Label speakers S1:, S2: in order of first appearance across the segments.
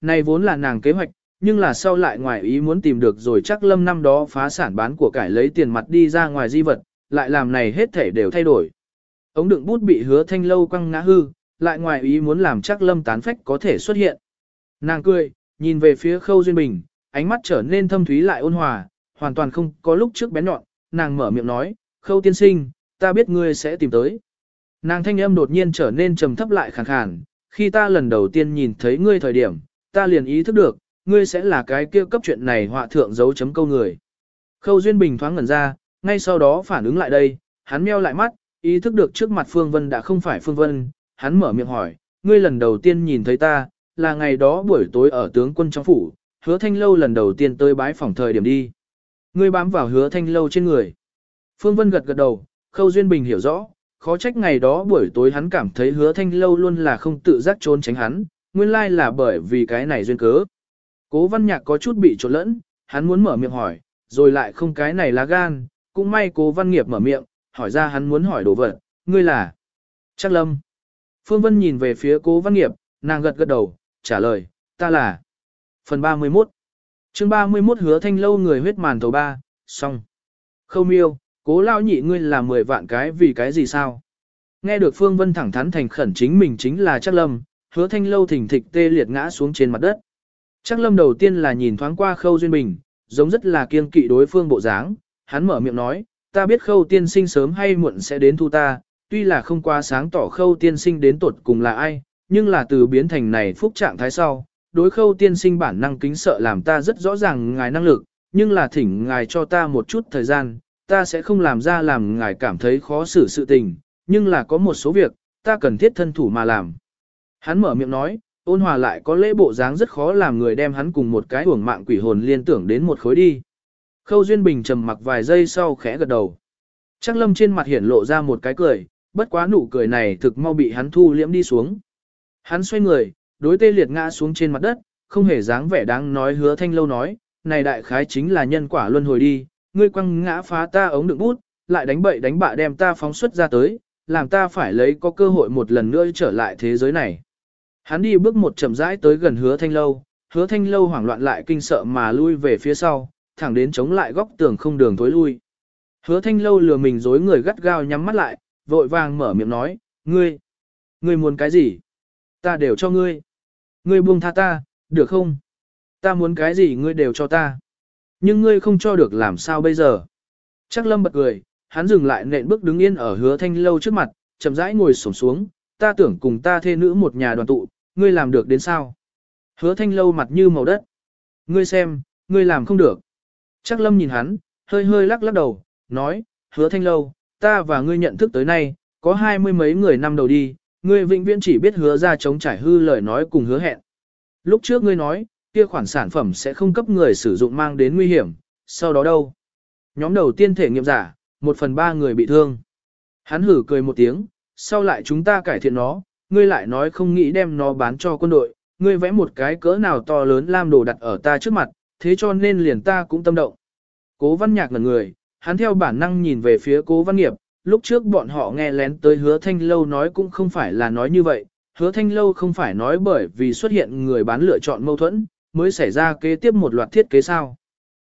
S1: Này vốn là nàng kế hoạch, nhưng là sau lại ngoài ý muốn tìm được rồi chắc lâm năm đó phá sản bán của cải lấy tiền mặt đi ra ngoài di vật, lại làm này hết thể đều thay đổi. Ống đựng bút bị hứa thanh lâu quăng ngã hư, lại ngoài ý muốn làm chắc lâm tán phách có thể xuất hiện. Nàng cười, nhìn về phía khâu duyên bình, ánh mắt trở nên thâm thúy lại ôn hòa, hoàn toàn không có lúc trước bén nhọn, nàng mở miệng nói, khâu tiên sinh, ta biết ngươi sẽ tìm tới. Nàng thanh âm đột nhiên trở nên trầm thấp lại khàn khàn, khi ta lần đầu tiên nhìn thấy ngươi thời điểm, ta liền ý thức được, ngươi sẽ là cái kia cấp chuyện này họa thượng dấu chấm câu người. Khâu Duyên Bình thoáng ngẩn ra, ngay sau đó phản ứng lại đây, hắn meo lại mắt, ý thức được trước mặt Phương Vân đã không phải Phương Vân, hắn mở miệng hỏi, ngươi lần đầu tiên nhìn thấy ta, là ngày đó buổi tối ở tướng quân trong phủ, hứa thanh lâu lần đầu tiên tới bái phòng thời điểm đi. Ngươi bám vào hứa thanh lâu trên người. Phương Vân gật gật đầu, Khâu Duyên Bình hiểu rõ, khó trách ngày đó buổi tối hắn cảm thấy hứa thanh lâu luôn là không tự giác trốn tránh hắn, nguyên lai là bởi vì cái này duyên cớ. Cố văn nhạc có chút bị trộn lẫn, hắn muốn mở miệng hỏi, rồi lại không cái này lá gan, cũng may cố văn nghiệp mở miệng, hỏi ra hắn muốn hỏi đồ vật, ngươi là Chắc Lâm. Phương Vân nhìn về phía cố văn nghiệp, nàng gật gật đầu, trả lời, ta là Phần 31 chương 31 hứa thanh lâu người huyết màn thầu ba, xong. Khâu miêu, cố lao nhị ngươi là 10 vạn cái vì cái gì sao? Nghe được Phương Vân thẳng thắn thành khẩn chính mình chính là chắc lâm, hứa thanh lâu thỉnh thịch tê liệt ngã xuống trên mặt đất. Chắc lâm đầu tiên là nhìn thoáng qua khâu duyên bình, giống rất là kiên kỵ đối phương bộ dáng, hắn mở miệng nói, ta biết khâu tiên sinh sớm hay muộn sẽ đến thu ta, tuy là không qua sáng tỏ khâu tiên sinh đến tuột cùng là ai, nhưng là từ biến thành này phúc trạng thái sau, đối khâu tiên sinh bản năng kính sợ làm ta rất rõ ràng ngài năng lực, nhưng là thỉnh ngài cho ta một chút thời gian, ta sẽ không làm ra làm ngài cảm thấy khó xử sự tình, nhưng là có một số việc, ta cần thiết thân thủ mà làm. Hắn mở miệng nói, ôn hòa lại có lễ bộ dáng rất khó làm người đem hắn cùng một cái uổng mạng quỷ hồn liên tưởng đến một khối đi. Khâu Duyên Bình trầm mặc vài giây sau khẽ gật đầu. Chắc lâm trên mặt hiển lộ ra một cái cười, bất quá nụ cười này thực mau bị hắn thu liễm đi xuống. Hắn xoay người, đối tê liệt ngã xuống trên mặt đất, không hề dáng vẻ đáng nói hứa thanh lâu nói, này đại khái chính là nhân quả luân hồi đi, ngươi quăng ngã phá ta ống đựng bút, lại đánh bậy đánh bạ đem ta phóng xuất ra tới, làm ta phải lấy có cơ hội một lần nữa trở lại thế giới này. Hắn đi bước một chậm rãi tới gần hứa thanh lâu, hứa thanh lâu hoảng loạn lại kinh sợ mà lui về phía sau, thẳng đến chống lại góc tường không đường tối lui. Hứa thanh lâu lừa mình dối người gắt gao nhắm mắt lại, vội vàng mở miệng nói, ngươi, ngươi muốn cái gì? Ta đều cho ngươi. Ngươi buông tha ta, được không? Ta muốn cái gì ngươi đều cho ta. Nhưng ngươi không cho được làm sao bây giờ? Chắc lâm bật cười, hắn dừng lại nện bước đứng yên ở hứa thanh lâu trước mặt, chậm rãi ngồi xổm xuống, ta tưởng cùng ta thê nữ một nhà đoàn tụ, ngươi làm được đến sao? Hứa thanh lâu mặt như màu đất. Ngươi xem, ngươi làm không được. Chắc lâm nhìn hắn, hơi hơi lắc lắc đầu, nói, hứa thanh lâu, ta và ngươi nhận thức tới nay, có hai mươi mấy người năm đầu đi, ngươi vĩnh viễn chỉ biết hứa ra chống trải hư lời nói cùng hứa hẹn. Lúc trước ngươi nói, kia khoản sản phẩm sẽ không cấp người sử dụng mang đến nguy hiểm, sau đó đâu? Nhóm đầu tiên thể nghiệm giả, một phần ba người bị thương. Hắn hử cười một tiếng, sau lại chúng ta cải thiện nó, ngươi lại nói không nghĩ đem nó bán cho quân đội, ngươi vẽ một cái cỡ nào to lớn lam đồ đặt ở ta trước mặt, thế cho nên liền ta cũng tâm động. Cố văn nhạc ngần người, hắn theo bản năng nhìn về phía cố văn nghiệp, lúc trước bọn họ nghe lén tới hứa thanh lâu nói cũng không phải là nói như vậy, hứa thanh lâu không phải nói bởi vì xuất hiện người bán lựa chọn mâu thuẫn, mới xảy ra kế tiếp một loạt thiết kế sao.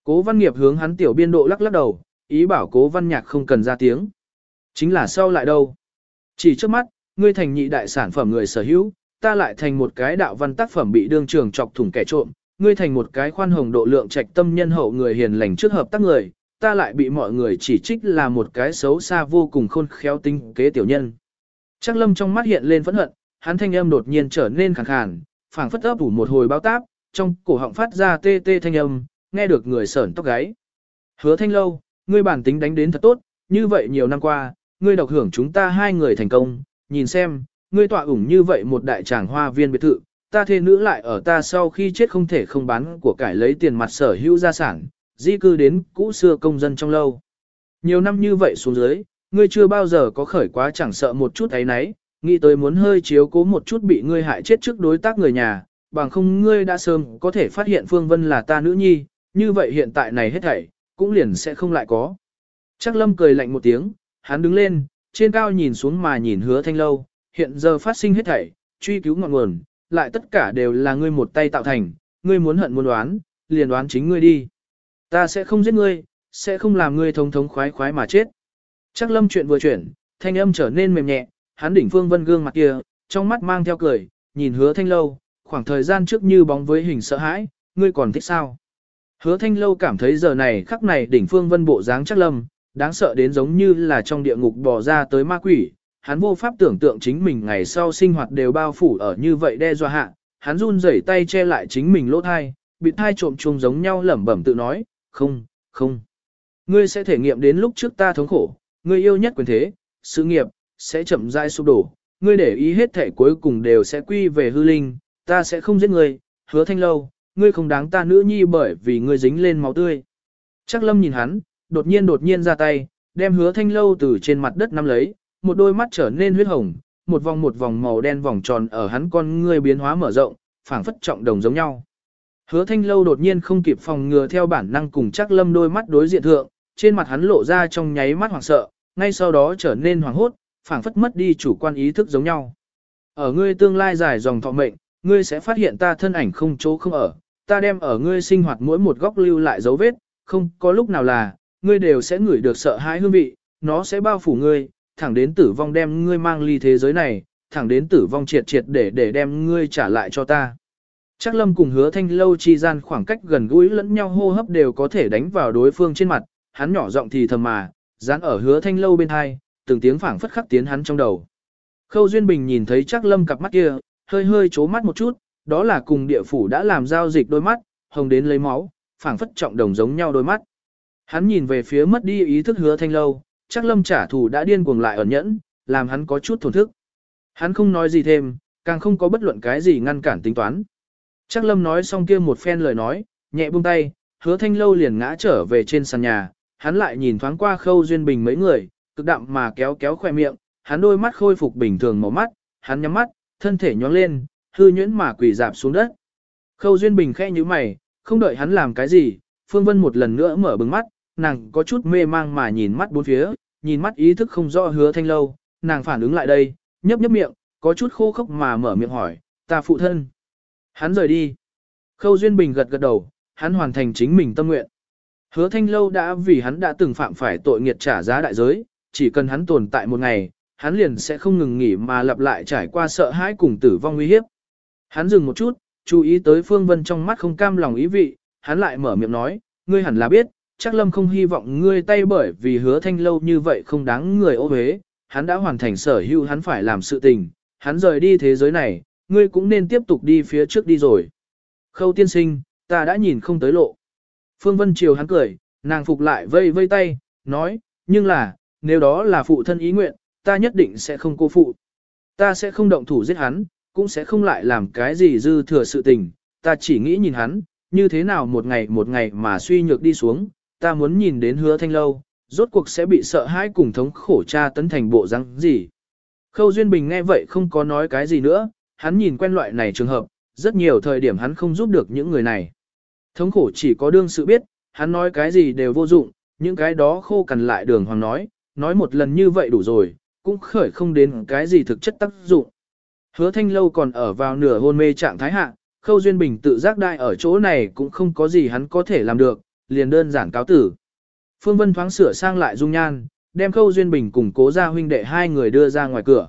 S1: Cố văn nghiệp hướng hắn tiểu biên độ lắc lắc đầu, ý bảo cố văn nhạc không cần ra tiếng. Chính là sau lại đâu. Chỉ trước mắt, ngươi thành nhị đại sản phẩm người sở hữu, ta lại thành một cái đạo văn tác phẩm bị đương trường chọc thủng kẻ trộm, ngươi thành một cái khoan hồng độ lượng trạch tâm nhân hậu người hiền lành trước hợp tác người, ta lại bị mọi người chỉ trích là một cái xấu xa vô cùng khôn khéo tinh kế tiểu nhân. Trác lâm trong mắt hiện lên phẫn hận, hắn thanh âm đột nhiên trở nên khàn khàn, phảng phất ấp ủ một hồi bao táp, trong cổ họng phát ra tê tê thanh âm, nghe được người sởn tóc gáy. Hứa thanh lâu, ngươi bản tính đánh đến thật tốt, như vậy nhiều năm qua, ngươi độc hưởng chúng ta hai người thành công, nhìn xem, ngươi tọa ủng như vậy một đại tràng hoa viên biệt thự, ta thê nữ lại ở ta sau khi chết không thể không bán của cải lấy tiền mặt sở hữu gia sản, di cư đến cũ xưa công dân trong lâu. Nhiều năm như vậy xuống dưới, ngươi chưa bao giờ có khởi quá chẳng sợ một chút ấy nấy, nghĩ tới muốn hơi chiếu cố một chút bị ngươi hại chết trước đối tác người nhà, bằng không ngươi đã sớm có thể phát hiện Phương Vân là ta nữ nhi, như vậy hiện tại này hết thảy, cũng liền sẽ không lại có. Chắc lâm cười lạnh một tiếng, hắn đứng lên, trên cao nhìn xuống mà nhìn hứa thanh lâu, hiện giờ phát sinh hết thảy, truy cứu ngọn nguồn, lại tất cả đều là ngươi một tay tạo thành, ngươi muốn hận muốn đoán, liền đoán chính ngươi đi. Ta sẽ không giết ngươi, sẽ không làm ngươi thống thống khoái khoái mà chết. Chắc lâm chuyện vừa chuyển, thanh âm trở nên mềm nhẹ, hắn đỉnh phương vân gương mặt kia, trong mắt mang theo cười, nhìn hứa thanh lâu, khoảng thời gian trước như bóng với hình sợ hãi, ngươi còn thích sao? Hứa thanh lâu cảm thấy giờ này khắc này đỉnh phương vân bộ dáng chắc lâm, đáng sợ đến giống như là trong địa ngục bò ra tới ma quỷ, hắn vô pháp tưởng tượng chính mình ngày sau sinh hoạt đều bao phủ ở như vậy đe dọa hạ, hắn run rẩy tay che lại chính mình lỗ thai, bị thai trộm chung giống nhau lẩm bẩm tự nói, không, không. Ngươi sẽ thể nghiệm đến lúc trước ta thống khổ, ngươi yêu nhất quyền thế, sự nghiệp, sẽ chậm rãi sụp đổ, ngươi để ý hết thể cuối cùng đều sẽ quy về hư linh, ta sẽ không giết ngươi, hứa thanh lâu, ngươi không đáng ta nữ nhi bởi vì ngươi dính lên máu tươi. Chắc lâm nhìn hắn, đột nhiên đột nhiên ra tay, đem hứa thanh lâu từ trên mặt đất nắm lấy, một đôi mắt trở nên huyết hồng, một vòng một vòng màu đen vòng tròn ở hắn con ngươi biến hóa mở rộng, phảng phất trọng đồng giống nhau. Hứa thanh lâu đột nhiên không kịp phòng ngừa theo bản năng cùng chắc lâm đôi mắt đối diện thượng, trên mặt hắn lộ ra trong nháy mắt hoảng sợ, ngay sau đó trở nên hoảng hốt, phảng phất mất đi chủ quan ý thức giống nhau. Ở ngươi tương lai dài dòng thọ mệnh, ngươi sẽ phát hiện ta thân ảnh không chỗ không ở, ta đem ở ngươi sinh hoạt mỗi một góc lưu lại dấu vết, không có lúc nào là, ngươi đều sẽ ngửi được sợ hãi hương vị, nó sẽ bao phủ ngươi, thẳng đến tử vong đem ngươi mang ly thế giới này, thẳng đến tử vong triệt triệt để để đem ngươi trả lại cho ta. Chắc lâm cùng hứa thanh lâu chi gian khoảng cách gần gũi lẫn nhau hô hấp đều có thể đánh vào đối phương trên mặt, hắn nhỏ giọng thì thầm mà, dán ở hứa thanh lâu bên hai, từng tiếng phảng phất khắc tiến hắn trong đầu. Khâu Duyên Bình nhìn thấy chắc lâm cặp mắt kia, hơi hơi chố mắt một chút, đó là cùng địa phủ đã làm giao dịch đôi mắt, hồng đến lấy máu, phảng phất trọng đồng giống nhau đôi mắt. Hắn nhìn về phía mất đi ý thức hứa thanh lâu, chắc lâm trả thù đã điên cuồng lại ẩn nhẫn, làm hắn có chút thổn thức. Hắn không nói gì thêm, càng không có bất luận cái gì ngăn cản tính toán. Chắc lâm nói xong kia một phen lời nói, nhẹ buông tay, hứa thanh lâu liền ngã trở về trên sàn nhà, hắn lại nhìn thoáng qua khâu duyên bình mấy người, cực đậm mà kéo kéo khoe miệng, hắn đôi mắt khôi phục bình thường màu mắt, hắn nhắm mắt, thân thể nhón lên, hư nhuyễn mà quỳ dạp xuống đất. Khâu duyên bình khẽ như mày, không đợi hắn làm cái gì, Phương Vân một lần nữa mở bừng mắt, nàng có chút mê mang mà nhìn mắt bốn phía, nhìn mắt ý thức không rõ hứa thanh lâu, nàng phản ứng lại đây, nhấp nhấp miệng, có chút khô khốc mà mở miệng hỏi, ta phụ thân. Hắn rời đi. Khâu Duyên Bình gật gật đầu, hắn hoàn thành chính mình tâm nguyện. Hứa thanh lâu đã vì hắn đã từng phạm phải tội nghiệt trả giá đại giới, chỉ cần hắn tồn tại một ngày, hắn liền sẽ không ngừng nghỉ mà lặp lại trải qua sợ hãi cùng tử vong nguy hiếp. Hắn dừng một chút, chú ý tới Phương Vân trong mắt không cam lòng ý vị, hắn lại mở miệng nói, ngươi hẳn là biết, chắc lâm không hy vọng ngươi tay bởi vì hứa thanh lâu như vậy không đáng người ô huế, hắn đã hoàn thành sở hữu hắn phải làm sự tình, hắn rời đi thế giới này, ngươi cũng nên tiếp tục đi phía trước đi rồi. Khâu tiên sinh, ta đã nhìn không tới lộ. Phương Vân Triều hắn cười, nàng phục lại vây vây tay, nói, nhưng là, nếu đó là phụ thân ý nguyện, ta nhất định sẽ không cô phụ. Ta sẽ không động thủ giết hắn, cũng sẽ không lại làm cái gì dư thừa sự tình, ta chỉ nghĩ nhìn hắn, như thế nào một ngày một ngày mà suy nhược đi xuống, ta muốn nhìn đến hứa thanh lâu, rốt cuộc sẽ bị sợ hãi cùng thống khổ cha tấn thành bộ răng gì. Khâu Duyên Bình nghe vậy không có nói cái gì nữa, hắn nhìn quen loại này trường hợp, rất nhiều thời điểm hắn không giúp được những người này. Thống khổ chỉ có đương sự biết, hắn nói cái gì đều vô dụng, những cái đó khô cằn lại đường hoàng nói, nói một lần như vậy đủ rồi, cũng khởi không đến cái gì thực chất tác dụng. Hứa thanh lâu còn ở vào nửa hôn mê trạng thái hạ, khâu duyên bình tự giác đại ở chỗ này cũng không có gì hắn có thể làm được, liền đơn giản cáo tử. Phương Vân thoáng sửa sang lại dung nhan, đem khâu duyên bình cùng cố gia huynh đệ hai người đưa ra ngoài cửa.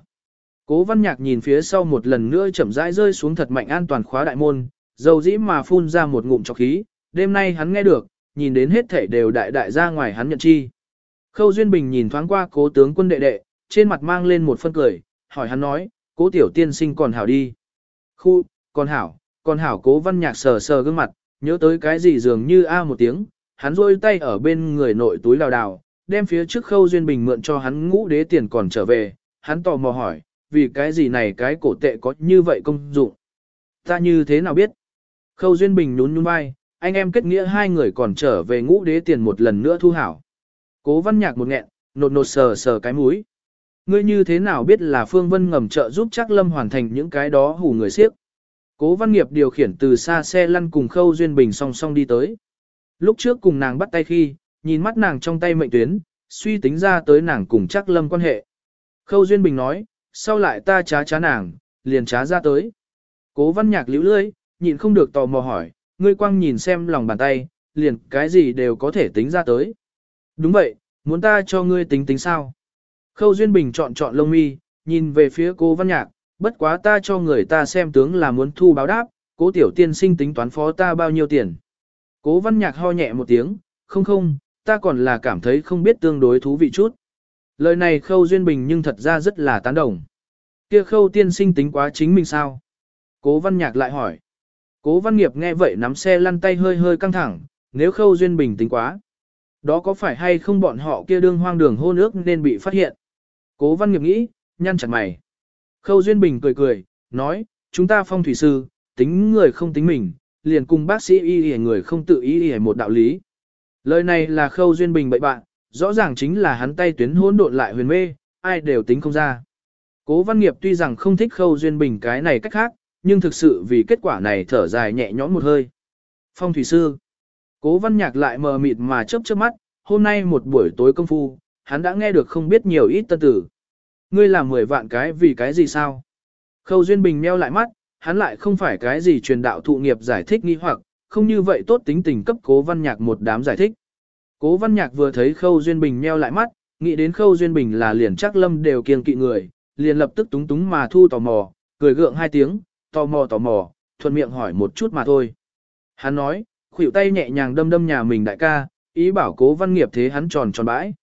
S1: Cố văn nhạc nhìn phía sau một lần nữa chậm rãi rơi xuống thật mạnh an toàn khóa đại môn, dầu dĩ mà phun ra một ngụm trọc khí, đêm nay hắn nghe được, nhìn đến hết thể đều đại đại ra ngoài hắn nhận chi. Khâu Duyên Bình nhìn thoáng qua cố tướng quân đệ đệ, trên mặt mang lên một phân cười, hỏi hắn nói, cố tiểu tiên sinh còn hảo đi. Khu, còn hảo, còn hảo cố văn nhạc sờ sờ gương mặt, nhớ tới cái gì dường như a một tiếng, hắn rôi tay ở bên người nội túi đào đào, đem phía trước khâu duyên bình mượn cho hắn ngũ đế tiền còn trở về, hắn tò mò hỏi, vì cái gì này cái cổ tệ có như vậy công dụng. Ta như thế nào biết? Khâu duyên bình nhún nhún vai, anh em kết nghĩa hai người còn trở về ngũ đế tiền một lần nữa thu hảo. Cố văn nhạc một nghẹn, nột nột sờ sờ cái mũi. Ngươi như thế nào biết là Phương Vân ngầm trợ giúp chắc Lâm hoàn thành những cái đó hù người siếc. Cố văn nghiệp điều khiển từ xa xe lăn cùng Khâu Duyên Bình song song đi tới. Lúc trước cùng nàng bắt tay khi, nhìn mắt nàng trong tay mệnh tuyến, suy tính ra tới nàng cùng chắc Lâm quan hệ. Khâu Duyên Bình nói, sau lại ta trá trá nàng, liền trá ra tới. Cố văn nhạc liễu lưỡi, nhịn không được tò mò hỏi, ngươi quang nhìn xem lòng bàn tay, liền cái gì đều có thể tính ra tới. Đúng vậy, muốn ta cho ngươi tính tính sao? Khâu Duyên Bình chọn chọn lông mi, nhìn về phía cố văn nhạc, bất quá ta cho người ta xem tướng là muốn thu báo đáp, cố tiểu tiên sinh tính toán phó ta bao nhiêu tiền. Cố văn nhạc ho nhẹ một tiếng, không không, ta còn là cảm thấy không biết tương đối thú vị chút. Lời này khâu duyên bình nhưng thật ra rất là tán đồng. Kia khâu tiên sinh tính quá chính mình sao? Cố văn nhạc lại hỏi. Cố văn nghiệp nghe vậy nắm xe lăn tay hơi hơi căng thẳng, nếu khâu duyên bình tính quá. Đó có phải hay không bọn họ kia đương hoang đường hôn ước nên bị phát hiện? Cố văn nghiệp nghĩ, nhăn chặt mày. Khâu duyên bình cười cười, nói, chúng ta phong thủy sư, tính người không tính mình, liền cùng bác sĩ y y người không tự y y một đạo lý. Lời này là khâu duyên bình bậy bạn, rõ ràng chính là hắn tay tuyến hỗn độn lại huyền mê, ai đều tính không ra. Cố văn nghiệp tuy rằng không thích khâu duyên bình cái này cách khác, nhưng thực sự vì kết quả này thở dài nhẹ nhõm một hơi. Phong thủy sư. Cố văn nhạc lại mờ mịt mà chớp chớp mắt, hôm nay một buổi tối công phu, hắn đã nghe được không biết nhiều ít tân tử. Ngươi làm mười vạn cái vì cái gì sao? Khâu Duyên Bình meo lại mắt, hắn lại không phải cái gì truyền đạo thụ nghiệp giải thích nghi hoặc, không như vậy tốt tính tình cấp cố văn nhạc một đám giải thích. Cố văn nhạc vừa thấy Khâu Duyên Bình meo lại mắt, nghĩ đến Khâu Duyên Bình là liền chắc lâm đều kiêng kỵ người, liền lập tức túng túng mà thu tò mò, cười gượng hai tiếng, tò mò tò mò, thuận miệng hỏi một chút mà thôi. Hắn nói, khuỷu tay nhẹ nhàng đâm đâm nhà mình đại ca, ý bảo cố văn nghiệp thế hắn tròn tròn bãi.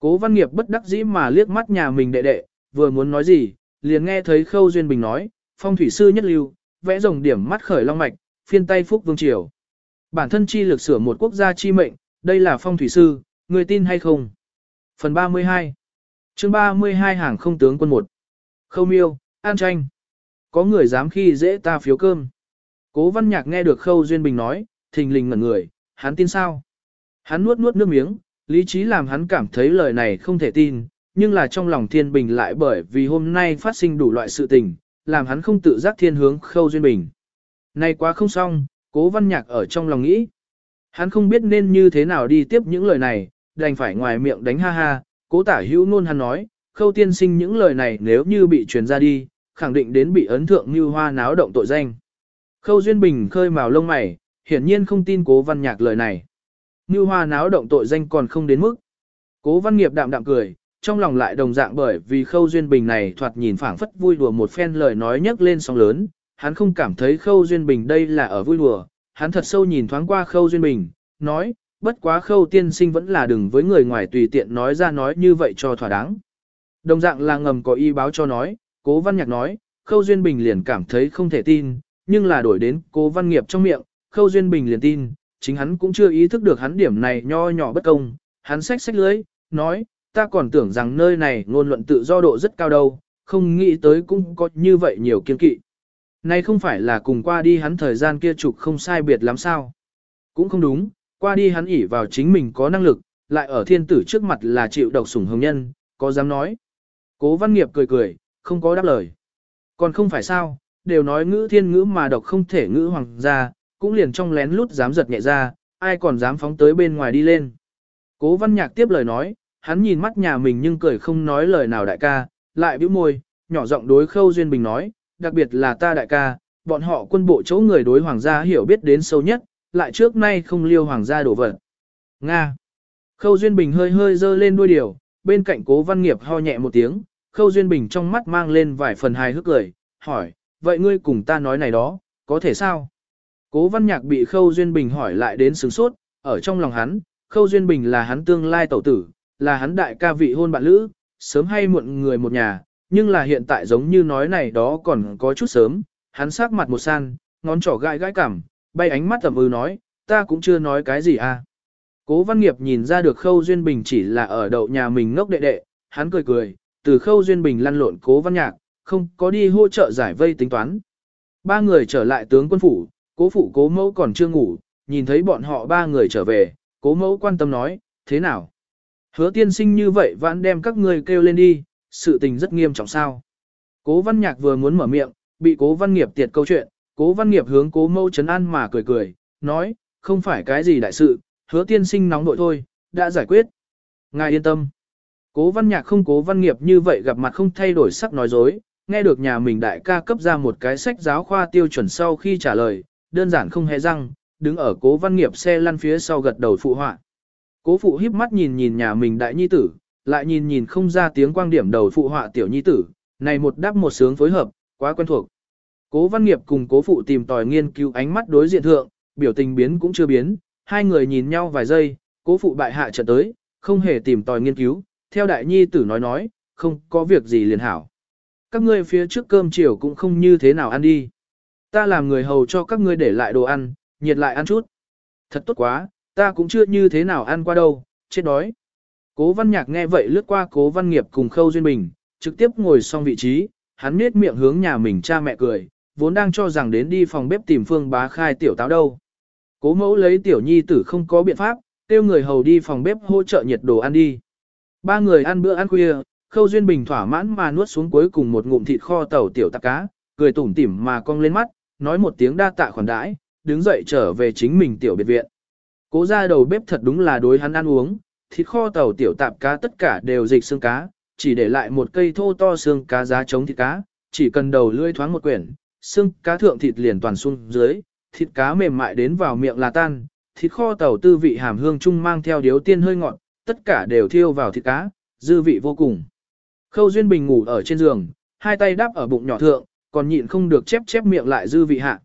S1: Cố văn nghiệp bất đắc dĩ mà liếc mắt nhà mình đệ đệ, vừa muốn nói gì, liền nghe thấy Khâu Duyên Bình nói, phong thủy sư nhất lưu, vẽ rồng điểm mắt khởi long mạch, phiên tay phúc vương triều. Bản thân chi lực sửa một quốc gia chi mệnh, đây là phong thủy sư, người tin hay không? Phần 32 chương 32 hàng không tướng quân 1 Khâu miêu, an tranh. Có người dám khi dễ ta phiếu cơm. Cố văn nhạc nghe được Khâu Duyên Bình nói, thình lình ngẩn người, hắn tin sao? Hắn nuốt nuốt nước miếng, lý trí làm hắn cảm thấy lời này không thể tin, nhưng là trong lòng thiên bình lại bởi vì hôm nay phát sinh đủ loại sự tình, làm hắn không tự giác thiên hướng khâu duyên bình. Nay quá không xong, cố văn nhạc ở trong lòng nghĩ. Hắn không biết nên như thế nào đi tiếp những lời này, đành phải ngoài miệng đánh ha ha, cố tả hữu nôn hắn nói, khâu tiên sinh những lời này nếu như bị truyền ra đi, khẳng định đến bị ấn thượng như hoa náo động tội danh. Khâu duyên bình khơi màu lông mày, hiển nhiên không tin cố văn nhạc lời này. Như hoa náo động tội danh còn không đến mức. Cố văn nghiệp đạm đạm cười, trong lòng lại đồng dạng bởi vì khâu duyên bình này thoạt nhìn phảng phất vui đùa một phen lời nói nhấc lên sóng lớn, hắn không cảm thấy khâu duyên bình đây là ở vui đùa, hắn thật sâu nhìn thoáng qua khâu duyên bình, nói, bất quá khâu tiên sinh vẫn là đừng với người ngoài tùy tiện nói ra nói như vậy cho thỏa đáng. Đồng dạng là ngầm có y báo cho nói, cố văn nhạc nói, khâu duyên bình liền cảm thấy không thể tin, nhưng là đổi đến cố văn nghiệp trong miệng, khâu duyên bình liền tin, chính hắn cũng chưa ý thức được hắn điểm này nho nhỏ bất công, hắn xách xách lưới, nói, ta còn tưởng rằng nơi này ngôn luận tự do độ rất cao đâu, không nghĩ tới cũng có như vậy nhiều kiên kỵ. Này không phải là cùng qua đi hắn thời gian kia trục không sai biệt lắm sao. Cũng không đúng, qua đi hắn ỉ vào chính mình có năng lực, lại ở thiên tử trước mặt là chịu độc sủng hồng nhân, có dám nói. Cố văn nghiệp cười cười, không có đáp lời. Còn không phải sao, đều nói ngữ thiên ngữ mà độc không thể ngữ hoàng gia, cũng liền trong lén lút dám giật nhẹ ra, ai còn dám phóng tới bên ngoài đi lên. Cố văn nhạc tiếp lời nói, hắn nhìn mắt nhà mình nhưng cười không nói lời nào đại ca, lại bĩu môi, nhỏ giọng đối Khâu Duyên Bình nói, đặc biệt là ta đại ca, bọn họ quân bộ chỗ người đối hoàng gia hiểu biết đến sâu nhất, lại trước nay không liêu hoàng gia đổ vật. Nga. Khâu Duyên Bình hơi hơi dơ lên đuôi điều, bên cạnh cố văn nghiệp ho nhẹ một tiếng, Khâu Duyên Bình trong mắt mang lên vài phần hài hước cười, hỏi, vậy ngươi cùng ta nói này đó, có thể sao? Cố văn nhạc bị Khâu Duyên Bình hỏi lại đến sướng sốt, ở trong lòng hắn, Khâu Duyên Bình là hắn tương lai tẩu tử, là hắn đại ca vị hôn bạn lữ, sớm hay muộn người một nhà, nhưng là hiện tại giống như nói này đó còn có chút sớm, hắn sắc mặt một san, ngón trỏ gãi gãi cảm, bay ánh mắt tầm ư ừ nói, ta cũng chưa nói cái gì à. Cố văn nghiệp nhìn ra được khâu duyên bình chỉ là ở đậu nhà mình ngốc đệ đệ, hắn cười cười, từ khâu duyên bình lăn lộn cố văn nhạc, không có đi hỗ trợ giải vây tính toán. Ba người trở lại tướng quân phủ, cố phụ cố mẫu còn chưa ngủ, nhìn thấy bọn họ ba người trở về, cố mẫu quan tâm nói, thế nào? Hứa tiên sinh như vậy vẫn đem các ngươi kêu lên đi, sự tình rất nghiêm trọng sao. Cố văn nhạc vừa muốn mở miệng, bị cố văn nghiệp tiệt câu chuyện, cố văn nghiệp hướng cố Mẫu chấn an mà cười cười, nói, không phải cái gì đại sự, hứa tiên sinh nóng nội thôi, đã giải quyết. Ngài yên tâm. Cố văn nhạc không cố văn nghiệp như vậy gặp mặt không thay đổi sắc nói dối, nghe được nhà mình đại ca cấp ra một cái sách giáo khoa tiêu chuẩn sau khi trả lời, đơn giản không hề răng, đứng ở cố văn nghiệp xe lăn phía sau gật đầu phụ họa. Cố phụ híp mắt nhìn nhìn nhà mình đại nhi tử, lại nhìn nhìn không ra tiếng quang điểm đầu phụ họa tiểu nhi tử, này một đáp một sướng phối hợp, quá quen thuộc. Cố văn nghiệp cùng cố phụ tìm tòi nghiên cứu ánh mắt đối diện thượng, biểu tình biến cũng chưa biến, hai người nhìn nhau vài giây, cố phụ bại hạ trận tới, không hề tìm tòi nghiên cứu, theo đại nhi tử nói nói, không có việc gì liền hảo. Các ngươi phía trước cơm chiều cũng không như thế nào ăn đi. Ta làm người hầu cho các ngươi để lại đồ ăn, nhiệt lại ăn chút. Thật tốt quá, ta cũng chưa như thế nào ăn qua đâu, chết đói. Cố văn nhạc nghe vậy lướt qua cố văn nghiệp cùng khâu duyên bình, trực tiếp ngồi xong vị trí, hắn nết miệng hướng nhà mình cha mẹ cười, vốn đang cho rằng đến đi phòng bếp tìm phương bá khai tiểu táo đâu. Cố mẫu lấy tiểu nhi tử không có biện pháp, kêu người hầu đi phòng bếp hỗ trợ nhiệt đồ ăn đi. Ba người ăn bữa ăn khuya, khâu duyên bình thỏa mãn mà nuốt xuống cuối cùng một ngụm thịt kho tàu tiểu tạc cá, cười tủm tỉm mà cong lên mắt, nói một tiếng đa tạ khoản đãi, đứng dậy trở về chính mình tiểu biệt viện. Cố ra đầu bếp thật đúng là đối hắn ăn uống, thịt kho tàu tiểu tạp cá tất cả đều dịch xương cá, chỉ để lại một cây thô to xương cá giá chống thịt cá, chỉ cần đầu lưỡi thoáng một quyển, xương cá thượng thịt liền toàn xuống dưới, thịt cá mềm mại đến vào miệng là tan, thịt kho tàu tư vị hàm hương chung mang theo điếu tiên hơi ngọt, tất cả đều thiêu vào thịt cá, dư vị vô cùng. Khâu Duyên Bình ngủ ở trên giường, hai tay đáp ở bụng nhỏ thượng, còn nhịn không được chép chép miệng lại dư vị hạ.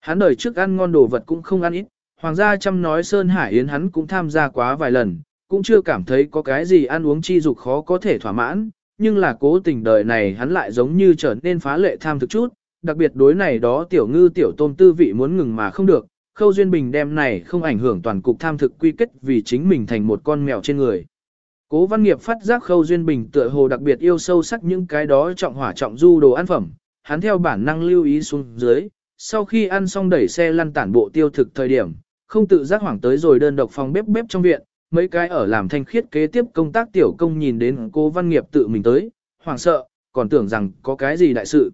S1: Hắn đời trước ăn ngon đồ vật cũng không ăn ít, hoàng gia chăm nói Sơn Hải Yến hắn cũng tham gia quá vài lần, cũng chưa cảm thấy có cái gì ăn uống chi dục khó có thể thỏa mãn, nhưng là cố tình đời này hắn lại giống như trở nên phá lệ tham thực chút, đặc biệt đối này đó tiểu ngư tiểu tôm tư vị muốn ngừng mà không được, Khâu Duyên Bình đem này không ảnh hưởng toàn cục tham thực quy kết vì chính mình thành một con mèo trên người. Cố Văn Nghiệp phát giác Khâu Duyên Bình tựa hồ đặc biệt yêu sâu sắc những cái đó trọng hỏa trọng du đồ ăn phẩm, hắn theo bản năng lưu ý xuống dưới, sau khi ăn xong đẩy xe lăn tản bộ tiêu thực thời điểm, không tự giác hoảng tới rồi đơn độc phòng bếp bếp trong viện, mấy cái ở làm thanh khiết kế tiếp công tác tiểu công nhìn đến cố văn nghiệp tự mình tới, hoảng sợ, còn tưởng rằng có cái gì đại sự.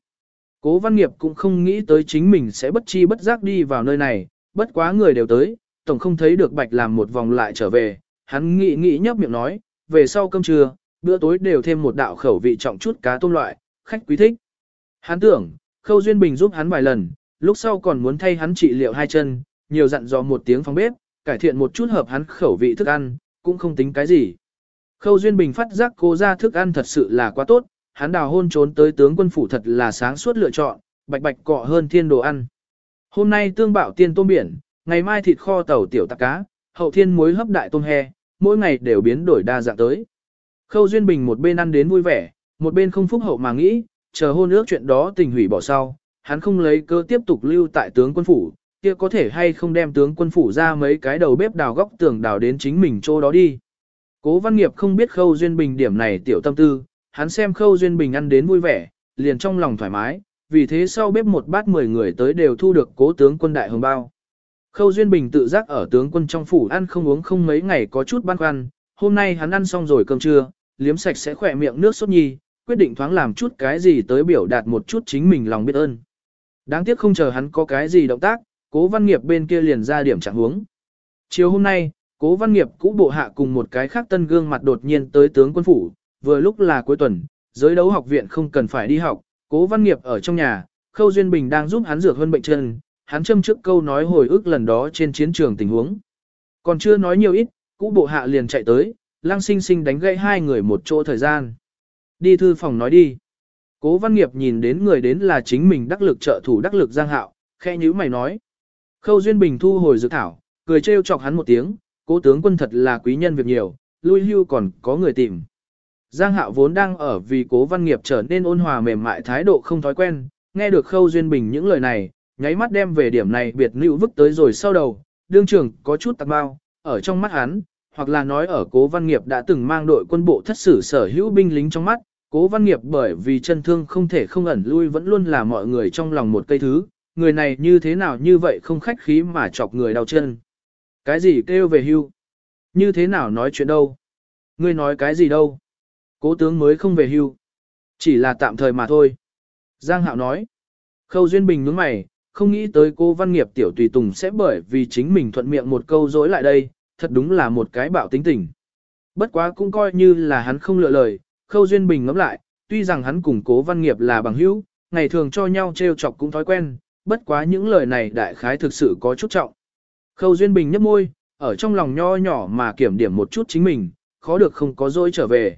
S1: Cố văn nghiệp cũng không nghĩ tới chính mình sẽ bất chi bất giác đi vào nơi này, bất quá người đều tới, tổng không thấy được bạch làm một vòng lại trở về, hắn nghĩ nghĩ nhấp miệng nói, về sau cơm trưa, bữa tối đều thêm một đạo khẩu vị trọng chút cá tôm loại, khách quý thích. Hắn tưởng, Khâu Duyên Bình giúp hắn vài lần, lúc sau còn muốn thay hắn trị liệu hai chân, nhiều dặn dò một tiếng phòng bếp, cải thiện một chút hợp hắn khẩu vị thức ăn, cũng không tính cái gì. Khâu Duyên Bình phát giác cô ra thức ăn thật sự là quá tốt, hắn đào hôn trốn tới tướng quân phủ thật là sáng suốt lựa chọn, bạch bạch cọ hơn thiên đồ ăn. Hôm nay tương bạo tiên tôm biển, ngày mai thịt kho tàu tiểu tạc cá, hậu thiên muối hấp đại tôm he, mỗi ngày đều biến đổi đa dạng tới. Khâu Duyên Bình một bên ăn đến vui vẻ, một bên không phúc hậu mà nghĩ, chờ hôn ước chuyện đó tình hủy bỏ sau, hắn không lấy cơ tiếp tục lưu tại tướng quân phủ, kia có thể hay không đem tướng quân phủ ra mấy cái đầu bếp đào góc tường đào đến chính mình chỗ đó đi. Cố văn nghiệp không biết khâu duyên bình điểm này tiểu tâm tư, hắn xem khâu duyên bình ăn đến vui vẻ, liền trong lòng thoải mái, vì thế sau bếp một bát 10 người tới đều thu được cố tướng quân đại hồng bao. Khâu duyên bình tự giác ở tướng quân trong phủ ăn không uống không mấy ngày có chút băn khoăn, hôm nay hắn ăn xong rồi cơm trưa, liếm sạch sẽ khỏe miệng nước sốt nhi, quyết định thoáng làm chút cái gì tới biểu đạt một chút chính mình lòng biết ơn. Đáng tiếc không chờ hắn có cái gì động tác, cố văn nghiệp bên kia liền ra điểm trạng huống. Chiều hôm nay, cố văn nghiệp cũ bộ hạ cùng một cái khác tân gương mặt đột nhiên tới tướng quân phủ, vừa lúc là cuối tuần, giới đấu học viện không cần phải đi học, cố văn nghiệp ở trong nhà, Khâu Duyên Bình đang giúp hắn dược hơn bệnh chân, hắn châm trước câu nói hồi ức lần đó trên chiến trường tình huống. Còn chưa nói nhiều ít, cũ bộ hạ liền chạy tới, Lang sinh sinh đánh gãy hai người một chỗ thời gian. Đi thư phòng nói đi. Cố văn nghiệp nhìn đến người đến là chính mình đắc lực trợ thủ đắc lực giang hạo, khe nhíu mày nói. Khâu Duyên Bình thu hồi dự thảo, cười trêu chọc hắn một tiếng, cố tướng quân thật là quý nhân việc nhiều, lui hưu còn có người tìm. Giang hạo vốn đang ở vì cố văn nghiệp trở nên ôn hòa mềm mại thái độ không thói quen, nghe được Khâu Duyên Bình những lời này, nháy mắt đem về điểm này biệt nữ vứt tới rồi sau đầu, đương trưởng có chút tạc bao, ở trong mắt hắn, hoặc là nói ở cố văn nghiệp đã từng mang đội quân bộ thất sử sở hữu binh lính trong mắt, cố văn nghiệp bởi vì chân thương không thể không ẩn lui vẫn luôn là mọi người trong lòng một cây thứ, người này như thế nào như vậy không khách khí mà chọc người đau chân. Cái gì kêu về hưu? Như thế nào nói chuyện đâu? Ngươi nói cái gì đâu? Cố tướng mới không về hưu. Chỉ là tạm thời mà thôi. Giang Hạo nói. Khâu Duyên Bình nhướng mày, không nghĩ tới cô văn nghiệp tiểu tùy tùng sẽ bởi vì chính mình thuận miệng một câu dối lại đây, thật đúng là một cái bạo tính tình. Bất quá cũng coi như là hắn không lựa lời, Khâu Duyên Bình ngẫm lại, tuy rằng hắn cùng cố văn nghiệp là bằng hữu, ngày thường cho nhau trêu chọc cũng thói quen, bất quá những lời này đại khái thực sự có chút trọng. Khâu Duyên Bình nhấp môi, ở trong lòng nho nhỏ mà kiểm điểm một chút chính mình, khó được không có dỗi trở về.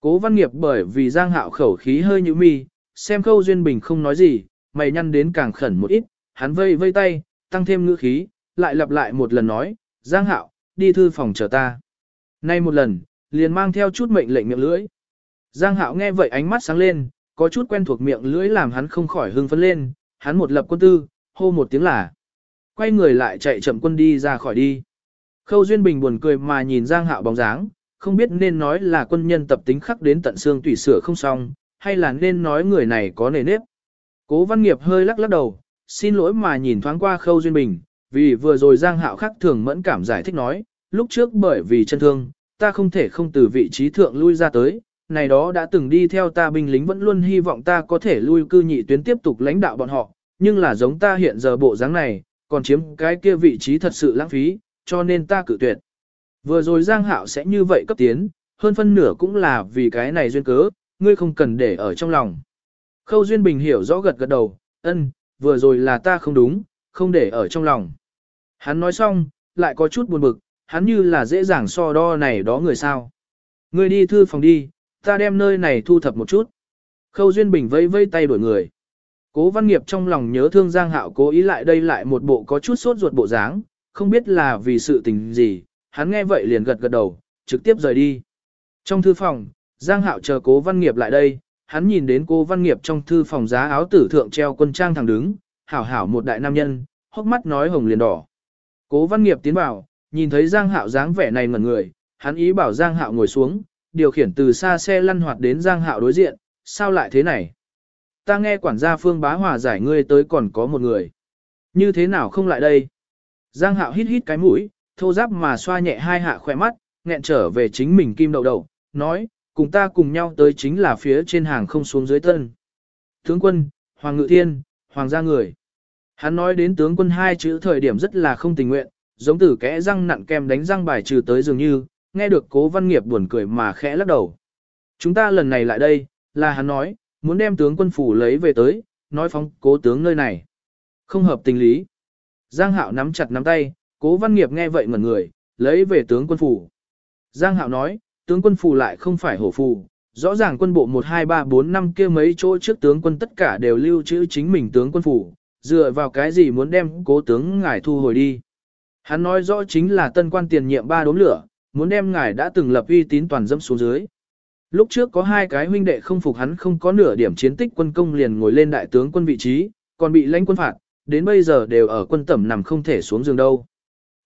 S1: Cố văn nghiệp bởi vì giang hạo khẩu khí hơi như mi, xem Khâu Duyên Bình không nói gì, mày nhăn đến càng khẩn một ít, hắn vây vây tay, tăng thêm ngữ khí, lại lặp lại một lần nói, giang hạo, đi thư phòng chờ ta. Nay một lần, liền mang theo chút mệnh lệnh miệng lưỡi. Giang hạo nghe vậy ánh mắt sáng lên, có chút quen thuộc miệng lưỡi làm hắn không khỏi hưng phấn lên, hắn một lập quân tư, hô một tiếng là. Quay người lại chạy chậm quân đi ra khỏi đi. Khâu Duyên Bình buồn cười mà nhìn Giang Hạo bóng dáng, không biết nên nói là quân nhân tập tính khắc đến tận xương tủy sửa không xong, hay là nên nói người này có nề nếp. Cố Văn Nghiệp hơi lắc lắc đầu, xin lỗi mà nhìn thoáng qua Khâu Duyên Bình, vì vừa rồi Giang Hạo khắc thường mẫn cảm giải thích nói, lúc trước bởi vì chân thương, ta không thể không từ vị trí thượng lui ra tới, này đó đã từng đi theo ta binh lính vẫn luôn hy vọng ta có thể lui cư nhị tuyến tiếp tục lãnh đạo bọn họ, nhưng là giống ta hiện giờ bộ dáng này, còn chiếm cái kia vị trí thật sự lãng phí, cho nên ta cự tuyệt. Vừa rồi Giang Hạo sẽ như vậy cấp tiến, hơn phân nửa cũng là vì cái này duyên cớ, ngươi không cần để ở trong lòng. Khâu Duyên Bình hiểu rõ gật gật đầu, ân, vừa rồi là ta không đúng, không để ở trong lòng. Hắn nói xong, lại có chút buồn bực, hắn như là dễ dàng so đo này đó người sao. Ngươi đi thư phòng đi, ta đem nơi này thu thập một chút. Khâu Duyên Bình vây vây tay đổi người. Cố văn nghiệp trong lòng nhớ thương Giang Hạo cố ý lại đây lại một bộ có chút sốt ruột bộ dáng, không biết là vì sự tình gì, hắn nghe vậy liền gật gật đầu, trực tiếp rời đi. Trong thư phòng, Giang Hạo chờ cố văn nghiệp lại đây, hắn nhìn đến cố văn nghiệp trong thư phòng giá áo tử thượng treo quân trang thẳng đứng, hảo hảo một đại nam nhân, hốc mắt nói hồng liền đỏ. Cố văn nghiệp tiến vào, nhìn thấy Giang Hạo dáng vẻ này ngẩn người, hắn ý bảo Giang Hạo ngồi xuống, điều khiển từ xa xe lăn hoạt đến Giang Hạo đối diện, sao lại thế này? Ta nghe quản gia Phương Bá Hòa giải ngươi tới còn có một người. Như thế nào không lại đây? Giang Hạo hít hít cái mũi, thô giáp mà xoa nhẹ hai hạ khỏe mắt, nghẹn trở về chính mình kim đậu đậu, nói, cùng ta cùng nhau tới chính là phía trên hàng không xuống dưới tân. Tướng quân, Hoàng Ngự Thiên, Hoàng gia người. Hắn nói đến tướng quân hai chữ thời điểm rất là không tình nguyện, giống tử kẽ răng nặn kem đánh răng bài trừ tới dường như, nghe được cố văn nghiệp buồn cười mà khẽ lắc đầu. Chúng ta lần này lại đây, là hắn nói, muốn đem tướng quân phủ lấy về tới, nói phóng cố tướng nơi này. Không hợp tình lý. Giang Hạo nắm chặt nắm tay, cố văn nghiệp nghe vậy ngẩn người, lấy về tướng quân phủ. Giang Hạo nói, tướng quân phủ lại không phải hổ phù, rõ ràng quân bộ 1 2 3 4 5 kia mấy chỗ trước tướng quân tất cả đều lưu trữ chính mình tướng quân phủ, dựa vào cái gì muốn đem cố tướng ngài thu hồi đi. Hắn nói rõ chính là tân quan tiền nhiệm ba đốm lửa, muốn đem ngài đã từng lập uy tín toàn dẫm xuống dưới. Lúc trước có hai cái huynh đệ không phục hắn không có nửa điểm chiến tích quân công liền ngồi lên đại tướng quân vị trí, còn bị lãnh quân phạt, đến bây giờ đều ở quân tẩm nằm không thể xuống giường đâu.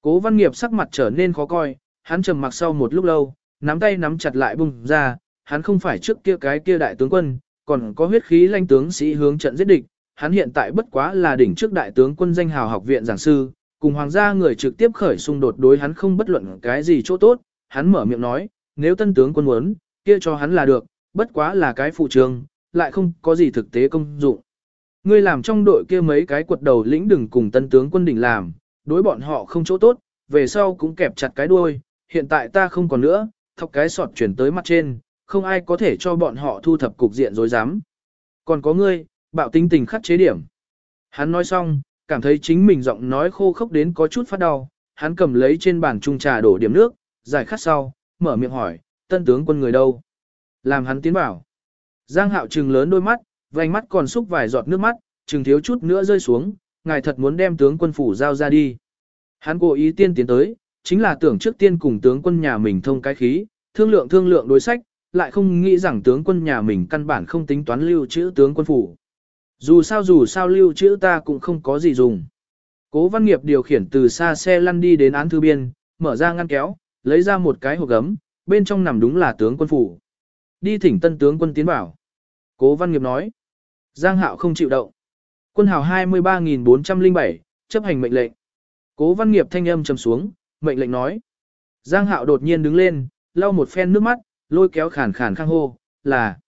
S1: Cố văn nghiệp sắc mặt trở nên khó coi, hắn trầm mặc sau một lúc lâu, nắm tay nắm chặt lại bung ra, hắn không phải trước kia cái kia đại tướng quân, còn có huyết khí lãnh tướng sĩ hướng trận giết địch, hắn hiện tại bất quá là đỉnh trước đại tướng quân danh hào học viện giảng sư, cùng hoàng gia người trực tiếp khởi xung đột đối hắn không bất luận cái gì chỗ tốt, hắn mở miệng nói, nếu tân tướng quân muốn, kia cho hắn là được, bất quá là cái phụ trường, lại không có gì thực tế công dụng. Ngươi làm trong đội kia mấy cái quật đầu lĩnh đừng cùng tân tướng quân đỉnh làm, đối bọn họ không chỗ tốt, về sau cũng kẹp chặt cái đuôi, hiện tại ta không còn nữa, thọc cái sọt chuyển tới mặt trên, không ai có thể cho bọn họ thu thập cục diện dối dám. Còn có ngươi, bạo tinh tình khắc chế điểm. Hắn nói xong, cảm thấy chính mình giọng nói khô khốc đến có chút phát đau, hắn cầm lấy trên bàn trung trà đổ điểm nước, giải khát sau, mở miệng hỏi, tân tướng quân người đâu? Làm hắn tiến bảo. Giang hạo trừng lớn đôi mắt, vành mắt còn xúc vài giọt nước mắt, trừng thiếu chút nữa rơi xuống, ngài thật muốn đem tướng quân phủ giao ra đi. Hắn cố ý tiên tiến tới, chính là tưởng trước tiên cùng tướng quân nhà mình thông cái khí, thương lượng thương lượng đối sách, lại không nghĩ rằng tướng quân nhà mình căn bản không tính toán lưu trữ tướng quân phủ. Dù sao dù sao lưu trữ ta cũng không có gì dùng. Cố văn nghiệp điều khiển từ xa xe lăn đi đến án thư biên, mở ra ngăn kéo, lấy ra một cái hộp gấm, bên trong nằm đúng là tướng quân phủ. Đi thỉnh tân tướng quân tiến bảo. Cố văn nghiệp nói. Giang hạo không chịu động. Quân hào 23.407, chấp hành mệnh lệnh. Cố văn nghiệp thanh âm trầm xuống, mệnh lệnh nói. Giang hạo đột nhiên đứng lên, lau một phen nước mắt, lôi kéo khản khản khang hô, là.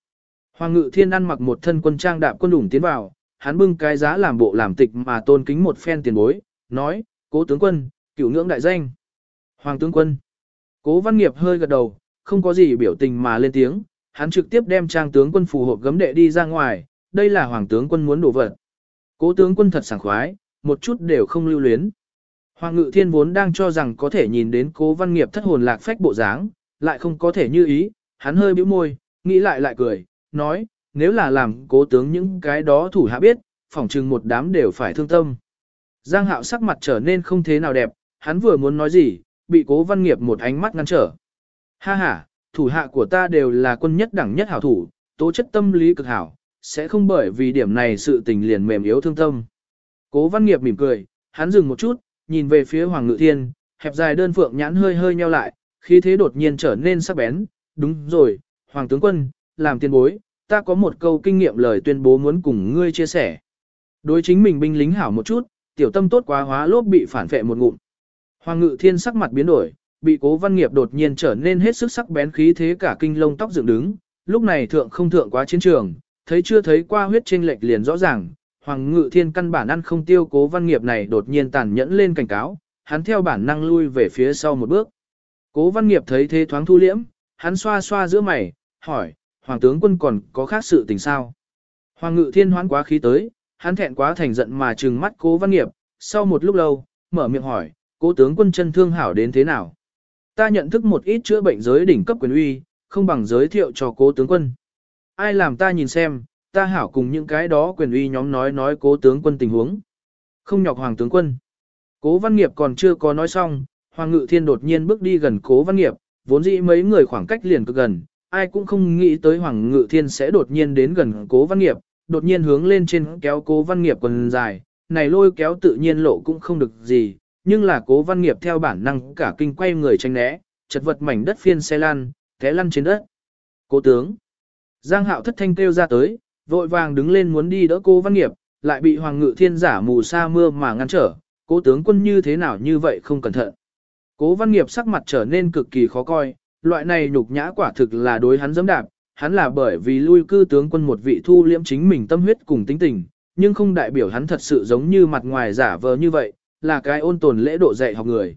S1: Hoàng ngự thiên ăn mặc một thân quân trang đạp quân đủng tiến vào, hắn bưng cái giá làm bộ làm tịch mà tôn kính một phen tiền bối, nói, cố tướng quân, cửu ngưỡng đại danh. Hoàng tướng quân. Cố văn nghiệp hơi gật đầu, không có gì biểu tình mà lên tiếng, hắn trực tiếp đem trang tướng quân phù hộp gấm đệ đi ra ngoài, đây là hoàng tướng quân muốn đổ vật. Cố tướng quân thật sảng khoái, một chút đều không lưu luyến. Hoàng ngự thiên vốn đang cho rằng có thể nhìn đến cố văn nghiệp thất hồn lạc phách bộ dáng, lại không có thể như ý, hắn hơi bĩu môi, nghĩ lại lại cười, nói, nếu là làm cố tướng những cái đó thủ hạ biết, phỏng chừng một đám đều phải thương tâm. Giang hạo sắc mặt trở nên không thế nào đẹp, hắn vừa muốn nói gì, bị cố văn nghiệp một ánh mắt ngăn trở. Ha ha, thủ hạ của ta đều là quân nhất đẳng nhất hảo thủ, tố chất tâm lý cực hảo, sẽ không bởi vì điểm này sự tình liền mềm yếu thương tâm. Cố văn nghiệp mỉm cười, hắn dừng một chút, nhìn về phía Hoàng Ngự Thiên, hẹp dài đơn phượng nhãn hơi hơi nheo lại, khí thế đột nhiên trở nên sắc bén. Đúng rồi, Hoàng tướng quân, làm tiền bối, ta có một câu kinh nghiệm lời tuyên bố muốn cùng ngươi chia sẻ. Đối chính mình binh lính hảo một chút, tiểu tâm tốt quá hóa lốp bị phản vệ một ngụm. Hoàng Ngự Thiên sắc mặt biến đổi, bị Cố Văn Nghiệp đột nhiên trở nên hết sức sắc bén khí thế cả kinh lông tóc dựng đứng, lúc này thượng không thượng quá chiến trường, thấy chưa thấy qua huyết trên lệch liền rõ ràng, Hoàng Ngự Thiên căn bản ăn không tiêu Cố Văn Nghiệp này đột nhiên tàn nhẫn lên cảnh cáo, hắn theo bản năng lui về phía sau một bước. Cố Văn Nghiệp thấy thế thoáng thu liễm, hắn xoa xoa giữa mày, hỏi, Hoàng tướng quân còn có khác sự tình sao? Hoàng Ngự Thiên hoán quá khí tới, hắn thẹn quá thành giận mà trừng mắt Cố Văn Nghiệp, sau một lúc lâu, mở miệng hỏi, Cố tướng quân chân thương hảo đến thế nào? Ta nhận thức một ít chữa bệnh giới đỉnh cấp quyền uy, không bằng giới thiệu cho cố tướng quân. Ai làm ta nhìn xem, ta hảo cùng những cái đó quyền uy nhóm nói nói cố tướng quân tình huống. Không nhọc hoàng tướng quân. Cố văn nghiệp còn chưa có nói xong, hoàng ngự thiên đột nhiên bước đi gần cố văn nghiệp, vốn dĩ mấy người khoảng cách liền cực gần, ai cũng không nghĩ tới hoàng ngự thiên sẽ đột nhiên đến gần cố văn nghiệp, đột nhiên hướng lên trên kéo cố văn nghiệp quần dài, này lôi kéo tự nhiên lộ cũng không được gì, nhưng là cố văn nghiệp theo bản năng cả kinh quay người tranh né, chật vật mảnh đất phiên xe lăn, té lăn trên đất. Cố tướng. Giang hạo thất thanh kêu ra tới, vội vàng đứng lên muốn đi đỡ cố văn nghiệp, lại bị hoàng ngự thiên giả mù sa mưa mà ngăn trở, cố tướng quân như thế nào như vậy không cẩn thận. Cố văn nghiệp sắc mặt trở nên cực kỳ khó coi, loại này nhục nhã quả thực là đối hắn dẫm đạp, hắn là bởi vì lui cư tướng quân một vị thu liễm chính mình tâm huyết cùng tính tình, nhưng không đại biểu hắn thật sự giống như mặt ngoài giả vờ như vậy, là cái ôn tồn lễ độ dạy học người.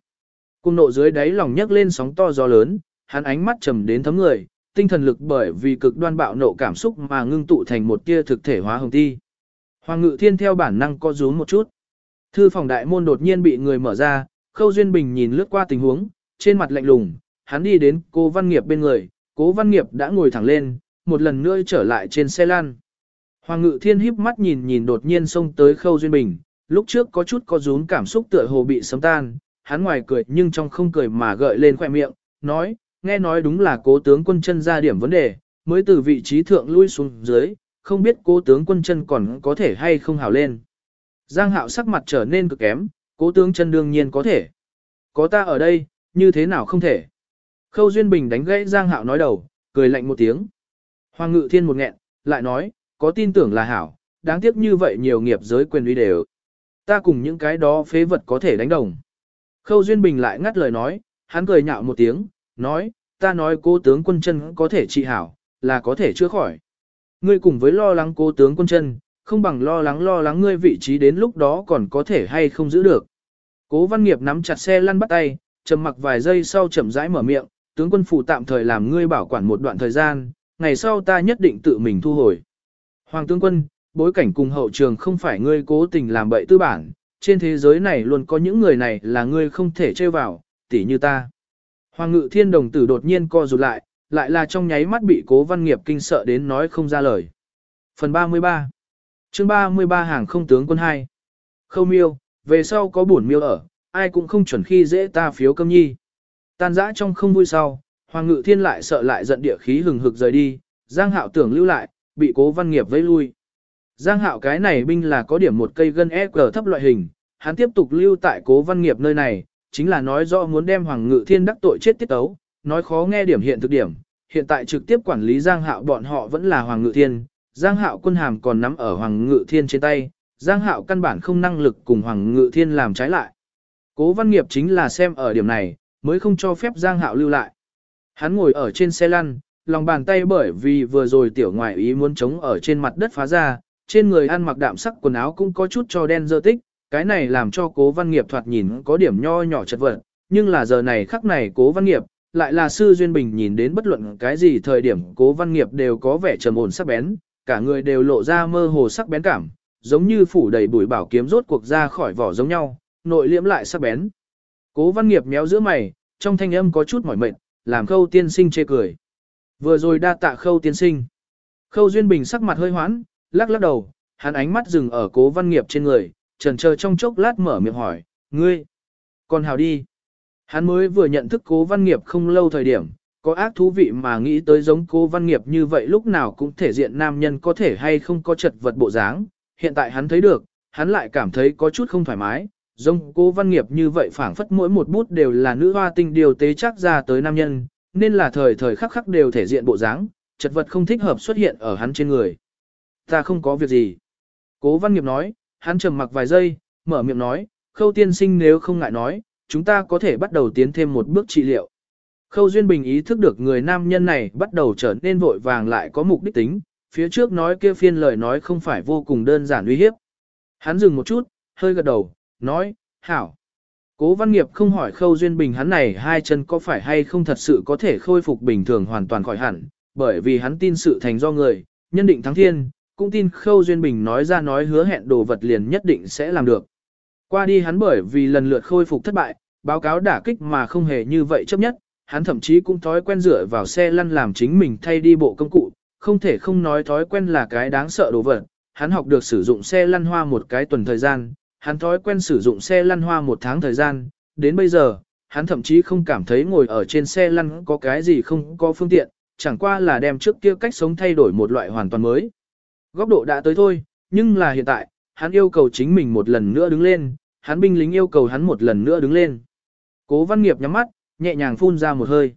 S1: Cung nộ dưới đáy lòng nhấc lên sóng to gió lớn, hắn ánh mắt trầm đến thấm người, tinh thần lực bởi vì cực đoan bạo nộ cảm xúc mà ngưng tụ thành một tia thực thể hóa hồng ti. Hoàng ngự thiên theo bản năng co rúm một chút. Thư phòng đại môn đột nhiên bị người mở ra, Khâu Duyên Bình nhìn lướt qua tình huống, trên mặt lạnh lùng, hắn đi đến cô Văn Nghiệp bên người, cố Văn Nghiệp đã ngồi thẳng lên, một lần nữa trở lại trên xe lan. Hoàng ngự thiên híp mắt nhìn nhìn đột nhiên xông tới Khâu Duyên Bình, lúc trước có chút có rún cảm xúc tựa hồ bị sấm tan, hắn ngoài cười nhưng trong không cười mà gợi lên khoẻ miệng, nói, nghe nói đúng là cố tướng quân chân ra điểm vấn đề, mới từ vị trí thượng lui xuống dưới, không biết cố tướng quân chân còn có thể hay không hào lên. Giang hạo sắc mặt trở nên cực kém, cố tướng chân đương nhiên có thể. Có ta ở đây, như thế nào không thể. Khâu Duyên Bình đánh gãy Giang hạo nói đầu, cười lạnh một tiếng. Hoàng ngự thiên một nghẹn, lại nói, có tin tưởng là hảo, đáng tiếc như vậy nhiều nghiệp giới quyền uy đều. Ta cùng những cái đó phế vật có thể đánh đồng. Khâu Duyên Bình lại ngắt lời nói, hắn cười nhạo một tiếng, nói, ta nói cô tướng quân chân có thể trị hảo, là có thể chữa khỏi. Ngươi cùng với lo lắng cô tướng quân chân, không bằng lo lắng lo lắng ngươi vị trí đến lúc đó còn có thể hay không giữ được. Cố văn nghiệp nắm chặt xe lăn bắt tay, trầm mặc vài giây sau chậm rãi mở miệng, tướng quân phủ tạm thời làm ngươi bảo quản một đoạn thời gian, ngày sau ta nhất định tự mình thu hồi. Hoàng tướng quân, bối cảnh cùng hậu trường không phải ngươi cố tình làm bậy tư bản, trên thế giới này luôn có những người này là ngươi không thể trêu vào, tỉ như ta. Hoàng ngự thiên đồng tử đột nhiên co rụt lại, lại là trong nháy mắt bị cố văn nghiệp kinh sợ đến nói không ra lời. Phần 33 chương 33 hàng không tướng quân 2 Khâu miêu, về sau có bổn miêu ở, ai cũng không chuẩn khi dễ ta phiếu cơm nhi. Tan dã trong không vui sau, Hoàng ngự thiên lại sợ lại giận địa khí hừng hực rời đi, Giang hạo tưởng lưu lại, bị cố văn nghiệp vây lui. Giang hạo cái này binh là có điểm một cây gân EQ thấp loại hình, hắn tiếp tục lưu tại cố văn nghiệp nơi này, chính là nói rõ muốn đem Hoàng Ngự Thiên đắc tội chết tiết tấu, nói khó nghe điểm hiện thực điểm, hiện tại trực tiếp quản lý Giang Hạo bọn họ vẫn là Hoàng Ngự Thiên, Giang Hạo quân hàm còn nắm ở Hoàng Ngự Thiên trên tay, Giang Hạo căn bản không năng lực cùng Hoàng Ngự Thiên làm trái lại. Cố văn nghiệp chính là xem ở điểm này, mới không cho phép Giang Hạo lưu lại. Hắn ngồi ở trên xe lăn, lòng bàn tay bởi vì vừa rồi tiểu ngoại ý muốn chống ở trên mặt đất phá ra, trên người ăn mặc đạm sắc quần áo cũng có chút cho đen dơ tích, cái này làm cho cố văn nghiệp thoạt nhìn có điểm nho nhỏ chật vật, nhưng là giờ này khắc này cố văn nghiệp, lại là sư Duyên Bình nhìn đến bất luận cái gì thời điểm cố văn nghiệp đều có vẻ trầm ổn sắc bén, cả người đều lộ ra mơ hồ sắc bén cảm, giống như phủ đầy bụi bảo kiếm rốt cuộc ra khỏi vỏ giống nhau, nội liễm lại sắc bén. Cố văn nghiệp méo giữa mày, trong thanh âm có chút mỏi mệt, làm khâu tiên sinh chê cười. Vừa rồi đa tạ khâu tiên sinh. Khâu Duyên Bình sắc mặt hơi hoãn, lắc lắc đầu, hắn ánh mắt dừng ở cố văn nghiệp trên người, trần chờ trong chốc lát mở miệng hỏi, ngươi, còn hào đi. Hắn mới vừa nhận thức cố văn nghiệp không lâu thời điểm, có ác thú vị mà nghĩ tới giống cố văn nghiệp như vậy lúc nào cũng thể diện nam nhân có thể hay không có chật vật bộ dáng. Hiện tại hắn thấy được, hắn lại cảm thấy có chút không thoải mái, giống cố văn nghiệp như vậy phảng phất mỗi một bút đều là nữ hoa tinh điều tế chắc ra tới nam nhân, nên là thời thời khắc khắc đều thể diện bộ dáng, chật vật không thích hợp xuất hiện ở hắn trên người. Ta không có việc gì. Cố văn nghiệp nói, hắn trầm mặc vài giây, mở miệng nói, khâu tiên sinh nếu không ngại nói, chúng ta có thể bắt đầu tiến thêm một bước trị liệu. Khâu Duyên Bình ý thức được người nam nhân này bắt đầu trở nên vội vàng lại có mục đích tính, phía trước nói kia phiên lời nói không phải vô cùng đơn giản uy hiếp. Hắn dừng một chút, hơi gật đầu, nói, hảo. Cố văn nghiệp không hỏi Khâu Duyên Bình hắn này hai chân có phải hay không thật sự có thể khôi phục bình thường hoàn toàn khỏi hẳn, bởi vì hắn tin sự thành do người, nhân định thắng thiên, cũng tin Khâu Duyên Bình nói ra nói hứa hẹn đồ vật liền nhất định sẽ làm được. Qua đi hắn bởi vì lần lượt khôi phục thất bại, báo cáo đả kích mà không hề như vậy chấp nhất, hắn thậm chí cũng thói quen dựa vào xe lăn làm chính mình thay đi bộ công cụ, không thể không nói thói quen là cái đáng sợ đồ vật. Hắn học được sử dụng xe lăn hoa một cái tuần thời gian, hắn thói quen sử dụng xe lăn hoa một tháng thời gian, đến bây giờ, hắn thậm chí không cảm thấy ngồi ở trên xe lăn có cái gì không có phương tiện, chẳng qua là đem trước kia cách sống thay đổi một loại hoàn toàn mới. Góc độ đã tới thôi, nhưng là hiện tại, hắn yêu cầu chính mình một lần nữa đứng lên, hắn binh lính yêu cầu hắn một lần nữa đứng lên. Cố văn nghiệp nhắm mắt, nhẹ nhàng phun ra một hơi.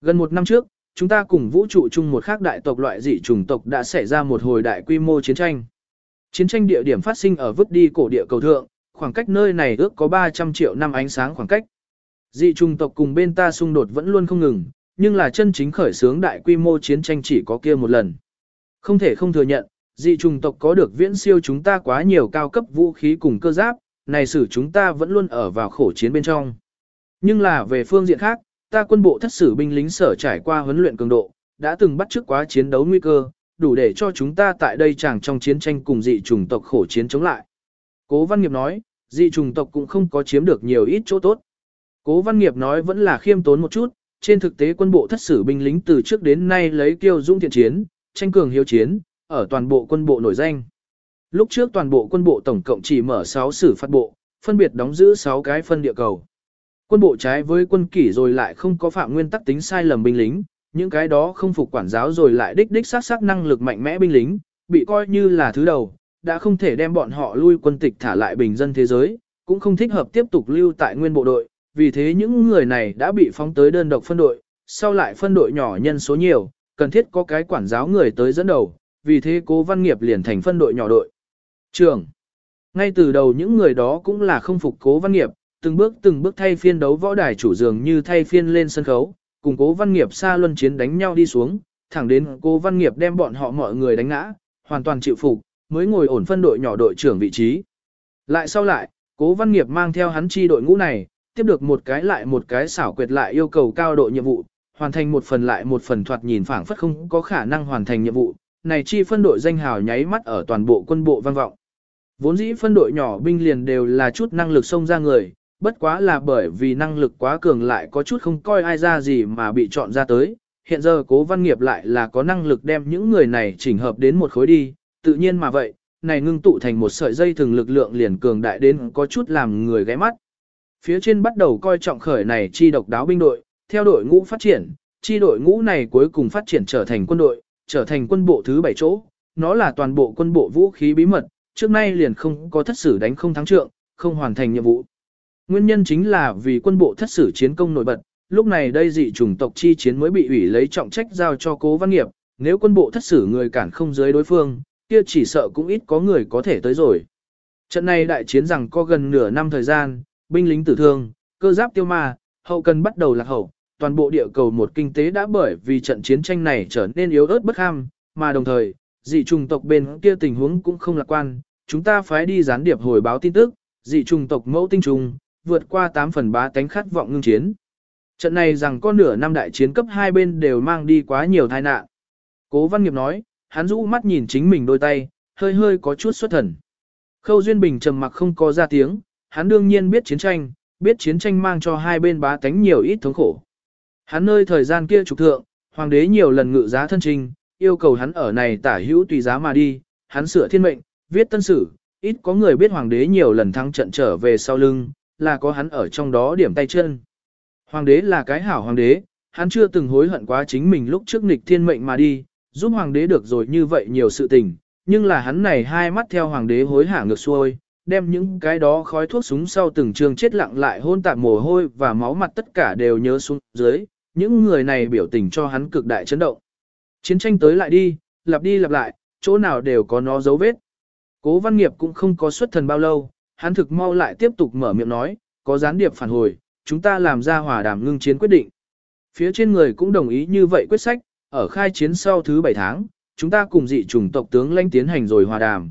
S1: Gần một năm trước, chúng ta cùng vũ trụ chung một khác đại tộc loại dị chủng tộc đã xảy ra một hồi đại quy mô chiến tranh. Chiến tranh địa điểm phát sinh ở vứt đi cổ địa cầu thượng, khoảng cách nơi này ước có 300 triệu năm ánh sáng khoảng cách. Dị trùng tộc cùng bên ta xung đột vẫn luôn không ngừng, nhưng là chân chính khởi xướng đại quy mô chiến tranh chỉ có kia một lần. Không thể không thừa nhận, dị trùng tộc có được viễn siêu chúng ta quá nhiều cao cấp vũ khí cùng cơ giáp, này xử chúng ta vẫn luôn ở vào khổ chiến bên trong. Nhưng là về phương diện khác, ta quân bộ thất sử binh lính sở trải qua huấn luyện cường độ, đã từng bắt trước quá chiến đấu nguy cơ, đủ để cho chúng ta tại đây chẳng trong chiến tranh cùng dị chủng tộc khổ chiến chống lại. Cố Văn Nghiệp nói, dị chủng tộc cũng không có chiếm được nhiều ít chỗ tốt. Cố Văn Nghiệp nói vẫn là khiêm tốn một chút, trên thực tế quân bộ thất sử binh lính từ trước đến nay lấy kiêu dung thiện chiến, tranh cường hiếu chiến, ở toàn bộ quân bộ nổi danh. Lúc trước toàn bộ quân bộ tổng cộng chỉ mở 6 sử phát bộ, phân biệt đóng giữ 6 cái phân địa cầu. Quân bộ trái với quân kỷ rồi lại không có phạm nguyên tắc tính sai lầm binh lính, những cái đó không phục quản giáo rồi lại đích đích sát sát năng lực mạnh mẽ binh lính, bị coi như là thứ đầu, đã không thể đem bọn họ lui quân tịch thả lại bình dân thế giới, cũng không thích hợp tiếp tục lưu tại nguyên bộ đội, vì thế những người này đã bị phóng tới đơn độc phân đội, sau lại phân đội nhỏ nhân số nhiều, cần thiết có cái quản giáo người tới dẫn đầu, vì thế cố văn nghiệp liền thành phân đội nhỏ đội. Trường. Ngay từ đầu những người đó cũng là không phục cố văn nghiệp, từng bước từng bước thay phiên đấu võ đài chủ dường như thay phiên lên sân khấu, cùng cố văn nghiệp xa luân chiến đánh nhau đi xuống, thẳng đến cố văn nghiệp đem bọn họ mọi người đánh ngã, hoàn toàn chịu phục, mới ngồi ổn phân đội nhỏ đội trưởng vị trí. Lại sau lại, cố văn nghiệp mang theo hắn chi đội ngũ này, tiếp được một cái lại một cái xảo quyệt lại yêu cầu cao độ nhiệm vụ, hoàn thành một phần lại một phần thoạt nhìn phảng phất không có khả năng hoàn thành nhiệm vụ, này chi phân đội danh hào nháy mắt ở toàn bộ quân bộ vang vọng. Vốn dĩ phân đội nhỏ binh liền đều là chút năng lực xông ra người, bất quá là bởi vì năng lực quá cường lại có chút không coi ai ra gì mà bị chọn ra tới. Hiện giờ cố văn nghiệp lại là có năng lực đem những người này chỉnh hợp đến một khối đi, tự nhiên mà vậy, này ngưng tụ thành một sợi dây thường lực lượng liền cường đại đến có chút làm người ghé mắt. Phía trên bắt đầu coi trọng khởi này chi độc đáo binh đội, theo đội ngũ phát triển, chi đội ngũ này cuối cùng phát triển trở thành quân đội, trở thành quân bộ thứ bảy chỗ, nó là toàn bộ quân bộ vũ khí bí mật, trước nay liền không có thất sử đánh không thắng trượng, không hoàn thành nhiệm vụ. Nguyên nhân chính là vì quân bộ thất sử chiến công nổi bật, lúc này đây dị chủng tộc chi chiến mới bị ủy lấy trọng trách giao cho cố văn nghiệp, nếu quân bộ thất sử người cản không dưới đối phương, kia chỉ sợ cũng ít có người có thể tới rồi. Trận này đại chiến rằng có gần nửa năm thời gian, binh lính tử thương, cơ giáp tiêu ma, hậu cần bắt đầu lạc hậu, toàn bộ địa cầu một kinh tế đã bởi vì trận chiến tranh này trở nên yếu ớt bất ham, mà đồng thời, dị trùng tộc bên kia tình huống cũng không lạc quan, chúng ta phải đi gián điệp hồi báo tin tức, dị trùng tộc mẫu tinh trùng, vượt qua 8 phần 3 tánh khát vọng ngưng chiến. Trận này rằng con nửa năm đại chiến cấp hai bên đều mang đi quá nhiều tai nạn. Cố Văn Nghiệp nói, hắn rũ mắt nhìn chính mình đôi tay, hơi hơi có chút xuất thần. Khâu Duyên Bình trầm mặc không có ra tiếng, hắn đương nhiên biết chiến tranh, biết chiến tranh mang cho hai bên bá tánh nhiều ít thống khổ. Hắn nơi thời gian kia trục thượng, hoàng đế nhiều lần ngự giá thân trình, yêu cầu hắn ở này tả hữu tùy giá mà đi, hắn sửa thiên mệnh, viết tân sử, ít có người biết hoàng đế nhiều lần thắng trận trở về sau lưng, là có hắn ở trong đó điểm tay chân. Hoàng đế là cái hảo hoàng đế, hắn chưa từng hối hận quá chính mình lúc trước nghịch thiên mệnh mà đi, giúp hoàng đế được rồi như vậy nhiều sự tình, nhưng là hắn này hai mắt theo hoàng đế hối hả ngược xuôi, đem những cái đó khói thuốc súng sau từng trường chết lặng lại hôn tạp mồ hôi và máu mặt tất cả đều nhớ xuống dưới, những người này biểu tình cho hắn cực đại chấn động. Chiến tranh tới lại đi, lặp đi lặp lại, chỗ nào đều có nó dấu vết. Cố văn nghiệp cũng không có xuất thần bao lâu, hắn thực mau lại tiếp tục mở miệng nói, có gián điệp phản hồi, chúng ta làm ra hòa đàm ngưng chiến quyết định. Phía trên người cũng đồng ý như vậy quyết sách, ở khai chiến sau thứ 7 tháng, chúng ta cùng dị trùng tộc tướng lãnh tiến hành rồi hòa đàm.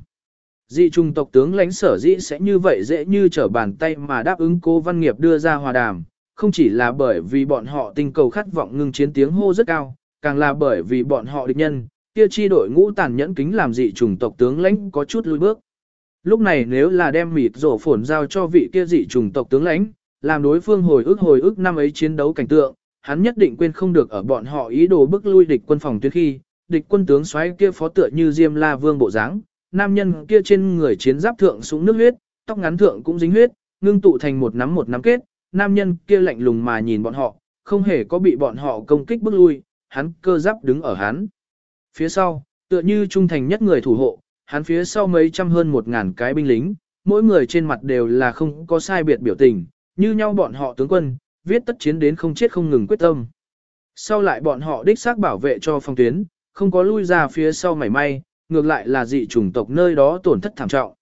S1: Dị trùng tộc tướng lãnh sở dĩ sẽ như vậy dễ như trở bàn tay mà đáp ứng cố văn nghiệp đưa ra hòa đàm, không chỉ là bởi vì bọn họ tinh cầu khát vọng ngưng chiến tiếng hô rất cao, càng là bởi vì bọn họ địch nhân, kia chi đội ngũ tàn nhẫn kính làm dị trùng tộc tướng lãnh có chút lùi bước. Lúc này nếu là đem mịt rổ phổn giao cho vị kia dị trùng tộc tướng lãnh, làm đối phương hồi ức hồi ức năm ấy chiến đấu cảnh tượng, hắn nhất định quên không được ở bọn họ ý đồ bức lui địch quân phòng tuyến khi, địch quân tướng xoáy kia phó tựa như Diêm La Vương bộ dáng, nam nhân kia trên người chiến giáp thượng súng nước huyết, tóc ngắn thượng cũng dính huyết, ngưng tụ thành một nắm một nắm kết, nam nhân kia lạnh lùng mà nhìn bọn họ, không hề có bị bọn họ công kích bức lui, hắn cơ giáp đứng ở hắn. Phía sau, tựa như trung thành nhất người thủ hộ, hắn phía sau mấy trăm hơn một ngàn cái binh lính, mỗi người trên mặt đều là không có sai biệt biểu tình, như nhau bọn họ tướng quân, viết tất chiến đến không chết không ngừng quyết tâm. Sau lại bọn họ đích xác bảo vệ cho Phong tuyến, không có lui ra phía sau mảy may, ngược lại là dị chủng tộc nơi đó tổn thất thảm trọng.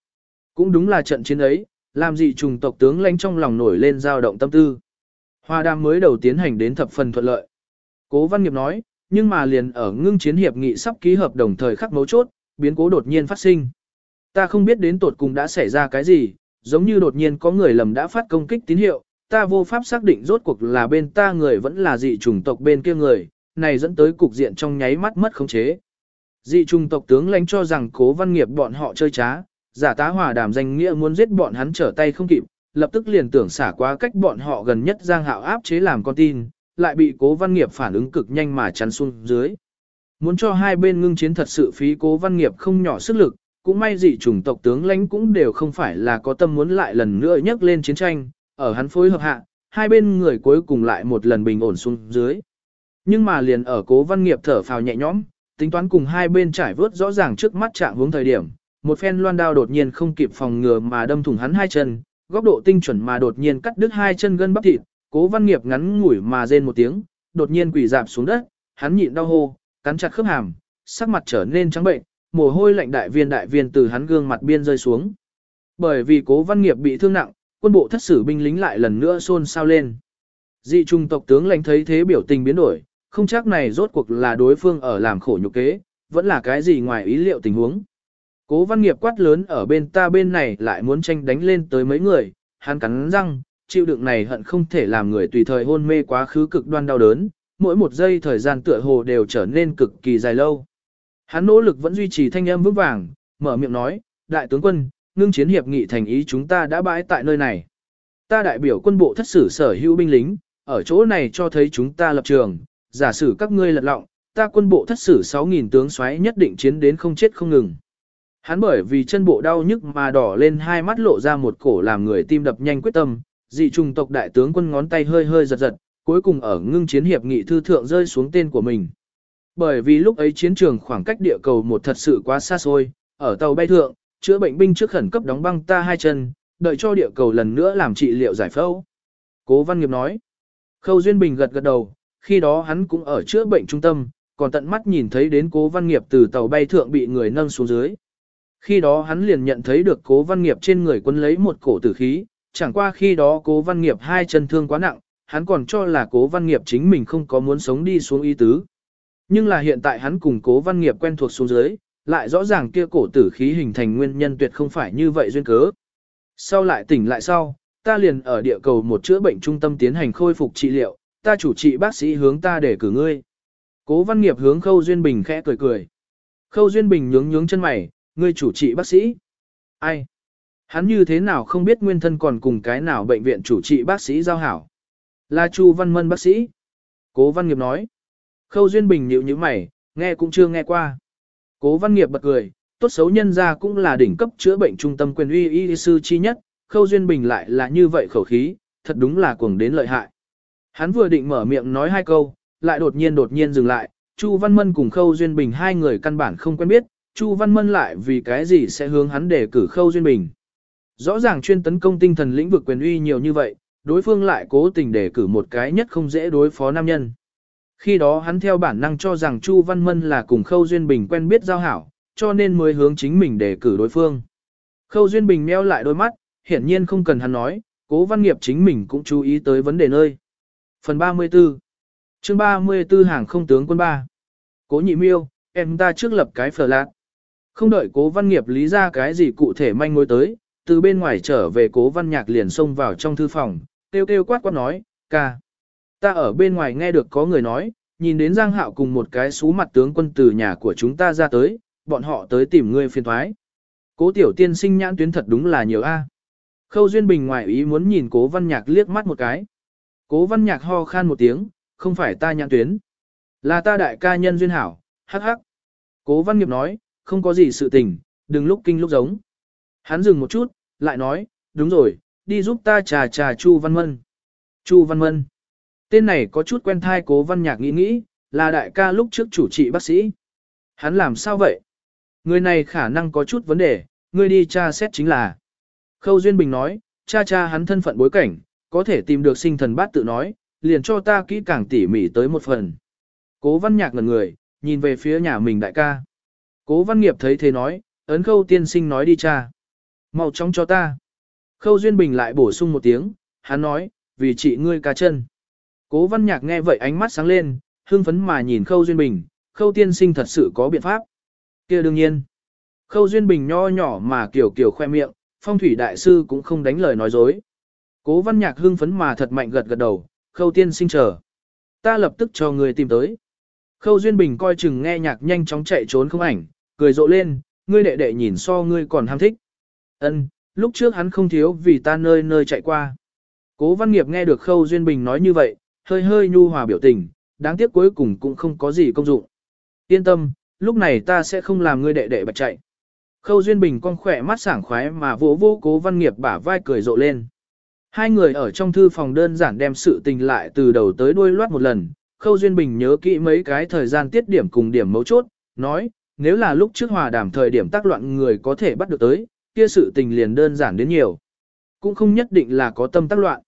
S1: Cũng đúng là trận chiến ấy, làm dị chủng tộc tướng lãnh trong lòng nổi lên dao động tâm tư. Hoa đàm mới đầu tiến hành đến thập phần thuận lợi. Cố Văn Nghiệp nói, nhưng mà liền ở ngưng chiến hiệp nghị sắp ký hợp đồng thời khắc mấu chốt, biến cố đột nhiên phát sinh. Ta không biết đến tột cùng đã xảy ra cái gì, giống như đột nhiên có người lầm đã phát công kích tín hiệu, ta vô pháp xác định rốt cuộc là bên ta người vẫn là dị chủng tộc bên kia người, này dẫn tới cục diện trong nháy mắt mất khống chế. Dị chủng tộc tướng lãnh cho rằng cố văn nghiệp bọn họ chơi trá, giả tá hòa đàm danh nghĩa muốn giết bọn hắn trở tay không kịp, lập tức liền tưởng xả quá cách bọn họ gần nhất giang hạo áp chế làm con tin, lại bị cố văn nghiệp phản ứng cực nhanh mà chắn xuống dưới. Muốn cho hai bên ngưng chiến thật sự phí cố văn nghiệp không nhỏ sức lực, cũng may dị chủng tộc tướng lãnh cũng đều không phải là có tâm muốn lại lần nữa nhắc lên chiến tranh, ở hắn phối hợp hạ, hai bên người cuối cùng lại một lần bình ổn xuống dưới. Nhưng mà liền ở cố văn nghiệp thở phào nhẹ nhõm, tính toán cùng hai bên trải vớt rõ ràng trước mắt trạng hướng thời điểm, một phen loan đao đột nhiên không kịp phòng ngừa mà đâm thủng hắn hai chân, góc độ tinh chuẩn mà đột nhiên cắt đứt hai chân gân bắp thịt, cố văn nghiệp ngắn ngủi mà rên một tiếng, đột nhiên quỳ dạp xuống đất, hắn nhịn đau hô, cắn chặt khớp hàm, sắc mặt trở nên trắng bệnh, mồ hôi lạnh đại viên đại viên từ hắn gương mặt biên rơi xuống. Bởi vì cố văn nghiệp bị thương nặng, quân bộ thất sử binh lính lại lần nữa xôn xao lên. Dị trung tộc tướng lãnh thấy thế biểu tình biến đổi, không chắc này rốt cuộc là đối phương ở làm khổ nhục kế, vẫn là cái gì ngoài ý liệu tình huống. Cố văn nghiệp quát lớn ở bên ta bên này lại muốn tranh đánh lên tới mấy người, hắn cắn răng, chịu đựng này hận không thể làm người tùy thời hôn mê quá khứ cực đoan đau đớn, mỗi một giây thời gian tựa hồ đều trở nên cực kỳ dài lâu. Hắn nỗ lực vẫn duy trì thanh âm vững vàng, mở miệng nói, đại tướng quân, ngưng chiến hiệp nghị thành ý chúng ta đã bãi tại nơi này. Ta đại biểu quân bộ thất sử sở hữu binh lính, ở chỗ này cho thấy chúng ta lập trường, giả sử các ngươi lật lọng, ta quân bộ thất sử 6.000 tướng xoáy nhất định chiến đến không chết không ngừng. Hắn bởi vì chân bộ đau nhức mà đỏ lên hai mắt lộ ra một cổ làm người tim đập nhanh quyết tâm, dị trùng tộc đại tướng quân ngón tay hơi hơi giật giật, cuối cùng ở ngưng chiến hiệp nghị thư thượng rơi xuống tên của mình. Bởi vì lúc ấy chiến trường khoảng cách địa cầu một thật sự quá xa xôi, ở tàu bay thượng, chữa bệnh binh trước khẩn cấp đóng băng ta hai chân, đợi cho địa cầu lần nữa làm trị liệu giải phẫu. Cố Văn Nghiệp nói. Khâu Duyên Bình gật gật đầu, khi đó hắn cũng ở chữa bệnh trung tâm, còn tận mắt nhìn thấy đến Cố Văn Nghiệp từ tàu bay thượng bị người nâng xuống dưới. Khi đó hắn liền nhận thấy được Cố Văn Nghiệp trên người quân lấy một cổ tử khí, chẳng qua khi đó Cố Văn Nghiệp hai chân thương quá nặng, hắn còn cho là Cố Văn Nghiệp chính mình không có muốn sống đi xuống y tứ. Nhưng là hiện tại hắn cùng Cố Văn Nghiệp quen thuộc xuống dưới, lại rõ ràng kia cổ tử khí hình thành nguyên nhân tuyệt không phải như vậy duyên cớ. Sau lại tỉnh lại sau, ta liền ở địa cầu một chữa bệnh trung tâm tiến hành khôi phục trị liệu, ta chủ trị bác sĩ hướng ta để cử ngươi. Cố văn nghiệp hướng Khâu Duyên Bình khẽ cười cười. Khâu Duyên Bình nhướng nhướng chân mày, ngươi chủ trị bác sĩ. Ai? Hắn như thế nào không biết nguyên thân còn cùng cái nào bệnh viện chủ trị bác sĩ giao hảo. Là Chu Văn Mân bác sĩ. Cố Văn Nghiệp nói. Khâu Duyên Bình nhịu như mày, nghe cũng chưa nghe qua. Cố Văn Nghiệp bật cười, tốt xấu nhân ra cũng là đỉnh cấp chữa bệnh trung tâm quyền uy y sư chi nhất, Khâu Duyên Bình lại là như vậy khẩu khí, thật đúng là cuồng đến lợi hại. Hắn vừa định mở miệng nói hai câu, lại đột nhiên đột nhiên dừng lại, Chu Văn Mân cùng Khâu Duyên Bình hai người căn bản không quen biết, Chu Văn Mân lại vì cái gì sẽ hướng hắn để cử Khâu Duyên Bình. Rõ ràng chuyên tấn công tinh thần lĩnh vực quyền uy nhiều như vậy, đối phương lại cố tình để cử một cái nhất không dễ đối phó nam nhân. Khi đó hắn theo bản năng cho rằng Chu Văn Mân là cùng Khâu Duyên Bình quen biết giao hảo, cho nên mới hướng chính mình để cử đối phương. Khâu Duyên Bình meo lại đôi mắt, hiển nhiên không cần hắn nói, cố văn nghiệp chính mình cũng chú ý tới vấn đề nơi. Phần 34 chương 34 hàng không tướng quân 3 Cố nhị miêu, em ta trước lập cái phở lạc. Không đợi cố văn nghiệp lý ra cái gì cụ thể manh mối tới, từ bên ngoài trở về cố văn nhạc liền xông vào trong thư phòng, kêu kêu quát quát nói, ca. Ta ở bên ngoài nghe được có người nói, nhìn đến Giang Hạo cùng một cái xú mặt tướng quân từ nhà của chúng ta ra tới, bọn họ tới tìm ngươi phiền thoái. Cố tiểu tiên sinh nhãn tuyến thật đúng là nhiều a. Khâu Duyên Bình ngoài ý muốn nhìn cố văn nhạc liếc mắt một cái. Cố văn nhạc ho khan một tiếng, không phải ta nhãn tuyến. Là ta đại ca nhân duyên hảo, hắc hắc. Cố văn nghiệp nói, không có gì sự tình, đừng lúc kinh lúc giống. Hắn dừng một chút, lại nói, đúng rồi, đi giúp ta trà trà Chu Văn Mân. Chu Văn Mân. Tên này có chút quen thai cố văn nhạc nghĩ nghĩ, là đại ca lúc trước chủ trị bác sĩ. Hắn làm sao vậy? Người này khả năng có chút vấn đề, người đi tra xét chính là. Khâu Duyên Bình nói, cha cha hắn thân phận bối cảnh, có thể tìm được sinh thần bát tự nói, liền cho ta kỹ càng tỉ mỉ tới một phần. Cố văn nhạc ngần người, nhìn về phía nhà mình đại ca. Cố văn nghiệp thấy thế nói, ấn khâu tiên sinh nói đi cha. Mau chóng cho ta. Khâu Duyên Bình lại bổ sung một tiếng, hắn nói, vì chị ngươi ca chân. Cố văn nhạc nghe vậy ánh mắt sáng lên, hưng phấn mà nhìn Khâu Duyên Bình, Khâu tiên sinh thật sự có biện pháp. kia đương nhiên. Khâu Duyên Bình nho nhỏ mà kiểu kiểu khoe miệng, phong thủy đại sư cũng không đánh lời nói dối. Cố văn nhạc hưng phấn mà thật mạnh gật gật đầu, Khâu tiên sinh chờ. Ta lập tức cho người tìm tới. Khâu Duyên Bình coi chừng nghe nhạc nhanh chóng chạy trốn không ảnh, cười rộ lên, ngươi đệ đệ nhìn so ngươi còn ham thích. Ân, lúc trước hắn không thiếu vì ta nơi nơi chạy qua. Cố Văn Nghiệp nghe được Khâu Duyên Bình nói như vậy, hơi hơi nhu hòa biểu tình, đáng tiếc cuối cùng cũng không có gì công dụng. Yên tâm, lúc này ta sẽ không làm ngươi đệ đệ bạch chạy. Khâu Duyên Bình con khỏe mắt sảng khoái mà vỗ vỗ Cố Văn Nghiệp bả vai cười rộ lên. Hai người ở trong thư phòng đơn giản đem sự tình lại từ đầu tới đuôi loát một lần. Khâu Duyên Bình nhớ kỹ mấy cái thời gian tiết điểm cùng điểm mấu chốt, nói, nếu là lúc trước hòa đàm thời điểm tác loạn người có thể bắt được tới, kia sự tình liền đơn giản đến nhiều. Cũng không nhất định là có tâm tác loạn.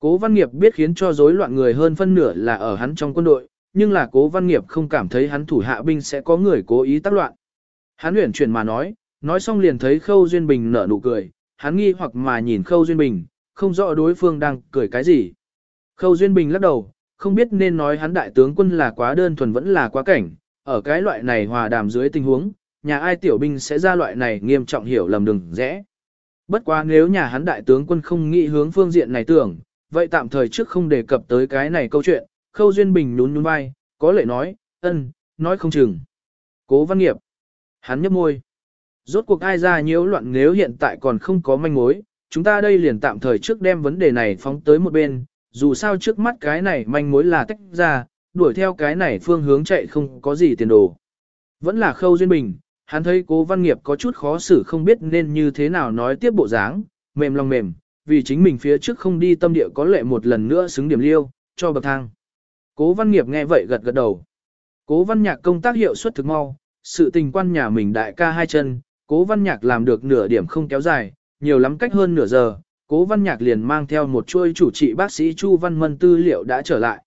S1: Cố văn nghiệp biết khiến cho rối loạn người hơn phân nửa là ở hắn trong quân đội, nhưng là cố văn nghiệp không cảm thấy hắn thủ hạ binh sẽ có người cố ý tác loạn. Hắn huyển chuyển mà nói, nói xong liền thấy Khâu Duyên Bình nở nụ cười, hắn nghi hoặc mà nhìn Khâu Duyên Bình, không rõ đối phương đang cười cái gì. Khâu Duyên Bình lắc đầu, không biết nên nói hắn đại tướng quân là quá đơn thuần vẫn là quá cảnh, ở cái loại này hòa đàm dưới tình huống, nhà ai tiểu binh sẽ ra loại này nghiêm trọng hiểu lầm đừng rẽ. Bất quá nếu nhà hắn đại tướng quân không nghĩ hướng phương diện này tưởng, vậy tạm thời trước không đề cập tới cái này câu chuyện, Khâu Duyên Bình nhún nhún vai, có lệ nói, ân, nói không chừng. Cố văn nghiệp. Hắn nhấp môi. Rốt cuộc ai ra nhiễu loạn nếu hiện tại còn không có manh mối, chúng ta đây liền tạm thời trước đem vấn đề này phóng tới một bên, dù sao trước mắt cái này manh mối là tách ra, đuổi theo cái này phương hướng chạy không có gì tiền đồ. Vẫn là Khâu Duyên Bình, hắn thấy cố văn nghiệp có chút khó xử không biết nên như thế nào nói tiếp bộ dáng, mềm lòng mềm, vì chính mình phía trước không đi tâm địa có lệ một lần nữa xứng điểm liêu, cho bậc thang. Cố văn nghiệp nghe vậy gật gật đầu. Cố văn nhạc công tác hiệu suất thực mau, sự tình quan nhà mình đại ca hai chân, cố văn nhạc làm được nửa điểm không kéo dài, nhiều lắm cách hơn nửa giờ, cố văn nhạc liền mang theo một chuôi chủ trị bác sĩ Chu Văn Mân tư liệu đã trở lại.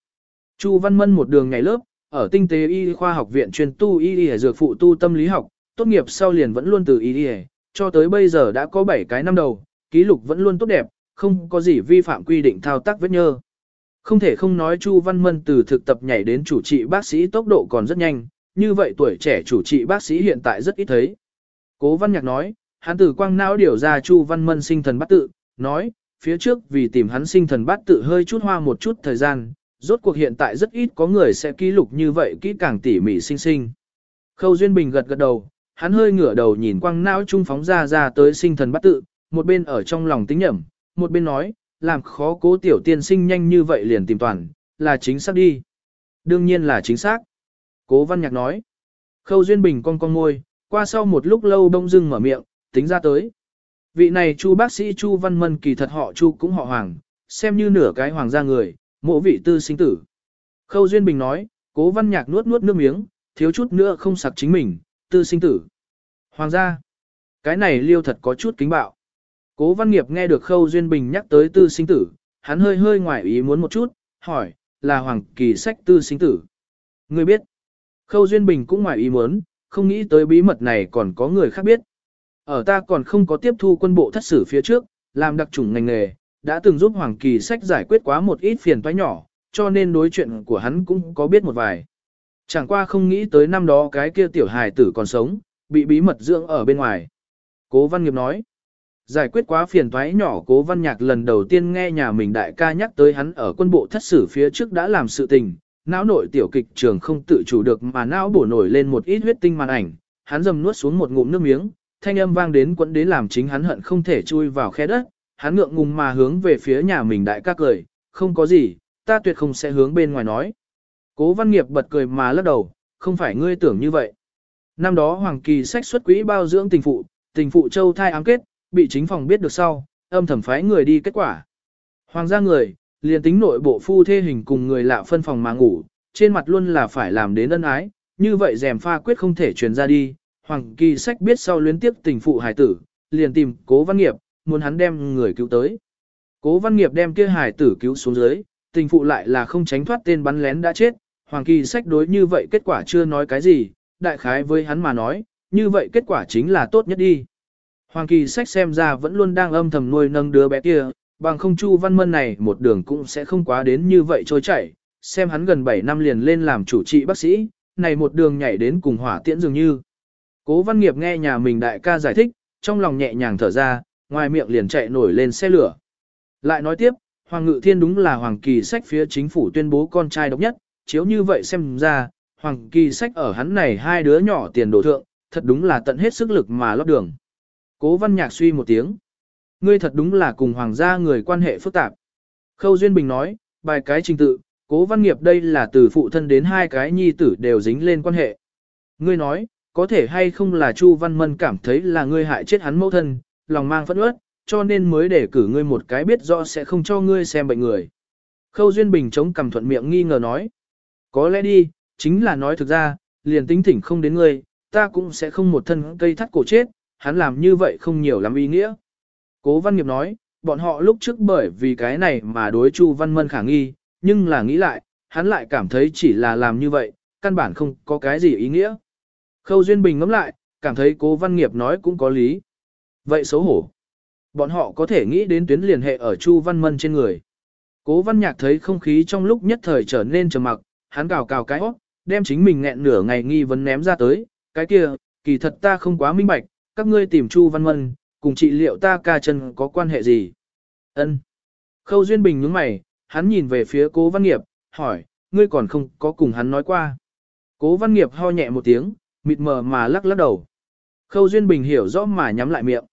S1: Chu Văn Mân một đường ngày lớp, ở tinh tế y khoa học viện chuyên tu y y dược phụ tu tâm lý học, tốt nghiệp sau liền vẫn luôn từ ý đi cho tới bây giờ đã có 7 cái năm đầu, ký lục vẫn luôn tốt đẹp, không có gì vi phạm quy định thao tác vết nhơ. Không thể không nói Chu Văn Mân từ thực tập nhảy đến chủ trị bác sĩ tốc độ còn rất nhanh, như vậy tuổi trẻ chủ trị bác sĩ hiện tại rất ít thấy. Cố Văn Nhạc nói, hắn từ quang não điều ra Chu Văn Mân sinh thần bát tự, nói, phía trước vì tìm hắn sinh thần bát tự hơi chút hoa một chút thời gian, rốt cuộc hiện tại rất ít có người sẽ ký lục như vậy kỹ càng tỉ mỉ sinh sinh. Khâu Duyên Bình gật gật đầu, hắn hơi ngửa đầu nhìn quang não trung phóng ra ra tới sinh thần bắt tự, một bên ở trong lòng tính nhẩm, một bên nói, làm khó cố tiểu tiên sinh nhanh như vậy liền tìm toàn, là chính xác đi. Đương nhiên là chính xác. Cố văn nhạc nói. Khâu Duyên Bình con con môi, qua sau một lúc lâu đông dưng mở miệng, tính ra tới. Vị này chu bác sĩ chu văn mân kỳ thật họ chu cũng họ hoàng, xem như nửa cái hoàng gia người, mộ vị tư sinh tử. Khâu Duyên Bình nói, cố văn nhạc nuốt nuốt nước miếng, thiếu chút nữa không sặc chính mình, tư sinh tử. Hoàng gia, cái này liêu thật có chút kính bạo. Cố văn nghiệp nghe được Khâu Duyên Bình nhắc tới tư sinh tử, hắn hơi hơi ngoài ý muốn một chút, hỏi, là Hoàng Kỳ sách tư sinh tử. Người biết, Khâu Duyên Bình cũng ngoài ý muốn, không nghĩ tới bí mật này còn có người khác biết. Ở ta còn không có tiếp thu quân bộ thất sử phía trước, làm đặc chủng ngành nghề, đã từng giúp Hoàng Kỳ sách giải quyết quá một ít phiền toái nhỏ, cho nên đối chuyện của hắn cũng có biết một vài. Chẳng qua không nghĩ tới năm đó cái kia tiểu hài tử còn sống, bị bí mật dưỡng ở bên ngoài. Cố Văn Nghiệp nói, giải quyết quá phiền thoái nhỏ Cố Văn Nhạc lần đầu tiên nghe nhà mình đại ca nhắc tới hắn ở quân bộ thất sử phía trước đã làm sự tình, não nội tiểu kịch trường không tự chủ được mà não bổ nổi lên một ít huyết tinh màn ảnh, hắn dầm nuốt xuống một ngụm nước miếng, thanh âm vang đến quẫn đến làm chính hắn hận không thể chui vào khe đất, hắn ngượng ngùng mà hướng về phía nhà mình đại ca cười, không có gì, ta tuyệt không sẽ hướng bên ngoài nói. Cố văn nghiệp bật cười mà lắc đầu, không phải ngươi tưởng như vậy. Năm đó Hoàng Kỳ sách xuất quỹ bao dưỡng tình phụ, tình phụ châu thai ám kết, bị chính phòng biết được sau, âm thầm phái người đi kết quả. Hoàng gia người, liền tính nội bộ phu thê hình cùng người lạ phân phòng mà ngủ, trên mặt luôn là phải làm đến ân ái, như vậy rèm pha quyết không thể truyền ra đi. Hoàng kỳ sách biết sau luyến tiếp tình phụ hải tử, liền tìm cố văn nghiệp, muốn hắn đem người cứu tới. Cố văn nghiệp đem kia hải tử cứu xuống dưới, tình phụ lại là không tránh thoát tên bắn lén đã chết. Hoàng kỳ sách đối như vậy kết quả chưa nói cái gì, đại khái với hắn mà nói, như vậy kết quả chính là tốt nhất đi. Hoàng kỳ sách xem ra vẫn luôn đang âm thầm nuôi nâng đứa bé kia, bằng không Chu Văn Mân này một đường cũng sẽ không quá đến như vậy trôi chảy, xem hắn gần 7 năm liền lên làm chủ trị bác sĩ, này một đường nhảy đến cùng hỏa tiễn dường như. Cố Văn Nghiệp nghe nhà mình đại ca giải thích, trong lòng nhẹ nhàng thở ra, ngoài miệng liền chạy nổi lên xe lửa. Lại nói tiếp, Hoàng Ngự Thiên đúng là Hoàng Kỳ Sách phía chính phủ tuyên bố con trai độc nhất, chiếu như vậy xem ra, Hoàng Kỳ Sách ở hắn này hai đứa nhỏ tiền đồ thượng, thật đúng là tận hết sức lực mà lót đường. Cố Văn Nhạc suy một tiếng. Ngươi thật đúng là cùng hoàng gia người quan hệ phức tạp. Khâu Duyên Bình nói, bài cái trình tự, cố văn nghiệp đây là từ phụ thân đến hai cái nhi tử đều dính lên quan hệ. Ngươi nói, có thể hay không là Chu Văn Mân cảm thấy là ngươi hại chết hắn mẫu thân, lòng mang phẫn uất, cho nên mới để cử ngươi một cái biết rõ sẽ không cho ngươi xem bệnh người. Khâu Duyên Bình chống cầm thuận miệng nghi ngờ nói. Có lẽ đi, chính là nói thực ra, liền tính thỉnh không đến ngươi, ta cũng sẽ không một thân cây thắt cổ chết, hắn làm như vậy không nhiều lắm ý nghĩa. Cố Văn Nghiệp nói, bọn họ lúc trước bởi vì cái này mà đối Chu Văn Mân khả nghi, nhưng là nghĩ lại, hắn lại cảm thấy chỉ là làm như vậy, căn bản không có cái gì ý nghĩa. Khâu Duyên Bình ngẫm lại, cảm thấy Cố Văn Nghiệp nói cũng có lý. Vậy xấu hổ. Bọn họ có thể nghĩ đến tuyến liên hệ ở Chu Văn Mân trên người. Cố Văn Nhạc thấy không khí trong lúc nhất thời trở nên trầm mặc, hắn cào cào cái hót, đem chính mình nghẹn nửa ngày nghi vấn ném ra tới, cái kia, kỳ thật ta không quá minh bạch, các ngươi tìm Chu Văn Mân, cùng trị liệu ta ca chân có quan hệ gì? Ân. Khâu Duyên Bình nhướng mày, hắn nhìn về phía cố văn nghiệp, hỏi, ngươi còn không có cùng hắn nói qua. Cố văn nghiệp ho nhẹ một tiếng, mịt mờ mà lắc lắc đầu. Khâu Duyên Bình hiểu rõ mà nhắm lại miệng.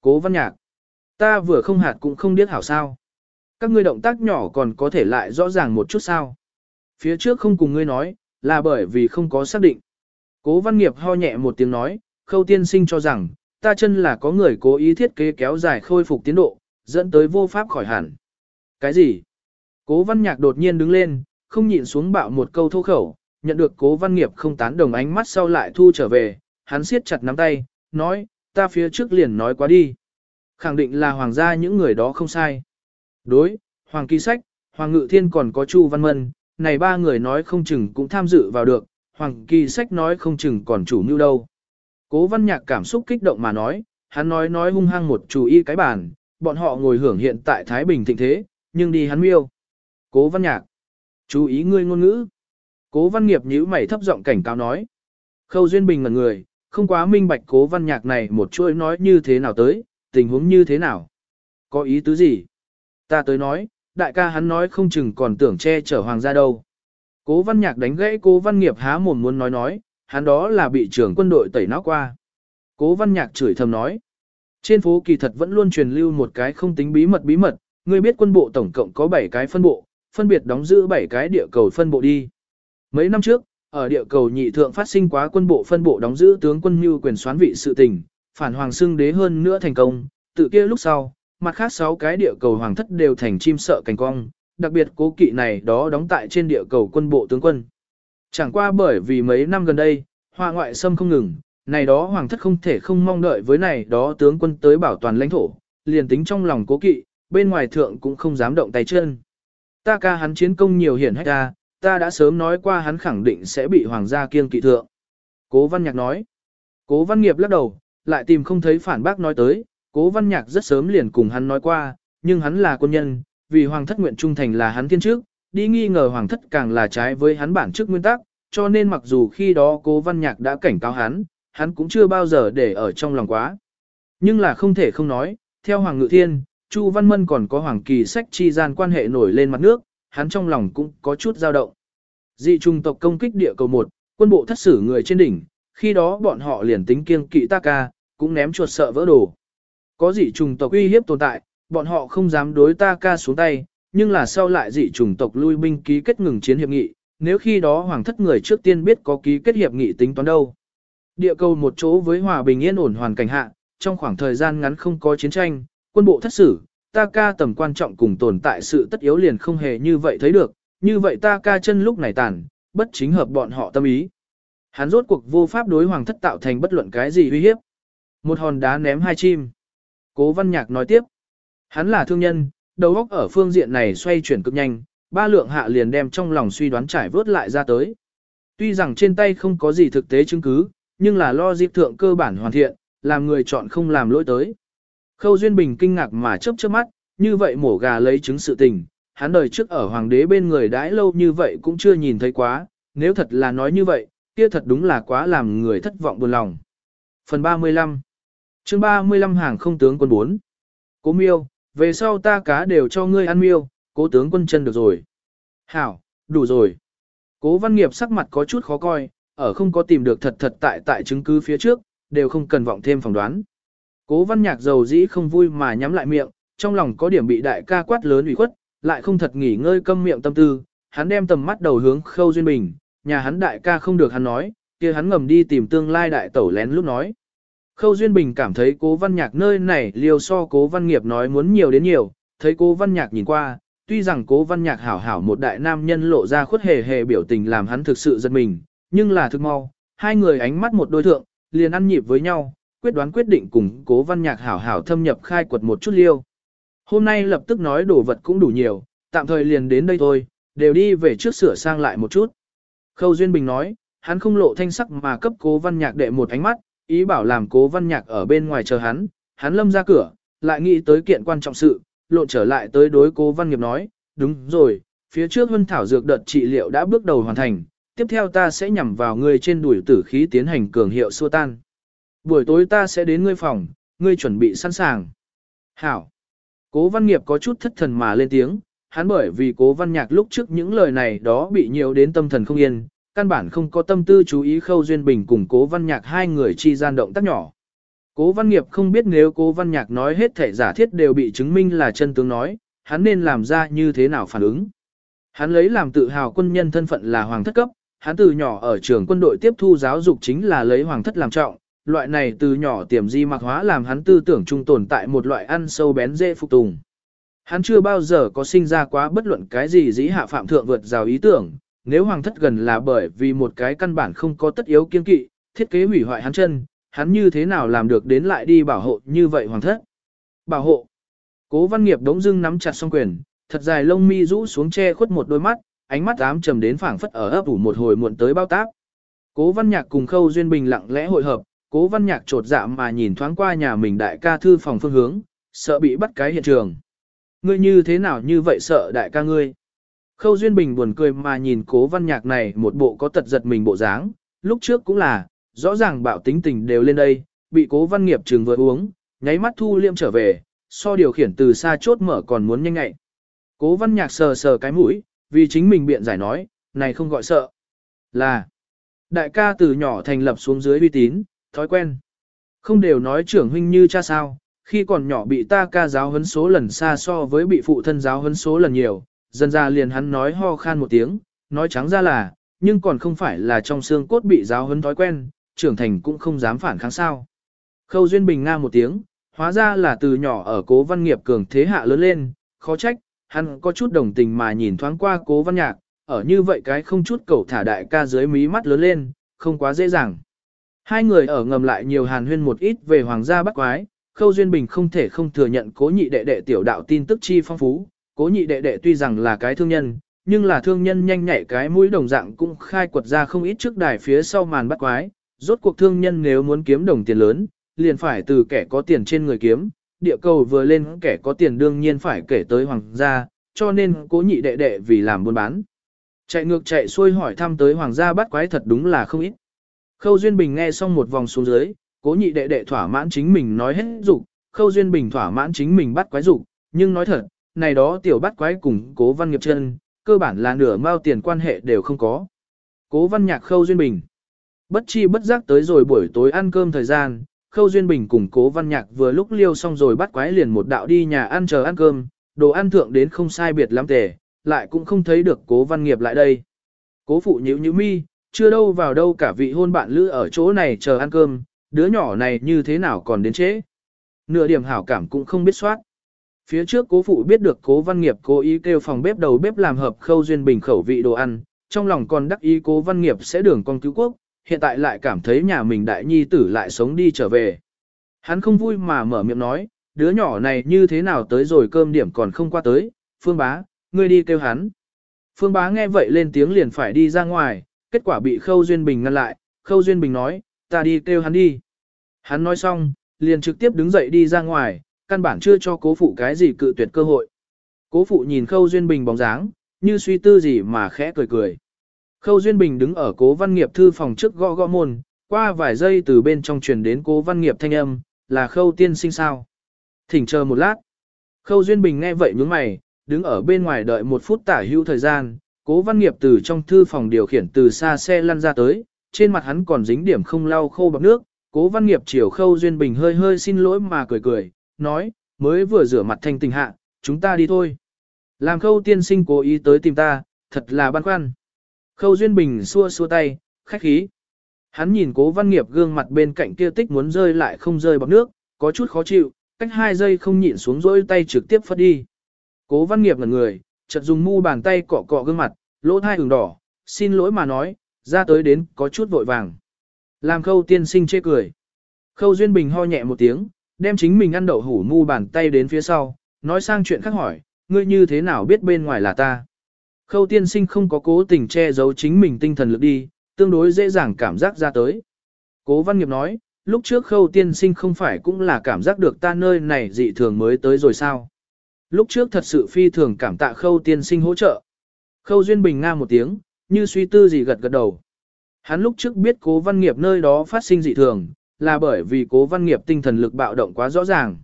S1: Cố văn nhạc. Ta vừa không hạt cũng không điếc hảo sao. Các ngươi động tác nhỏ còn có thể lại rõ ràng một chút sao. Phía trước không cùng ngươi nói, là bởi vì không có xác định. Cố văn nghiệp ho nhẹ một tiếng nói, khâu tiên sinh cho rằng, ta chân là có người cố ý thiết kế kéo dài khôi phục tiến độ, dẫn tới vô pháp khỏi hẳn. Cái gì? Cố văn nhạc đột nhiên đứng lên, không nhịn xuống bạo một câu thô khẩu, nhận được cố văn nghiệp không tán đồng ánh mắt sau lại thu trở về, hắn siết chặt nắm tay, nói, ta phía trước liền nói quá đi. Khẳng định là hoàng gia những người đó không sai. Đối, hoàng kỳ sách, hoàng ngự thiên còn có chu văn mân, này ba người nói không chừng cũng tham dự vào được, hoàng kỳ sách nói không chừng còn chủ mưu đâu. Cố văn nhạc cảm xúc kích động mà nói, hắn nói nói hung hăng một chủ y cái bàn, bọn họ ngồi hưởng hiện tại Thái Bình thịnh thế, nhưng đi hắn miêu. Cố văn nhạc, chú ý ngươi ngôn ngữ. Cố văn nghiệp nhíu mày thấp giọng cảnh cáo nói. Khâu Duyên Bình ngẩn người, không quá minh bạch cố văn nhạc này một chuỗi nói như thế nào tới, tình huống như thế nào. Có ý tứ gì? Ta tới nói, đại ca hắn nói không chừng còn tưởng che chở hoàng gia đâu. Cố văn nhạc đánh gãy cố văn nghiệp há mồm muốn nói nói, hắn đó là bị trưởng quân đội tẩy não qua. Cố văn nhạc chửi thầm nói. Trên phố kỳ thật vẫn luôn truyền lưu một cái không tính bí mật bí mật, ngươi biết quân bộ tổng cộng có 7 cái phân bộ, phân biệt đóng giữ 7 cái địa cầu phân bộ đi. Mấy năm trước, ở địa cầu nhị thượng phát sinh quá quân bộ phân bộ đóng giữ tướng quân mưu quyền soán vị sự tình, phản hoàng xưng đế hơn nữa thành công, tự kia lúc sau, mặt khác sáu cái địa cầu hoàng thất đều thành chim sợ cành cong, đặc biệt cố kỵ này đó đóng tại trên địa cầu quân bộ tướng quân. Chẳng qua bởi vì mấy năm gần đây, hoa ngoại xâm không ngừng, này đó hoàng thất không thể không mong đợi với này đó tướng quân tới bảo toàn lãnh thổ, liền tính trong lòng cố kỵ, bên ngoài thượng cũng không dám động tay chân. Ta ca hắn chiến công nhiều hiển hách ta, ta đã sớm nói qua hắn khẳng định sẽ bị hoàng gia kiêng kỵ thượng. Cố văn nhạc nói. Cố văn nghiệp lắc đầu, lại tìm không thấy phản bác nói tới, cố văn nhạc rất sớm liền cùng hắn nói qua, nhưng hắn là quân nhân, vì hoàng thất nguyện trung thành là hắn thiên trước, đi nghi ngờ hoàng thất càng là trái với hắn bản chức nguyên tắc, cho nên mặc dù khi đó cố văn nhạc đã cảnh cáo hắn, hắn cũng chưa bao giờ để ở trong lòng quá. Nhưng là không thể không nói, theo Hoàng Ngự Thiên, Chu Văn Mân còn có Hoàng Kỳ sách chi gian quan hệ nổi lên mặt nước, hắn trong lòng cũng có chút dao động. Dị trung tộc công kích địa cầu 1, quân bộ thất xử người trên đỉnh, khi đó bọn họ liền tính kiêng kỵ ta ca, cũng ném chuột sợ vỡ đồ. Có dị trùng tộc uy hiếp tồn tại, bọn họ không dám đối ta ca xuống tay, nhưng là sau lại dị trùng tộc lui binh ký kết ngừng chiến hiệp nghị, nếu khi đó hoàng thất người trước tiên biết có ký kết hiệp nghị tính toán đâu. Địa cầu một chỗ với hòa bình yên ổn hoàn cảnh hạ, trong khoảng thời gian ngắn không có chiến tranh, quân bộ thất xử, ta ca tầm quan trọng cùng tồn tại sự tất yếu liền không hề như vậy thấy được, như vậy ta ca chân lúc này tàn, bất chính hợp bọn họ tâm ý. Hắn rốt cuộc vô pháp đối hoàng thất tạo thành bất luận cái gì uy hiếp. Một hòn đá ném hai chim. Cố văn nhạc nói tiếp. Hắn là thương nhân, đầu óc ở phương diện này xoay chuyển cực nhanh, ba lượng hạ liền đem trong lòng suy đoán trải vớt lại ra tới. Tuy rằng trên tay không có gì thực tế chứng cứ, nhưng là lo dịp thượng cơ bản hoàn thiện, làm người chọn không làm lỗi tới. Khâu Duyên Bình kinh ngạc mà chớp chớp mắt, như vậy mổ gà lấy chứng sự tình, hắn đời trước ở hoàng đế bên người đãi lâu như vậy cũng chưa nhìn thấy quá, nếu thật là nói như vậy, kia thật đúng là quá làm người thất vọng buồn lòng. Phần 35 chương 35 hàng không tướng quân 4 Cố miêu, về sau ta cá đều cho ngươi ăn miêu, cố tướng quân chân được rồi. Hảo, đủ rồi. Cố văn nghiệp sắc mặt có chút khó coi, ở không có tìm được thật thật tại tại chứng cứ phía trước, đều không cần vọng thêm phỏng đoán. Cố văn nhạc dầu dĩ không vui mà nhắm lại miệng, trong lòng có điểm bị đại ca quát lớn ủy khuất, lại không thật nghỉ ngơi câm miệng tâm tư, hắn đem tầm mắt đầu hướng khâu duyên bình, nhà hắn đại ca không được hắn nói, kia hắn ngầm đi tìm tương lai đại tẩu lén lúc nói. Khâu Duyên Bình cảm thấy cố văn nhạc nơi này liều so cố văn nghiệp nói muốn nhiều đến nhiều, thấy cố văn nhạc nhìn qua, tuy rằng cố văn nhạc hảo hảo một đại nam nhân lộ ra khuất hề hề biểu tình làm hắn thực sự giật mình, nhưng là thực mau, hai người ánh mắt một đôi thượng, liền ăn nhịp với nhau, quyết đoán quyết định cùng cố văn nhạc hảo hảo thâm nhập khai quật một chút liêu. Hôm nay lập tức nói đồ vật cũng đủ nhiều, tạm thời liền đến đây thôi, đều đi về trước sửa sang lại một chút. Khâu Duyên Bình nói, hắn không lộ thanh sắc mà cấp cố văn nhạc đệ một ánh mắt, ý bảo làm cố văn nhạc ở bên ngoài chờ hắn, hắn lâm ra cửa, lại nghĩ tới kiện quan trọng sự, lộn trở lại tới đối cố văn nghiệp nói, đúng rồi, phía trước hân thảo dược đợt trị liệu đã bước đầu hoàn thành, tiếp theo ta sẽ nhằm vào ngươi trên đuổi tử khí tiến hành cường hiệu xua tan. Buổi tối ta sẽ đến ngươi phòng, ngươi chuẩn bị sẵn sàng. Hảo. Cố văn nghiệp có chút thất thần mà lên tiếng, hắn bởi vì cố văn nhạc lúc trước những lời này đó bị nhiều đến tâm thần không yên, căn bản không có tâm tư chú ý khâu duyên bình cùng cố văn nhạc hai người chi gian động tác nhỏ. Cố văn nghiệp không biết nếu cố văn nhạc nói hết thể giả thiết đều bị chứng minh là chân tướng nói, hắn nên làm ra như thế nào phản ứng. Hắn lấy làm tự hào quân nhân thân phận là hoàng thất cấp, hắn từ nhỏ ở trường quân đội tiếp thu giáo dục chính là lấy hoàng thất làm trọng, loại này từ nhỏ tiềm di mặc hóa làm hắn tư tưởng trung tồn tại một loại ăn sâu bén dễ phục tùng. Hắn chưa bao giờ có sinh ra quá bất luận cái gì dĩ hạ phạm thượng vượt rào ý tưởng, nếu hoàng thất gần là bởi vì một cái căn bản không có tất yếu kiên kỵ, thiết kế hủy hoại hắn chân, hắn như thế nào làm được đến lại đi bảo hộ như vậy hoàng thất. Bảo hộ. Cố văn nghiệp đống dưng nắm chặt song quyền, thật dài lông mi rũ xuống che khuất một đôi mắt, ánh mắt ám trầm đến phảng phất ở ấp ủ một hồi muộn tới bao tác. Cố văn nhạc cùng khâu duyên bình lặng lẽ hội hợp, cố văn nhạc trột dạ mà nhìn thoáng qua nhà mình đại ca thư phòng phương hướng, sợ bị bắt cái hiện trường. Ngươi như thế nào như vậy sợ đại ca ngươi? Khâu Duyên Bình buồn cười mà nhìn cố văn nhạc này một bộ có tật giật mình bộ dáng, lúc trước cũng là, rõ ràng bạo tính tình đều lên đây, bị cố văn nghiệp trường vừa uống, nháy mắt thu liêm trở về, so điều khiển từ xa chốt mở còn muốn nhanh ngại. Cố văn nhạc sờ sờ cái mũi, vì chính mình biện giải nói, này không gọi sợ. Là, đại ca từ nhỏ thành lập xuống dưới uy tín, thói quen. Không đều nói trưởng huynh như cha sao, khi còn nhỏ bị ta ca giáo huấn số lần xa so với bị phụ thân giáo huấn số lần nhiều, dần ra liền hắn nói ho khan một tiếng, nói trắng ra là, nhưng còn không phải là trong xương cốt bị giáo huấn thói quen, trưởng thành cũng không dám phản kháng sao. Khâu Duyên Bình nga một tiếng, hóa ra là từ nhỏ ở cố văn nghiệp cường thế hạ lớn lên, khó trách, hắn có chút đồng tình mà nhìn thoáng qua cố văn nhạc, ở như vậy cái không chút cầu thả đại ca dưới mí mắt lớn lên, không quá dễ dàng. Hai người ở ngầm lại nhiều hàn huyên một ít về hoàng gia bắt quái, Khâu Duyên Bình không thể không thừa nhận cố nhị đệ đệ tiểu đạo tin tức chi phong phú, cố nhị đệ đệ tuy rằng là cái thương nhân, nhưng là thương nhân nhanh nhạy cái mũi đồng dạng cũng khai quật ra không ít trước đài phía sau màn bắt quái, rốt cuộc thương nhân nếu muốn kiếm đồng tiền lớn, liền phải từ kẻ có tiền trên người kiếm, địa cầu vừa lên kẻ có tiền đương nhiên phải kể tới hoàng gia, cho nên cố nhị đệ đệ vì làm buôn bán. Chạy ngược chạy xuôi hỏi thăm tới hoàng gia bắt quái thật đúng là không ít. Khâu Duyên Bình nghe xong một vòng xuống dưới, cố nhị đệ đệ thỏa mãn chính mình nói hết dục, Khâu Duyên Bình thỏa mãn chính mình bắt quái dục, nhưng nói thật, này đó tiểu bắt quái cùng cố văn nghiệp chân, cơ bản là nửa mao tiền quan hệ đều không có. Cố văn nhạc Khâu Duyên Bình. Bất chi bất giác tới rồi buổi tối ăn cơm thời gian, Khâu Duyên Bình cùng Cố Văn Nhạc vừa lúc liêu xong rồi bắt quái liền một đạo đi nhà ăn chờ ăn cơm, đồ ăn thượng đến không sai biệt lắm tề, lại cũng không thấy được Cố Văn Nghiệp lại đây. Cố phụ nhíu nhíu mi, chưa đâu vào đâu cả vị hôn bạn lữ ở chỗ này chờ ăn cơm, đứa nhỏ này như thế nào còn đến trễ. Nửa điểm hảo cảm cũng không biết soát. Phía trước cố phụ biết được cố văn nghiệp cố ý kêu phòng bếp đầu bếp làm hợp khâu duyên bình khẩu vị đồ ăn, trong lòng còn đắc ý cố văn nghiệp sẽ đường con cứu quốc, hiện tại lại cảm thấy nhà mình đại nhi tử lại sống đi trở về. Hắn không vui mà mở miệng nói, đứa nhỏ này như thế nào tới rồi cơm điểm còn không qua tới, phương bá, ngươi đi kêu hắn. Phương bá nghe vậy lên tiếng liền phải đi ra ngoài, kết quả bị Khâu Duyên Bình ngăn lại, Khâu Duyên Bình nói, ta đi kêu hắn đi. Hắn nói xong, liền trực tiếp đứng dậy đi ra ngoài, căn bản chưa cho cố phụ cái gì cự tuyệt cơ hội. Cố phụ nhìn Khâu Duyên Bình bóng dáng, như suy tư gì mà khẽ cười cười. Khâu Duyên Bình đứng ở cố văn nghiệp thư phòng trước gõ gõ môn, qua vài giây từ bên trong truyền đến cố văn nghiệp thanh âm, là khâu tiên sinh sao. Thỉnh chờ một lát. Khâu Duyên Bình nghe vậy nhướng mày, đứng ở bên ngoài đợi một phút tả hữu thời gian, cố văn nghiệp từ trong thư phòng điều khiển từ xa xe lăn ra tới, trên mặt hắn còn dính điểm không lau khô bằng nước, cố văn nghiệp chiều khâu Duyên Bình hơi hơi xin lỗi mà cười cười, nói, mới vừa rửa mặt thanh tình hạ, chúng ta đi thôi. Làm khâu tiên sinh cố ý tới tìm ta, thật là băn khoăn. Khâu Duyên Bình xua xua tay, khách khí. Hắn nhìn cố văn nghiệp gương mặt bên cạnh kia tích muốn rơi lại không rơi bọc nước, có chút khó chịu, cách hai giây không nhịn xuống rỗi tay trực tiếp phất đi. Cố văn nghiệp ngẩn người, chợt dùng mu bàn tay cọ cọ gương mặt, lỗ thai ửng đỏ, xin lỗi mà nói, ra tới đến có chút vội vàng. Làm khâu tiên sinh chê cười. Khâu Duyên Bình ho nhẹ một tiếng, đem chính mình ăn đậu hủ mu bàn tay đến phía sau, nói sang chuyện khác hỏi, ngươi như thế nào biết bên ngoài là ta. Khâu tiên sinh không có cố tình che giấu chính mình tinh thần lực đi, tương đối dễ dàng cảm giác ra tới. Cố văn nghiệp nói, lúc trước khâu tiên sinh không phải cũng là cảm giác được ta nơi này dị thường mới tới rồi sao. Lúc trước thật sự phi thường cảm tạ khâu tiên sinh hỗ trợ. Khâu duyên bình nga một tiếng, như suy tư gì gật gật đầu. Hắn lúc trước biết cố văn nghiệp nơi đó phát sinh dị thường, là bởi vì cố văn nghiệp tinh thần lực bạo động quá rõ ràng.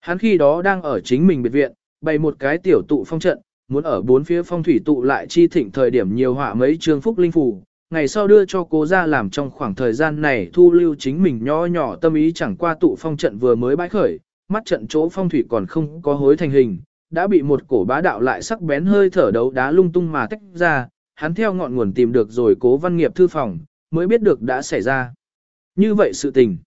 S1: Hắn khi đó đang ở chính mình biệt viện, bày một cái tiểu tụ phong trận, muốn ở bốn phía phong thủy tụ lại chi thịnh thời điểm nhiều họa mấy trường phúc linh phù, ngày sau đưa cho cố ra làm trong khoảng thời gian này thu lưu chính mình nho nhỏ tâm ý chẳng qua tụ phong trận vừa mới bãi khởi, mắt trận chỗ phong thủy còn không có hối thành hình, đã bị một cổ bá đạo lại sắc bén hơi thở đấu đá lung tung mà tách ra, hắn theo ngọn nguồn tìm được rồi cố văn nghiệp thư phòng, mới biết được đã xảy ra. Như vậy sự tình.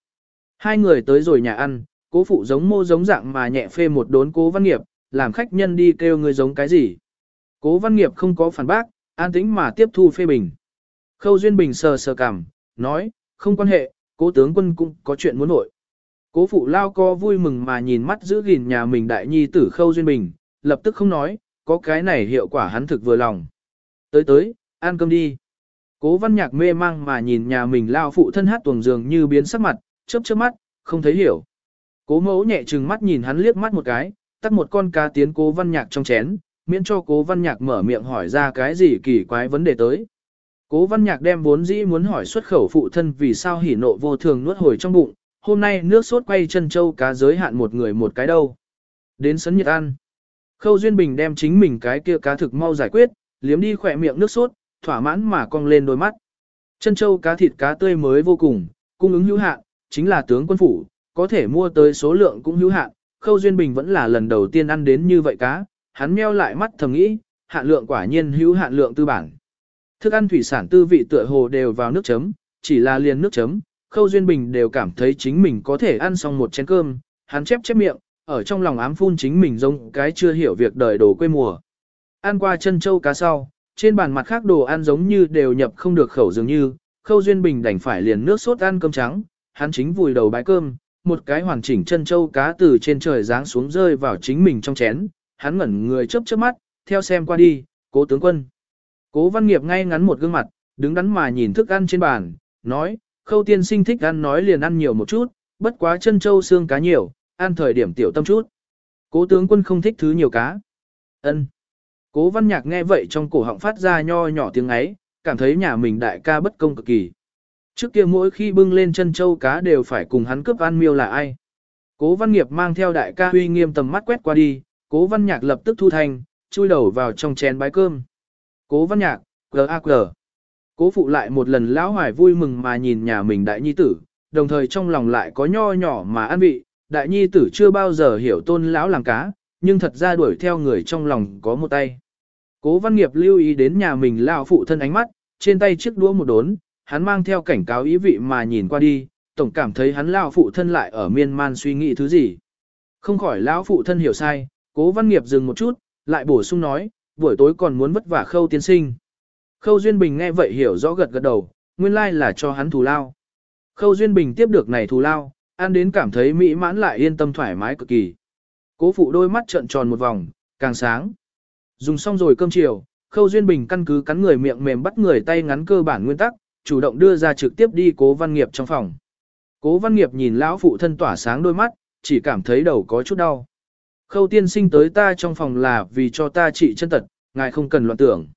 S1: Hai người tới rồi nhà ăn, cố phụ giống mô giống dạng mà nhẹ phê một đốn cố văn nghiệp, làm khách nhân đi kêu người giống cái gì. Cố văn nghiệp không có phản bác, an tĩnh mà tiếp thu phê bình. Khâu Duyên Bình sờ sờ cảm nói, không quan hệ, cố tướng quân cũng có chuyện muốn nội. Cố phụ lao co vui mừng mà nhìn mắt giữ gìn nhà mình đại nhi tử Khâu Duyên Bình, lập tức không nói, có cái này hiệu quả hắn thực vừa lòng. Tới tới, ăn cơm đi. Cố văn nhạc mê mang mà nhìn nhà mình lao phụ thân hát tuồng giường như biến sắc mặt, chớp chớp mắt, không thấy hiểu. Cố mẫu nhẹ trừng mắt nhìn hắn liếc mắt một cái, tắt một con cá tiến cố văn nhạc trong chén, miễn cho cố văn nhạc mở miệng hỏi ra cái gì kỳ quái vấn đề tới. Cố văn nhạc đem vốn dĩ muốn hỏi xuất khẩu phụ thân vì sao hỉ nộ vô thường nuốt hồi trong bụng, hôm nay nước sốt quay chân châu cá giới hạn một người một cái đâu. Đến sấn nhiệt ăn. Khâu Duyên Bình đem chính mình cái kia cá thực mau giải quyết, liếm đi khỏe miệng nước sốt, thỏa mãn mà cong lên đôi mắt. Chân châu cá thịt cá tươi mới vô cùng, cung ứng hữu hạn, chính là tướng quân phủ, có thể mua tới số lượng cũng hữu hạn. Khâu Duyên Bình vẫn là lần đầu tiên ăn đến như vậy cá, hắn meo lại mắt thầm nghĩ, hạn lượng quả nhiên hữu hạn lượng tư bản. Thức ăn thủy sản tư vị tựa hồ đều vào nước chấm, chỉ là liền nước chấm, Khâu Duyên Bình đều cảm thấy chính mình có thể ăn xong một chén cơm, hắn chép chép miệng, ở trong lòng ám phun chính mình giống cái chưa hiểu việc đời đồ quê mùa. Ăn qua chân châu cá sau, trên bàn mặt khác đồ ăn giống như đều nhập không được khẩu dường như, Khâu Duyên Bình đành phải liền nước sốt ăn cơm trắng, hắn chính vùi đầu bái cơm, một cái hoàn chỉnh chân châu cá từ trên trời giáng xuống rơi vào chính mình trong chén, hắn ngẩn người chớp chớp mắt, theo xem qua đi, cố tướng quân. Cố văn nghiệp ngay ngắn một gương mặt, đứng đắn mà nhìn thức ăn trên bàn, nói, khâu tiên sinh thích ăn nói liền ăn nhiều một chút, bất quá chân châu xương cá nhiều, ăn thời điểm tiểu tâm chút. Cố tướng quân không thích thứ nhiều cá. ân Cố văn nhạc nghe vậy trong cổ họng phát ra nho nhỏ tiếng ấy, cảm thấy nhà mình đại ca bất công cực kỳ. Trước kia mỗi khi bưng lên chân châu cá đều phải cùng hắn cướp ăn miêu là ai. Cố văn nghiệp mang theo đại ca huy nghiêm tầm mắt quét qua đi, cố văn nhạc lập tức thu thành, chui đầu vào trong chén bái cơm. Cố văn nhạc, G.A.G. Cố phụ lại một lần lão hoài vui mừng mà nhìn nhà mình đại nhi tử, đồng thời trong lòng lại có nho nhỏ mà ăn vị, đại nhi tử chưa bao giờ hiểu tôn lão làm cá, nhưng thật ra đuổi theo người trong lòng có một tay. Cố văn nghiệp lưu ý đến nhà mình lão phụ thân ánh mắt, trên tay chiếc đũa một đốn, hắn mang theo cảnh cáo ý vị mà nhìn qua đi, tổng cảm thấy hắn lão phụ thân lại ở miên man suy nghĩ thứ gì. Không khỏi lão phụ thân hiểu sai, cố văn nghiệp dừng một chút, lại bổ sung nói, buổi tối còn muốn vất vả khâu tiên sinh. Khâu Duyên Bình nghe vậy hiểu rõ gật gật đầu, nguyên lai là cho hắn thù lao. Khâu Duyên Bình tiếp được này thù lao, ăn đến cảm thấy mỹ mãn lại yên tâm thoải mái cực kỳ. Cố phụ đôi mắt trợn tròn một vòng, càng sáng. Dùng xong rồi cơm chiều, Khâu Duyên Bình căn cứ cắn người miệng mềm bắt người tay ngắn cơ bản nguyên tắc, chủ động đưa ra trực tiếp đi cố văn nghiệp trong phòng. Cố văn nghiệp nhìn lão phụ thân tỏa sáng đôi mắt, chỉ cảm thấy đầu có chút đau. Khâu tiên sinh tới ta trong phòng là vì cho ta trị chân tật, ngài không cần loạn tưởng.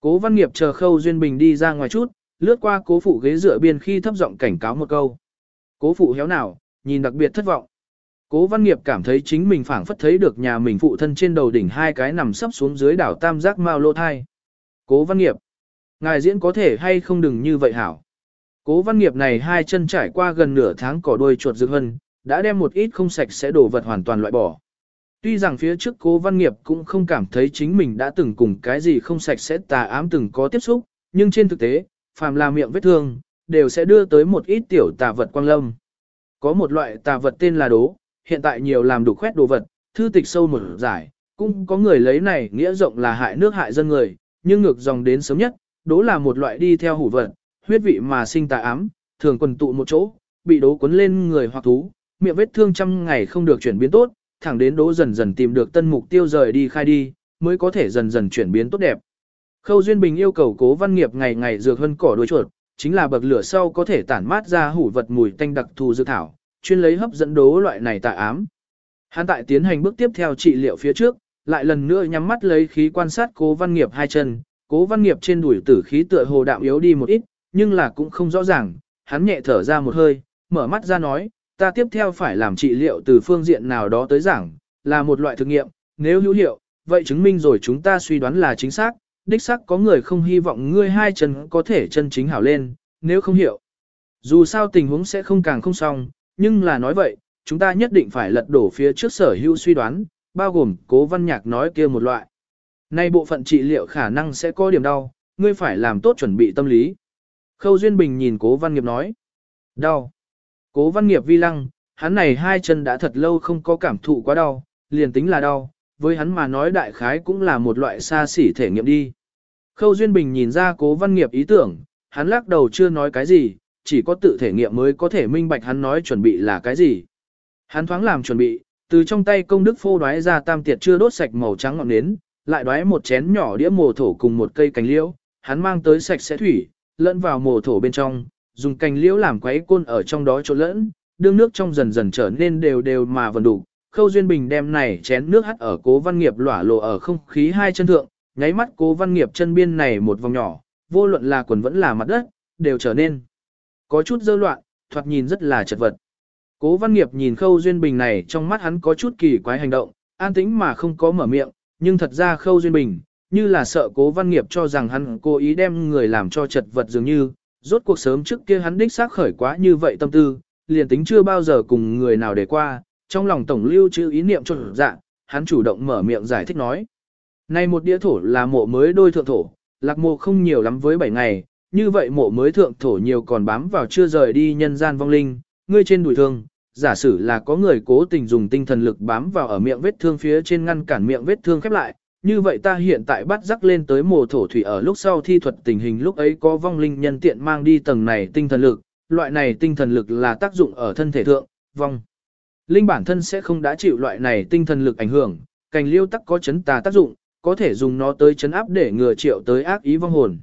S1: Cố văn nghiệp chờ khâu duyên bình đi ra ngoài chút, lướt qua cố phụ ghế dựa biên khi thấp giọng cảnh cáo một câu. Cố phụ héo nào, nhìn đặc biệt thất vọng. Cố văn nghiệp cảm thấy chính mình phảng phất thấy được nhà mình phụ thân trên đầu đỉnh hai cái nằm sấp xuống dưới đảo tam giác mao lô thai. Cố văn nghiệp. Ngài diễn có thể hay không đừng như vậy hảo. Cố văn nghiệp này hai chân trải qua gần nửa tháng cỏ đuôi chuột dược hân, đã đem một ít không sạch sẽ đổ vật hoàn toàn loại bỏ. Tuy rằng phía trước cố văn nghiệp cũng không cảm thấy chính mình đã từng cùng cái gì không sạch sẽ tà ám từng có tiếp xúc, nhưng trên thực tế, phàm là miệng vết thương, đều sẽ đưa tới một ít tiểu tà vật quang lâm. Có một loại tà vật tên là đố, hiện tại nhiều làm đủ khoét đồ vật, thư tịch sâu một giải, cũng có người lấy này nghĩa rộng là hại nước hại dân người, nhưng ngược dòng đến sớm nhất, đố là một loại đi theo hủ vật, huyết vị mà sinh tà ám, thường quần tụ một chỗ, bị đố cuốn lên người hoặc thú, miệng vết thương trăm ngày không được chuyển biến tốt, thẳng đến đố dần dần tìm được tân mục tiêu rời đi khai đi, mới có thể dần dần chuyển biến tốt đẹp. Khâu Duyên Bình yêu cầu cố văn nghiệp ngày ngày dược hơn cỏ đuôi chuột, chính là bậc lửa sau có thể tản mát ra hủ vật mùi tanh đặc thù dược thảo, chuyên lấy hấp dẫn đố loại này tại ám. Hắn tại tiến hành bước tiếp theo trị liệu phía trước, lại lần nữa nhắm mắt lấy khí quan sát cố văn nghiệp hai chân, cố văn nghiệp trên đùi tử khí tựa hồ đạm yếu đi một ít, nhưng là cũng không rõ ràng, hắn nhẹ thở ra một hơi, mở mắt ra nói, ta tiếp theo phải làm trị liệu từ phương diện nào đó tới giảng, là một loại thực nghiệm, nếu hữu hiệu, vậy chứng minh rồi chúng ta suy đoán là chính xác, đích xác có người không hy vọng ngươi hai chân có thể chân chính hảo lên, nếu không hiểu. Dù sao tình huống sẽ không càng không xong, nhưng là nói vậy, chúng ta nhất định phải lật đổ phía trước sở hữu suy đoán, bao gồm cố văn nhạc nói kia một loại. Nay bộ phận trị liệu khả năng sẽ có điểm đau, ngươi phải làm tốt chuẩn bị tâm lý. Khâu Duyên Bình nhìn cố văn nghiệp nói. Đau. Cố văn nghiệp vi lăng, hắn này hai chân đã thật lâu không có cảm thụ quá đau, liền tính là đau, với hắn mà nói đại khái cũng là một loại xa xỉ thể nghiệm đi. Khâu Duyên Bình nhìn ra cố văn nghiệp ý tưởng, hắn lắc đầu chưa nói cái gì, chỉ có tự thể nghiệm mới có thể minh bạch hắn nói chuẩn bị là cái gì. Hắn thoáng làm chuẩn bị, từ trong tay công đức phô đoái ra tam tiệt chưa đốt sạch màu trắng ngọn nến, lại đoái một chén nhỏ đĩa mồ thổ cùng một cây cành liễu, hắn mang tới sạch sẽ thủy, lẫn vào mồ thổ bên trong, dùng cành liễu làm quấy côn ở trong đó trộn lẫn, đương nước trong dần dần trở nên đều đều mà vần đủ. Khâu Duyên Bình đem này chén nước hắt ở cố văn nghiệp lỏa lộ ở không khí hai chân thượng, nháy mắt cố văn nghiệp chân biên này một vòng nhỏ, vô luận là quần vẫn là mặt đất, đều trở nên có chút dơ loạn, thoạt nhìn rất là chật vật. Cố văn nghiệp nhìn khâu Duyên Bình này trong mắt hắn có chút kỳ quái hành động, an tĩnh mà không có mở miệng, nhưng thật ra khâu duyên bình, như là sợ cố văn nghiệp cho rằng hắn cố ý đem người làm cho chật vật dường như, rốt cuộc sớm trước kia hắn đích xác khởi quá như vậy tâm tư, liền tính chưa bao giờ cùng người nào để qua, trong lòng tổng lưu chữ ý niệm cho dạ, hắn chủ động mở miệng giải thích nói. Này một đĩa thổ là mộ mới đôi thượng thổ, lạc mộ không nhiều lắm với 7 ngày, như vậy mộ mới thượng thổ nhiều còn bám vào chưa rời đi nhân gian vong linh, ngươi trên đùi thương, giả sử là có người cố tình dùng tinh thần lực bám vào ở miệng vết thương phía trên ngăn cản miệng vết thương khép lại, như vậy ta hiện tại bắt rắc lên tới mồ thổ thủy ở lúc sau thi thuật tình hình lúc ấy có vong linh nhân tiện mang đi tầng này tinh thần lực, loại này tinh thần lực là tác dụng ở thân thể thượng, vong. Linh bản thân sẽ không đã chịu loại này tinh thần lực ảnh hưởng, cành liêu tắc có chấn tà tác dụng, có thể dùng nó tới chấn áp để ngừa triệu tới ác ý vong hồn.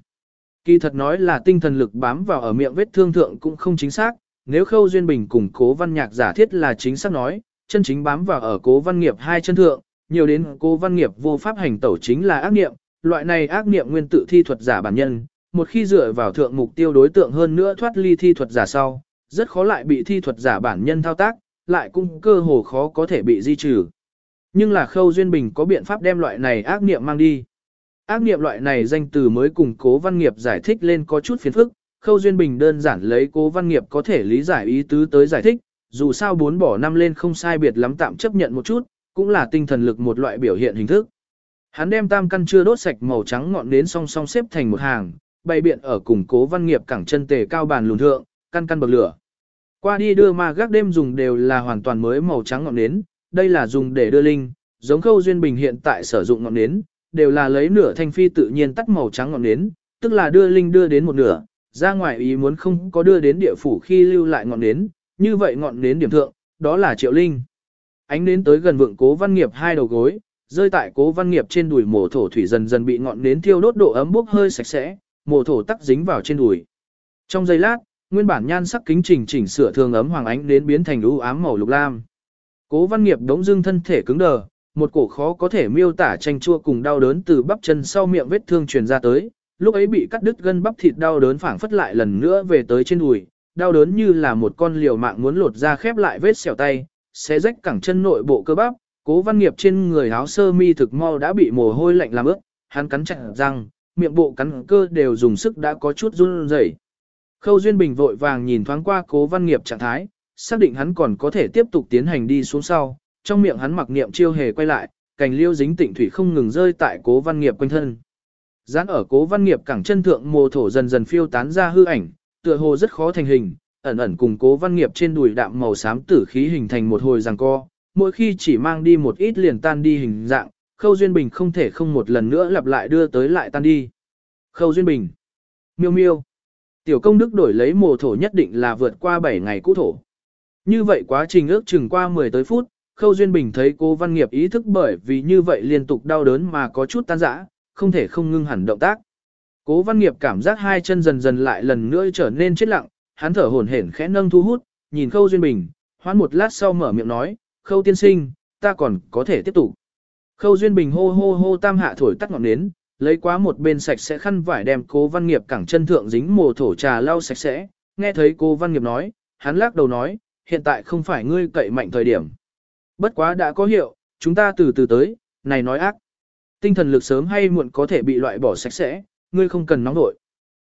S1: Kỳ thật nói là tinh thần lực bám vào ở miệng vết thương thượng cũng không chính xác, nếu khâu duyên bình cùng cố văn nhạc giả thiết là chính xác nói, chân chính bám vào ở cố văn nghiệp hai chân thượng, nhiều đến cố văn nghiệp vô pháp hành tẩu chính là ác niệm, loại này ác niệm nguyên tự thi thuật giả bản nhân, một khi dựa vào thượng mục tiêu đối tượng hơn nữa thoát ly thi thuật giả sau, rất khó lại bị thi thuật giả bản nhân thao tác, lại cũng cơ hồ khó có thể bị di trừ. Nhưng là khâu duyên bình có biện pháp đem loại này ác niệm mang đi. Ác niệm loại này danh từ mới cùng cố văn nghiệp giải thích lên có chút phiền phức, khâu duyên bình đơn giản lấy cố văn nghiệp có thể lý giải ý tứ tới giải thích, dù sao bốn bỏ năm lên không sai biệt lắm tạm chấp nhận một chút, cũng là tinh thần lực một loại biểu hiện hình thức. Hắn đem tam căn chưa đốt sạch màu trắng ngọn đến song song xếp thành một hàng, bày biện ở cùng cố văn nghiệp cẳng chân tề cao bàn lùn thượng, căn căn bậc lửa. Qua đi đưa ma gác đêm dùng đều là hoàn toàn mới màu trắng ngọn nến, đây là dùng để đưa linh, giống khâu duyên bình hiện tại sử dụng ngọn nến, đều là lấy nửa thanh phi tự nhiên tắt màu trắng ngọn nến, tức là đưa linh đưa đến một nửa, ra ngoài ý muốn không có đưa đến địa phủ khi lưu lại ngọn nến, như vậy ngọn nến điểm thượng, đó là triệu linh. Ánh nến tới gần vượng cố văn nghiệp hai đầu gối, rơi tại cố văn nghiệp trên đùi mổ thổ thủy dần dần bị ngọn nến thiêu đốt độ ấm bốc hơi sạch sẽ, mổ thổ tắc dính vào trên đùi. Trong giây lát, nguyên bản nhan sắc kính chỉnh chỉnh sửa thường ấm hoàng ánh đến biến thành u ám màu lục lam. Cố văn nghiệp đống dương thân thể cứng đờ, một cổ khó có thể miêu tả tranh chua cùng đau đớn từ bắp chân sau miệng vết thương truyền ra tới, lúc ấy bị cắt đứt gân bắp thịt đau đớn phảng phất lại lần nữa về tới trên đùi, đau đớn như là một con liều mạng muốn lột ra khép lại vết xẻo tay, xé rách cẳng chân nội bộ cơ bắp, cố văn nghiệp trên người áo sơ mi thực mau đã bị mồ hôi lạnh làm ướt, hắn cắn chặt răng, miệng bộ cắn cơ đều dùng sức đã có chút run rẩy. Khâu Duyên Bình vội vàng nhìn thoáng qua cố văn nghiệp trạng thái, xác định hắn còn có thể tiếp tục tiến hành đi xuống sau, trong miệng hắn mặc niệm chiêu hề quay lại, cành liêu dính tịnh thủy không ngừng rơi tại cố văn nghiệp quanh thân. Dán ở cố văn nghiệp cẳng chân thượng mồ thổ dần dần phiêu tán ra hư ảnh, tựa hồ rất khó thành hình, ẩn ẩn cùng cố văn nghiệp trên đùi đạm màu xám tử khí hình thành một hồi giằng co, mỗi khi chỉ mang đi một ít liền tan đi hình dạng, Khâu Duyên Bình không thể không một lần nữa lặp lại đưa tới lại tan đi. Khâu Duyên Bình. Miêu miêu. Tiểu công đức đổi lấy mồ thổ nhất định là vượt qua 7 ngày cũ thổ. Như vậy quá trình ước chừng qua 10 tới phút, Khâu Duyên Bình thấy cô Văn Nghiệp ý thức bởi vì như vậy liên tục đau đớn mà có chút tan rã, không thể không ngưng hẳn động tác. Cố Văn Nghiệp cảm giác hai chân dần dần lại lần nữa trở nên chết lặng, hắn thở hổn hển khẽ nâng thu hút, nhìn Khâu Duyên Bình, hoãn một lát sau mở miệng nói, Khâu tiên sinh, ta còn có thể tiếp tục. Khâu Duyên Bình hô hô hô tam hạ thổi tắt ngọn nến, lấy quá một bên sạch sẽ khăn vải đem cố văn nghiệp cẳng chân thượng dính mồ thổ trà lau sạch sẽ, nghe thấy cô văn nghiệp nói, hắn lắc đầu nói, hiện tại không phải ngươi cậy mạnh thời điểm. Bất quá đã có hiệu, chúng ta từ từ tới, này nói ác. Tinh thần lực sớm hay muộn có thể bị loại bỏ sạch sẽ, ngươi không cần nóng nội.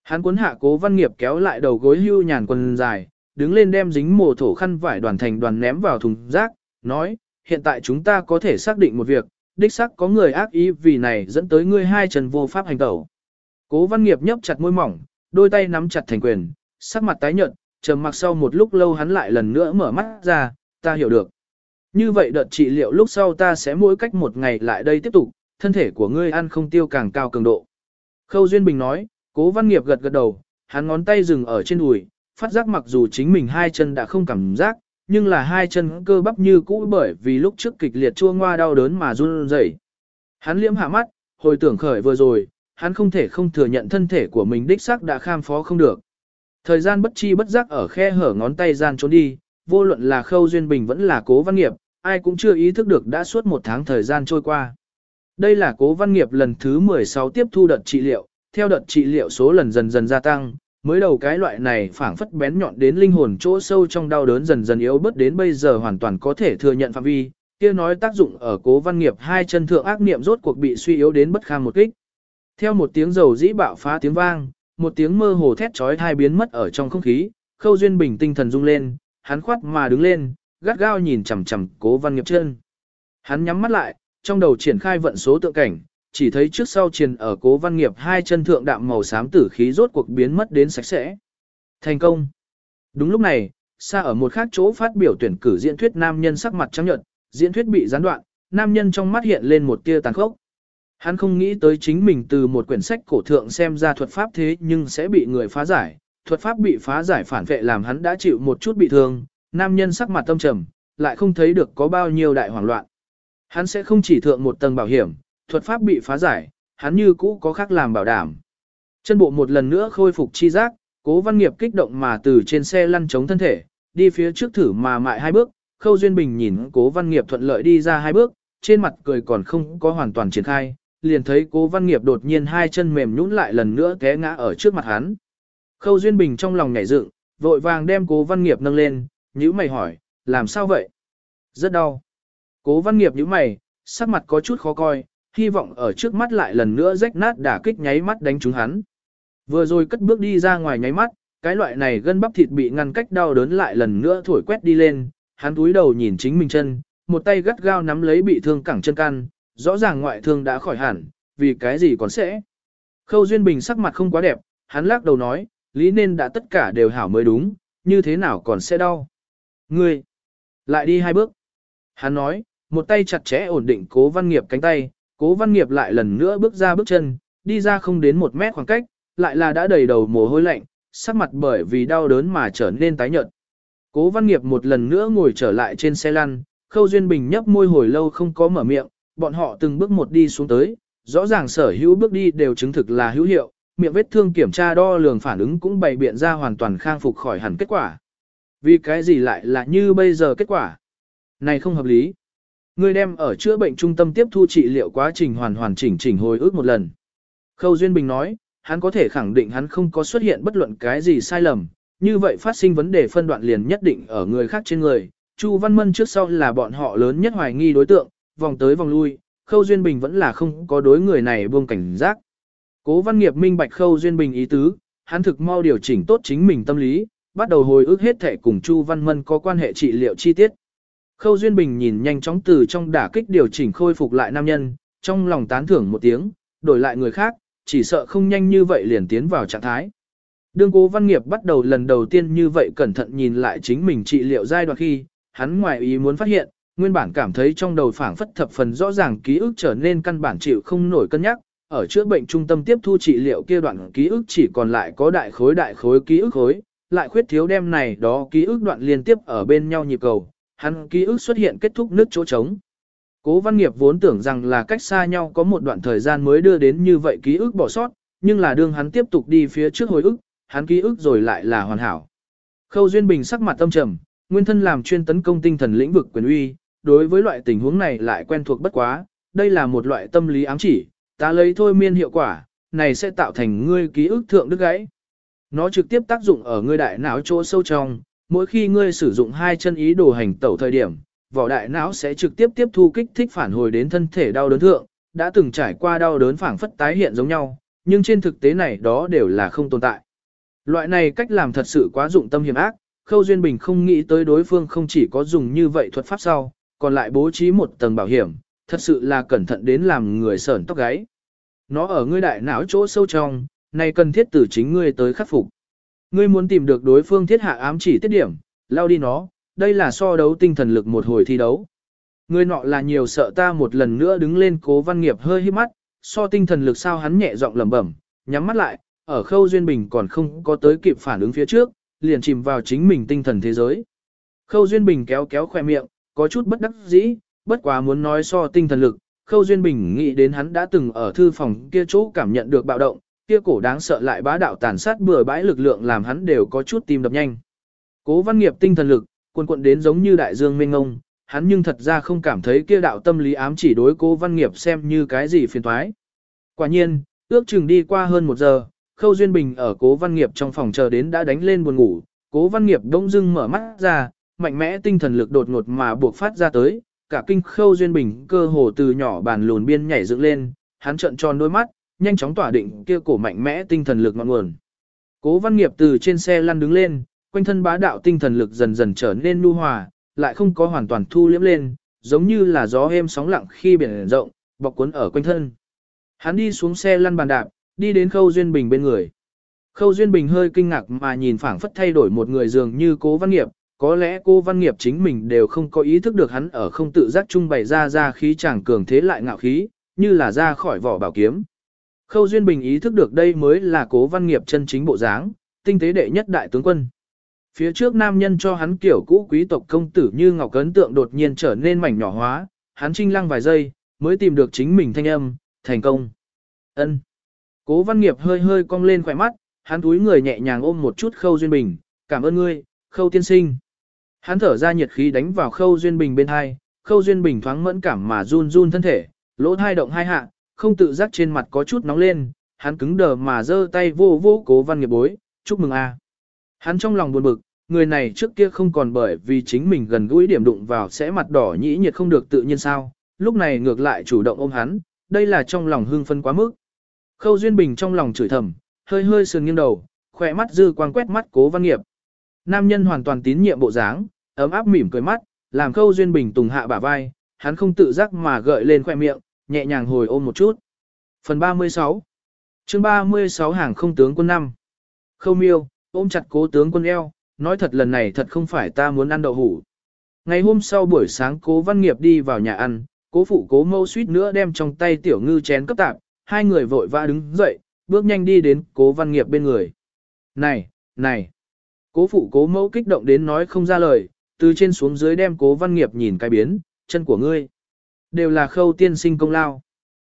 S1: Hắn cuốn hạ cố văn nghiệp kéo lại đầu gối hưu nhàn quần dài, đứng lên đem dính mồ thổ khăn vải đoàn thành đoàn ném vào thùng rác, nói, hiện tại chúng ta có thể xác định một việc, đích xác có người ác ý vì này dẫn tới ngươi hai chân vô pháp hành tẩu. Cố văn nghiệp nhấp chặt môi mỏng, đôi tay nắm chặt thành quyền, sắc mặt tái nhợt, trầm mặc sau một lúc lâu hắn lại lần nữa mở mắt ra, ta hiểu được. Như vậy đợt trị liệu lúc sau ta sẽ mỗi cách một ngày lại đây tiếp tục, thân thể của ngươi ăn không tiêu càng cao cường độ. Khâu Duyên Bình nói, cố văn nghiệp gật gật đầu, hắn ngón tay dừng ở trên đùi, phát giác mặc dù chính mình hai chân đã không cảm giác, nhưng là hai chân cơ bắp như cũ bởi vì lúc trước kịch liệt chua ngoa đau đớn mà run rẩy. Hắn liễm hạ mắt, hồi tưởng khởi vừa rồi, hắn không thể không thừa nhận thân thể của mình đích xác đã kham phó không được. Thời gian bất chi bất giác ở khe hở ngón tay gian trốn đi, vô luận là khâu duyên bình vẫn là cố văn nghiệp, ai cũng chưa ý thức được đã suốt một tháng thời gian trôi qua. Đây là cố văn nghiệp lần thứ 16 tiếp thu đợt trị liệu, theo đợt trị liệu số lần dần dần gia tăng, mới đầu cái loại này phảng phất bén nhọn đến linh hồn chỗ sâu trong đau đớn dần dần yếu bớt đến bây giờ hoàn toàn có thể thừa nhận phạm vi, kia nói tác dụng ở cố văn nghiệp hai chân thượng ác niệm rốt cuộc bị suy yếu đến bất kham một kích. Theo một tiếng dầu dĩ bạo phá tiếng vang, một tiếng mơ hồ thét chói tai biến mất ở trong không khí, Khâu Duyên Bình tinh thần rung lên, hắn khoát mà đứng lên, gắt gao nhìn chằm chằm Cố Văn Nghiệp chân. Hắn nhắm mắt lại, trong đầu triển khai vận số tượng cảnh, chỉ thấy trước sau triền ở Cố Văn Nghiệp hai chân thượng đạm màu xám tử khí rốt cuộc biến mất đến sạch sẽ. Thành công. Đúng lúc này, xa ở một khác chỗ phát biểu tuyển cử diễn thuyết nam nhân sắc mặt trắng nhợt, diễn thuyết bị gián đoạn, nam nhân trong mắt hiện lên một tia tàn khốc. Hắn không nghĩ tới chính mình từ một quyển sách cổ thượng xem ra thuật pháp thế nhưng sẽ bị người phá giải, thuật pháp bị phá giải phản vệ làm hắn đã chịu một chút bị thương, nam nhân sắc mặt tâm trầm, lại không thấy được có bao nhiêu đại hoảng loạn. Hắn sẽ không chỉ thượng một tầng bảo hiểm, thuật pháp bị phá giải, hắn như cũ có khác làm bảo đảm. Chân bộ một lần nữa khôi phục chi giác, cố văn nghiệp kích động mà từ trên xe lăn chống thân thể, đi phía trước thử mà mại hai bước, khâu duyên bình nhìn cố văn nghiệp thuận lợi đi ra hai bước, trên mặt cười còn không có hoàn toàn triển khai, liền thấy cố văn nghiệp đột nhiên hai chân mềm nhũn lại lần nữa té ngã ở trước mặt hắn. Khâu Duyên Bình trong lòng nhảy dựng, vội vàng đem cố văn nghiệp nâng lên, nhữ mày hỏi, làm sao vậy? Rất đau. Cố văn nghiệp nhữ mày, sắc mặt có chút khó coi, hy vọng ở trước mắt lại lần nữa rách nát đả kích nháy mắt đánh trúng hắn. Vừa rồi cất bước đi ra ngoài nháy mắt, cái loại này gân bắp thịt bị ngăn cách đau đớn lại lần nữa thổi quét đi lên, hắn túi đầu nhìn chính mình chân, một tay gắt gao nắm lấy bị thương cẳng chân căn, rõ ràng ngoại thương đã khỏi hẳn, vì cái gì còn sẽ. Khâu Duyên Bình sắc mặt không quá đẹp, hắn lắc đầu nói, lý nên đã tất cả đều hảo mới đúng, như thế nào còn sẽ đau. Ngươi, lại đi hai bước. Hắn nói, một tay chặt chẽ ổn định cố văn nghiệp cánh tay, cố văn nghiệp lại lần nữa bước ra bước chân, đi ra không đến một mét khoảng cách, lại là đã đầy đầu mồ hôi lạnh, sắc mặt bởi vì đau đớn mà trở nên tái nhợt. Cố văn nghiệp một lần nữa ngồi trở lại trên xe lăn, khâu duyên bình nhấp môi hồi lâu không có mở miệng, bọn họ từng bước một đi xuống tới, rõ ràng sở hữu bước đi đều chứng thực là hữu hiệu, miệng vết thương kiểm tra đo lường phản ứng cũng bày biện ra hoàn toàn khang phục khỏi hẳn kết quả. Vì cái gì lại là như bây giờ kết quả? Này không hợp lý. Người đem ở chữa bệnh trung tâm tiếp thu trị liệu quá trình hoàn hoàn chỉnh chỉnh hồi ức một lần. Khâu Duyên Bình nói, hắn có thể khẳng định hắn không có xuất hiện bất luận cái gì sai lầm, như vậy phát sinh vấn đề phân đoạn liền nhất định ở người khác trên người. Chu Văn Mân trước sau là bọn họ lớn nhất hoài nghi đối tượng, vòng tới vòng lui, Khâu Duyên Bình vẫn là không có đối người này buông cảnh giác. Cố Văn Nghiệp minh bạch Khâu Duyên Bình ý tứ, hắn thực mau điều chỉnh tốt chính mình tâm lý, bắt đầu hồi ức hết thể cùng Chu Văn Mân có quan hệ trị liệu chi tiết. Khâu Duyên Bình nhìn nhanh chóng từ trong đả kích điều chỉnh khôi phục lại nam nhân, trong lòng tán thưởng một tiếng, đổi lại người khác, chỉ sợ không nhanh như vậy liền tiến vào trạng thái. Đương cố văn nghiệp bắt đầu lần đầu tiên như vậy cẩn thận nhìn lại chính mình trị liệu giai đoạn khi, hắn ngoài ý muốn phát hiện, nguyên bản cảm thấy trong đầu phảng phất thập phần rõ ràng ký ức trở nên căn bản chịu không nổi cân nhắc, ở chữa bệnh trung tâm tiếp thu trị liệu kia đoạn ký ức chỉ còn lại có đại khối đại khối ký ức khối, lại khuyết thiếu đem này đó ký ức đoạn liên tiếp ở bên nhau nhịp cầu, hắn ký ức xuất hiện kết thúc nước chỗ trống. Cố văn nghiệp vốn tưởng rằng là cách xa nhau có một đoạn thời gian mới đưa đến như vậy ký ức bỏ sót, nhưng là đương hắn tiếp tục đi phía trước hồi ức, hắn ký ức rồi lại là hoàn hảo. Khâu Duyên Bình sắc mặt tâm trầm, nguyên thân làm chuyên tấn công tinh thần lĩnh vực quyền uy, đối với loại tình huống này lại quen thuộc bất quá, đây là một loại tâm lý ám chỉ, ta lấy thôi miên hiệu quả, này sẽ tạo thành ngươi ký ức thượng đứt gãy. Nó trực tiếp tác dụng ở ngươi đại não chỗ sâu trong, mỗi khi ngươi sử dụng hai chân ý đồ hành tẩu thời điểm, vỏ đại não sẽ trực tiếp tiếp thu kích thích phản hồi đến thân thể đau đớn thượng, đã từng trải qua đau đớn phản phất tái hiện giống nhau, nhưng trên thực tế này đó đều là không tồn tại. Loại này cách làm thật sự quá dụng tâm hiểm ác, Khâu Duyên Bình không nghĩ tới đối phương không chỉ có dùng như vậy thuật pháp sau, còn lại bố trí một tầng bảo hiểm, thật sự là cẩn thận đến làm người sởn tóc gáy. Nó ở ngươi đại não chỗ sâu trong, này cần thiết từ chính ngươi tới khắc phục. Ngươi muốn tìm được đối phương thiết hạ ám chỉ tiết điểm, lao đi nó, đây là so đấu tinh thần lực một hồi thi đấu. Ngươi nọ là nhiều sợ ta một lần nữa đứng lên cố văn nghiệp hơi hít mắt, so tinh thần lực sao hắn nhẹ giọng lẩm bẩm, nhắm mắt lại, ở khâu duyên bình còn không có tới kịp phản ứng phía trước, liền chìm vào chính mình tinh thần thế giới. Khâu duyên bình kéo kéo khoe miệng, có chút bất đắc dĩ, bất quá muốn nói so tinh thần lực, Khâu Duyên Bình nghĩ đến hắn đã từng ở thư phòng kia chỗ cảm nhận được bạo động, kia cổ đáng sợ lại bá đạo tàn sát bừa bãi lực lượng làm hắn đều có chút tim đập nhanh. Cố Văn Nghiệp tinh thần lực, cuồn cuộn đến giống như đại dương mênh mông, hắn nhưng thật ra không cảm thấy kia đạo tâm lý ám chỉ đối Cố Văn Nghiệp xem như cái gì phiền toái. Quả nhiên, ước chừng đi qua hơn một giờ, Khâu Duyên Bình ở Cố Văn Nghiệp trong phòng chờ đến đã đánh lên buồn ngủ, Cố Văn Nghiệp đông dưng mở mắt ra, mạnh mẽ tinh thần lực đột ngột mà buộc phát ra tới, cả kinh khâu duyên bình cơ hồ từ nhỏ bàn lùn biên nhảy dựng lên, hắn trợn tròn đôi mắt, nhanh chóng tỏa định kia cổ mạnh mẽ tinh thần lực ngọn nguồn. Cố văn nghiệp từ trên xe lăn đứng lên, quanh thân bá đạo tinh thần lực dần dần trở nên nu hòa, lại không có hoàn toàn thu liễm lên, giống như là gió êm sóng lặng khi biển rộng, bọc cuốn ở quanh thân. Hắn đi xuống xe lăn bàn đạp, đi đến Khâu Duyên Bình bên người. Khâu Duyên Bình hơi kinh ngạc mà nhìn phảng phất thay đổi một người dường như cố văn nghiệp, có lẽ Cố văn nghiệp chính mình đều không có ý thức được hắn ở không tự giác trung bày ra ra khí chàng cường thế lại ngạo khí, như là ra khỏi vỏ bảo kiếm. Khâu Duyên Bình ý thức được đây mới là cố văn nghiệp chân chính bộ dáng, tinh tế đệ nhất đại tướng quân. Phía trước nam nhân cho hắn kiểu cũ quý tộc công tử như ngọc cấn tượng đột nhiên trở nên mảnh nhỏ hóa, hắn trinh lăng vài giây, mới tìm được chính mình thanh âm, thành công. ân Cố văn nghiệp hơi hơi cong lên khỏe mắt, hắn túi người nhẹ nhàng ôm một chút khâu duyên bình, cảm ơn ngươi, khâu tiên sinh. Hắn thở ra nhiệt khí đánh vào khâu duyên bình bên hai, khâu duyên bình thoáng mẫn cảm mà run run thân thể, lỗ thai động hai hạ, không tự giác trên mặt có chút nóng lên, hắn cứng đờ mà giơ tay vô vô cố văn nghiệp bối, chúc mừng a. Hắn trong lòng buồn bực, người này trước kia không còn bởi vì chính mình gần gũi điểm đụng vào sẽ mặt đỏ nhĩ nhiệt không được tự nhiên sao, lúc này ngược lại chủ động ôm hắn, đây là trong lòng hưng phân quá mức. Khâu Duyên Bình trong lòng chửi thầm, hơi hơi sườn nghiêng đầu, khỏe mắt dư quang quét mắt cố văn nghiệp. Nam nhân hoàn toàn tín nhiệm bộ dáng, ấm áp mỉm cười mắt, làm Khâu Duyên Bình tùng hạ bả vai, hắn không tự giác mà gợi lên khoe miệng, nhẹ nhàng hồi ôm một chút. Phần 36 chương 36 hàng không tướng quân năm Khâu miêu, ôm chặt cố tướng quân eo, nói thật lần này thật không phải ta muốn ăn đậu hủ. Ngày hôm sau buổi sáng cố văn nghiệp đi vào nhà ăn, cố phụ cố mâu suýt nữa đem trong tay tiểu ngư chén cấp tạp, hai người vội vã đứng dậy, bước nhanh đi đến cố văn nghiệp bên người. Này, này, cố phụ cố mâu kích động đến nói không ra lời, từ trên xuống dưới đem cố văn nghiệp nhìn cái biến, chân của ngươi. Đều là khâu tiên sinh công lao.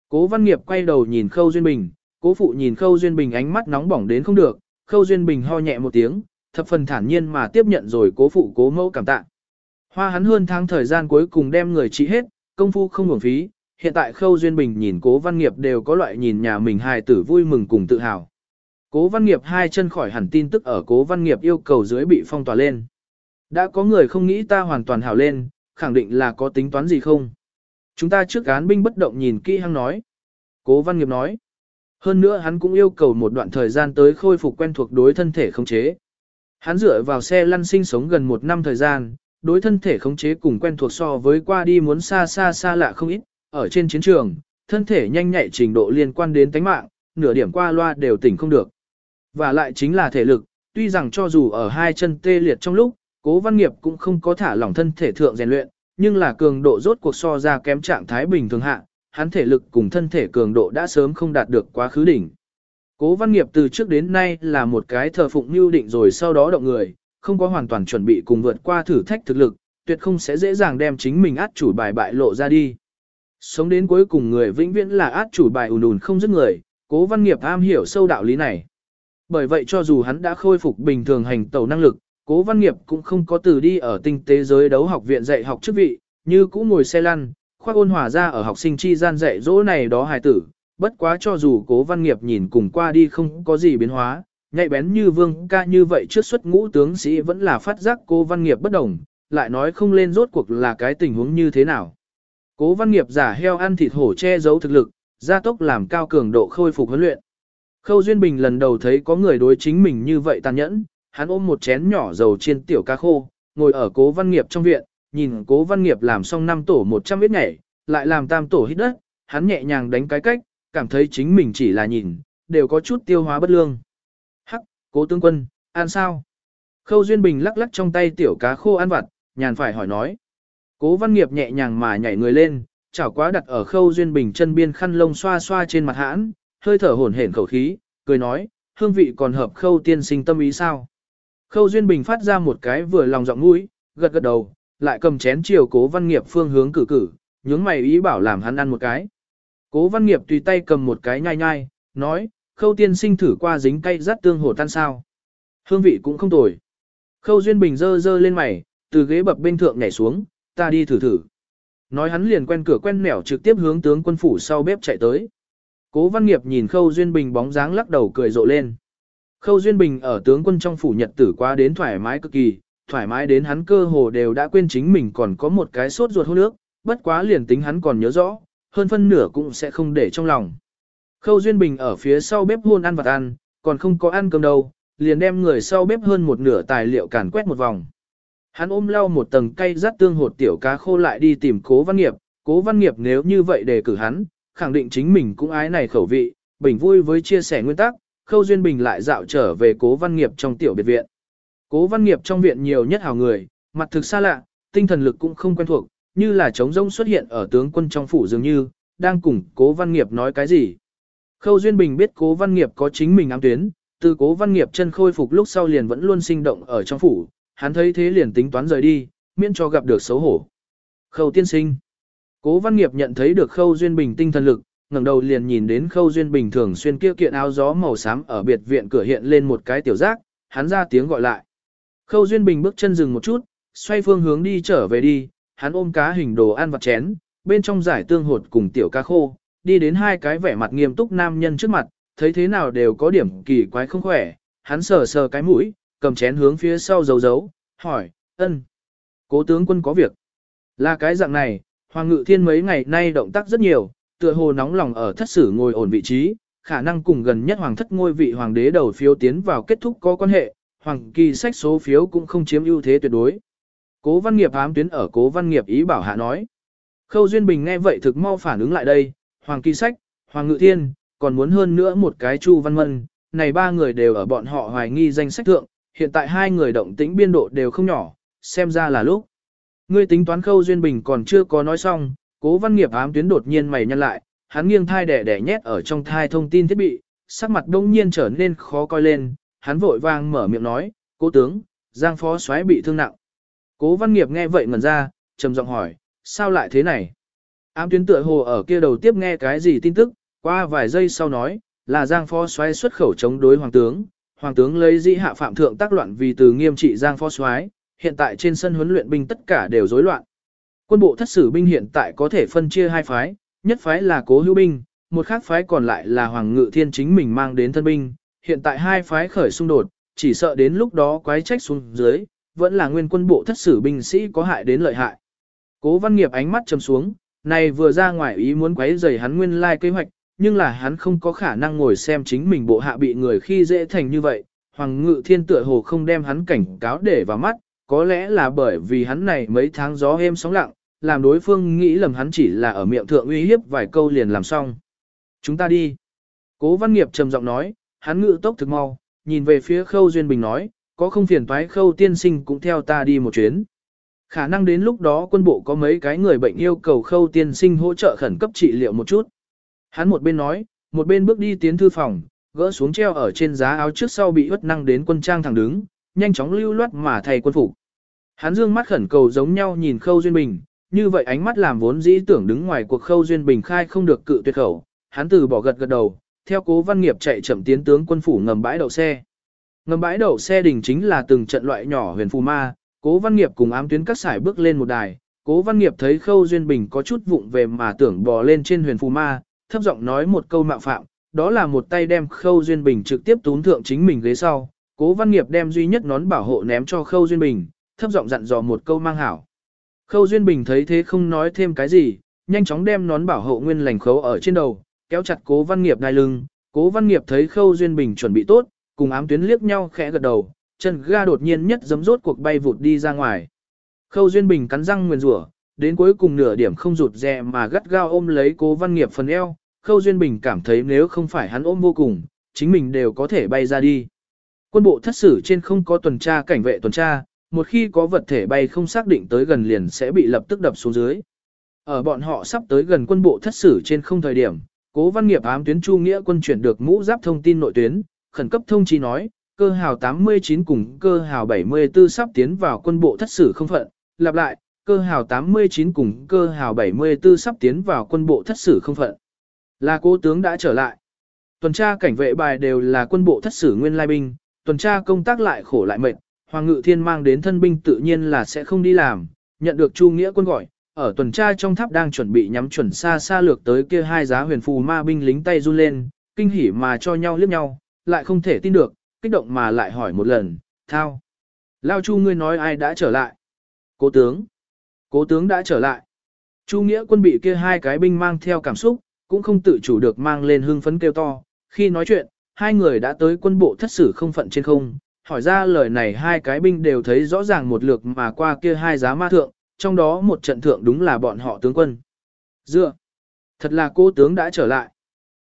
S1: Cố văn nghiệp quay đầu nhìn khâu duyên bình, cố phụ nhìn khâu duyên bình ánh mắt nóng bỏng đến không được, khâu duyên bình ho nhẹ một tiếng, thập phần thản nhiên mà tiếp nhận rồi cố phụ cố mẫu cảm tạ. Hoa hắn hơn tháng thời gian cuối cùng đem người trị hết, công phu không uổng phí, hiện tại Khâu Duyên Bình nhìn Cố Văn Nghiệp đều có loại nhìn nhà mình hài tử vui mừng cùng tự hào. Cố Văn Nghiệp hai chân khỏi hẳn tin tức ở Cố Văn Nghiệp yêu cầu dưới bị phong tỏa lên. Đã có người không nghĩ ta hoàn toàn hảo lên, khẳng định là có tính toán gì không. Chúng ta trước án binh bất động nhìn kỹ hăng nói. Cố Văn Nghiệp nói. Hơn nữa hắn cũng yêu cầu một đoạn thời gian tới khôi phục quen thuộc đối thân thể không chế. Hắn dựa vào xe lăn sinh sống gần một năm thời gian, đối thân thể khống chế cùng quen thuộc so với qua đi muốn xa xa xa lạ không ít, ở trên chiến trường, thân thể nhanh nhạy trình độ liên quan đến tánh mạng, nửa điểm qua loa đều tỉnh không được. Và lại chính là thể lực, tuy rằng cho dù ở hai chân tê liệt trong lúc, cố văn nghiệp cũng không có thả lỏng thân thể thượng rèn luyện, nhưng là cường độ rốt cuộc so ra kém trạng thái bình thường hạ, hắn thể lực cùng thân thể cường độ đã sớm không đạt được quá khứ đỉnh. Cố văn nghiệp từ trước đến nay là một cái thờ phụng mưu định rồi sau đó động người, không có hoàn toàn chuẩn bị cùng vượt qua thử thách thực lực, tuyệt không sẽ dễ dàng đem chính mình át chủ bài bại lộ ra đi. Sống đến cuối cùng người vĩnh viễn là át chủ bài ùn ùn không dứt người, cố văn nghiệp am hiểu sâu đạo lý này. Bởi vậy cho dù hắn đã khôi phục bình thường hành tẩu năng lực, cố văn nghiệp cũng không có từ đi ở tinh tế giới đấu học viện dạy học chức vị, như cũ ngồi xe lăn, khoác ôn hòa ra ở học sinh chi gian dạy dỗ này đó hài tử, bất quá cho dù cố văn nghiệp nhìn cùng qua đi không có gì biến hóa, nhạy bén như vương ca như vậy trước xuất ngũ tướng sĩ vẫn là phát giác cố văn nghiệp bất đồng, lại nói không lên rốt cuộc là cái tình huống như thế nào. Cố văn nghiệp giả heo ăn thịt hổ che giấu thực lực, gia tốc làm cao cường độ khôi phục huấn luyện. Khâu Duyên Bình lần đầu thấy có người đối chính mình như vậy tàn nhẫn, hắn ôm một chén nhỏ dầu chiên tiểu cá khô, ngồi ở cố văn nghiệp trong viện, nhìn cố văn nghiệp làm xong năm tổ 100 biết nhảy, lại làm tam tổ hít đất, hắn nhẹ nhàng đánh cái cách, cảm thấy chính mình chỉ là nhìn, đều có chút tiêu hóa bất lương. Hắc, cố tướng quân, ăn sao? Khâu Duyên Bình lắc lắc trong tay tiểu cá khô ăn vặt, nhàn phải hỏi nói. Cố văn nghiệp nhẹ nhàng mà nhảy người lên, chảo quá đặt ở khâu Duyên Bình chân biên khăn lông xoa xoa trên mặt hãn, hơi thở hổn hển khẩu khí, cười nói, hương vị còn hợp khâu tiên sinh tâm ý sao? Khâu Duyên Bình phát ra một cái vừa lòng giọng mũi, gật gật đầu, lại cầm chén chiều cố văn nghiệp phương hướng cử cử, nhướng mày ý bảo làm hắn ăn một cái. Cố văn nghiệp tùy tay cầm một cái nhai nhai, nói, khâu tiên sinh thử qua dính cay rắt tương hồ tan sao. Hương vị cũng không tồi. Khâu Duyên Bình dơ dơ lên mày, từ ghế bập bên thượng nhảy xuống, ta đi thử thử. Nói hắn liền quen cửa quen mẻo trực tiếp hướng tướng quân phủ sau bếp chạy tới. Cố văn nghiệp nhìn Khâu Duyên Bình bóng dáng lắc đầu cười rộ lên. Khâu Duyên Bình ở tướng quân trong phủ nhật tử quá đến thoải mái cực kỳ, thoải mái đến hắn cơ hồ đều đã quên chính mình còn có một cái sốt ruột hôn nước, bất quá liền tính hắn còn nhớ rõ, hơn phân nửa cũng sẽ không để trong lòng. Khâu Duyên Bình ở phía sau bếp hôn ăn vặt ăn, còn không có ăn cơm đâu, liền đem người sau bếp hơn một nửa tài liệu càn quét một vòng. Hắn ôm lau một tầng cây rắt tương hột tiểu cá khô lại đi tìm cố văn nghiệp, cố văn nghiệp nếu như vậy để cử hắn, khẳng định chính mình cũng ái này khẩu vị, bình vui với chia sẻ nguyên tắc, khâu duyên bình lại dạo trở về cố văn nghiệp trong tiểu biệt viện. Cố văn nghiệp trong viện nhiều nhất hào người, mặt thực xa lạ, tinh thần lực cũng không quen thuộc, như là trống rông xuất hiện ở tướng quân trong phủ dường như, đang cùng cố văn nghiệp nói cái gì. Khâu Duyên Bình biết cố văn nghiệp có chính mình ám tuyến, từ cố văn nghiệp chân khôi phục lúc sau liền vẫn luôn sinh động ở trong phủ, hắn thấy thế liền tính toán rời đi, miễn cho gặp được xấu hổ. Khâu tiên sinh. Cố văn nghiệp nhận thấy được khâu duyên bình tinh thần lực, ngẩng đầu liền nhìn đến khâu duyên bình thường xuyên kia kiện áo gió màu xám ở biệt viện cửa hiện lên một cái tiểu giác, hắn ra tiếng gọi lại. Khâu duyên bình bước chân dừng một chút, xoay phương hướng đi trở về đi, hắn ôm cá hình đồ ăn vặt chén, bên trong giải tương hột cùng tiểu cá khô, đi đến hai cái vẻ mặt nghiêm túc nam nhân trước mặt, thấy thế nào đều có điểm kỳ quái không khỏe, hắn sờ sờ cái mũi, cầm chén hướng phía sau giấu giấu, hỏi, ân, cố tướng quân có việc. Là cái dạng này, Hoàng Ngự Thiên mấy ngày nay động tác rất nhiều, tựa hồ nóng lòng ở thất sử ngồi ổn vị trí, khả năng cùng gần nhất hoàng thất ngôi vị hoàng đế đầu phiếu tiến vào kết thúc có quan hệ, hoàng kỳ sách số phiếu cũng không chiếm ưu thế tuyệt đối. Cố văn nghiệp ám tuyến ở cố văn nghiệp ý bảo hạ nói. Khâu Duyên Bình nghe vậy thực mau phản ứng lại đây, hoàng kỳ sách, hoàng ngự thiên, còn muốn hơn nữa một cái chu văn mân, này ba người đều ở bọn họ hoài nghi danh sách thượng, hiện tại hai người động tĩnh biên độ đều không nhỏ, xem ra là lúc. Ngươi tính toán khâu duyên bình còn chưa có nói xong, cố văn nghiệp ám tuyến đột nhiên mày nhăn lại, hắn nghiêng thai đẻ đẻ nhét ở trong thai thông tin thiết bị, sắc mặt đông nhiên trở nên khó coi lên, hắn vội vàng mở miệng nói, cố tướng, giang phó soái bị thương nặng. Cố văn nghiệp nghe vậy ngẩn ra, trầm giọng hỏi, sao lại thế này? Ám tuyến tựa hồ ở kia đầu tiếp nghe cái gì tin tức, qua vài giây sau nói, là giang phó soái xuất khẩu chống đối hoàng tướng, hoàng tướng lấy dĩ hạ phạm thượng tác loạn vì từ nghiêm trị giang phó soái hiện tại trên sân huấn luyện binh tất cả đều rối loạn. Quân bộ thất sử binh hiện tại có thể phân chia hai phái, nhất phái là cố hữu binh, một khác phái còn lại là hoàng ngự thiên chính mình mang đến thân binh, hiện tại hai phái khởi xung đột, chỉ sợ đến lúc đó quái trách xuống dưới, vẫn là nguyên quân bộ thất sử binh sĩ có hại đến lợi hại. Cố văn nghiệp ánh mắt trầm xuống, này vừa ra ngoài ý muốn quấy rầy hắn nguyên lai kế hoạch, nhưng là hắn không có khả năng ngồi xem chính mình bộ hạ bị người khi dễ thành như vậy. Hoàng ngự thiên tựa hồ không đem hắn cảnh cáo để vào mắt, có lẽ là bởi vì hắn này mấy tháng gió êm sóng lặng, làm đối phương nghĩ lầm hắn chỉ là ở miệng thượng uy hiếp vài câu liền làm xong. Chúng ta đi. Cố văn nghiệp trầm giọng nói, hắn ngự tốc thực mau, nhìn về phía khâu duyên bình nói, có không phiền toái khâu tiên sinh cũng theo ta đi một chuyến. Khả năng đến lúc đó quân bộ có mấy cái người bệnh yêu cầu khâu tiên sinh hỗ trợ khẩn cấp trị liệu một chút. Hắn một bên nói, một bên bước đi tiến thư phòng, gỡ xuống treo ở trên giá áo trước sau bị ướt năng đến quân trang thẳng đứng, nhanh chóng lưu loát mà thay quân phục. Hắn dương mắt khẩn cầu giống nhau nhìn Khâu Duyên Bình, như vậy ánh mắt làm vốn dĩ tưởng đứng ngoài cuộc Khâu Duyên Bình khai không được cự tuyệt khẩu, hắn từ bỏ gật gật đầu, theo Cố Văn Nghiệp chạy chậm tiến tướng quân phủ ngầm bãi đậu xe. Ngầm bãi đậu xe đỉnh chính là từng trận loại nhỏ huyền phù ma, Cố Văn Nghiệp cùng ám tuyến cắt sải bước lên một đài, Cố Văn Nghiệp thấy Khâu Duyên Bình có chút vụng về mà tưởng bò lên trên huyền phù ma, thấp giọng nói một câu mạo phạm, đó là một tay đem Khâu Duyên Bình trực tiếp tún thượng chính mình ghế sau, Cố Văn Nghiệp đem duy nhất nón bảo hộ ném cho Khâu Duyên Bình, thấp giọng dặn dò một câu mang hảo. Khâu Duyên Bình thấy thế không nói thêm cái gì, nhanh chóng đem nón bảo hộ nguyên lành khấu ở trên đầu, kéo chặt Cố Văn Nghiệp đai lưng. Cố Văn Nghiệp thấy Khâu Duyên Bình chuẩn bị tốt, cùng ám tuyến liếc nhau khẽ gật đầu, chân ga đột nhiên nhất giấm rốt cuộc bay vụt đi ra ngoài. Khâu Duyên Bình cắn răng nguyền rủa, đến cuối cùng nửa điểm không rụt rè mà gắt gao ôm lấy Cố Văn Nghiệp phần eo. Khâu Duyên Bình cảm thấy nếu không phải hắn ôm vô cùng, chính mình đều có thể bay ra đi. Quân bộ thất sử trên không có tuần tra cảnh vệ tuần tra, một khi có vật thể bay không xác định tới gần liền sẽ bị lập tức đập xuống dưới. Ở bọn họ sắp tới gần quân bộ thất sử trên không thời điểm, cố văn nghiệp ám tuyến chu nghĩa quân chuyển được mũ giáp thông tin nội tuyến, khẩn cấp thông chi nói, cơ hào 89 cùng cơ hào 74 sắp tiến vào quân bộ thất sử không phận, lặp lại, cơ hào 89 cùng cơ hào 74 sắp tiến vào quân bộ thất sử không phận. Là cố tướng đã trở lại. Tuần tra cảnh vệ bài đều là quân bộ thất sử nguyên lai binh, tuần tra công tác lại khổ lại mệt, Hoàng Ngự Thiên mang đến thân binh tự nhiên là sẽ không đi làm, nhận được Chu Nghĩa quân gọi, ở tuần tra trong tháp đang chuẩn bị nhắm chuẩn xa xa lược tới kia hai giá huyền phù ma binh lính tay run lên, kinh hỉ mà cho nhau liếc nhau, lại không thể tin được, kích động mà lại hỏi một lần, thao. Lao Chu ngươi nói ai đã trở lại? Cố tướng. Cố tướng đã trở lại. Chu Nghĩa quân bị kia hai cái binh mang theo cảm xúc, cũng không tự chủ được mang lên hưng phấn kêu to. Khi nói chuyện, hai người đã tới quân bộ thất sử không phận trên không, hỏi ra lời này hai cái binh đều thấy rõ ràng một lượt mà qua kia hai giá ma thượng, trong đó một trận thượng đúng là bọn họ tướng quân. Dựa, thật là cô tướng đã trở lại.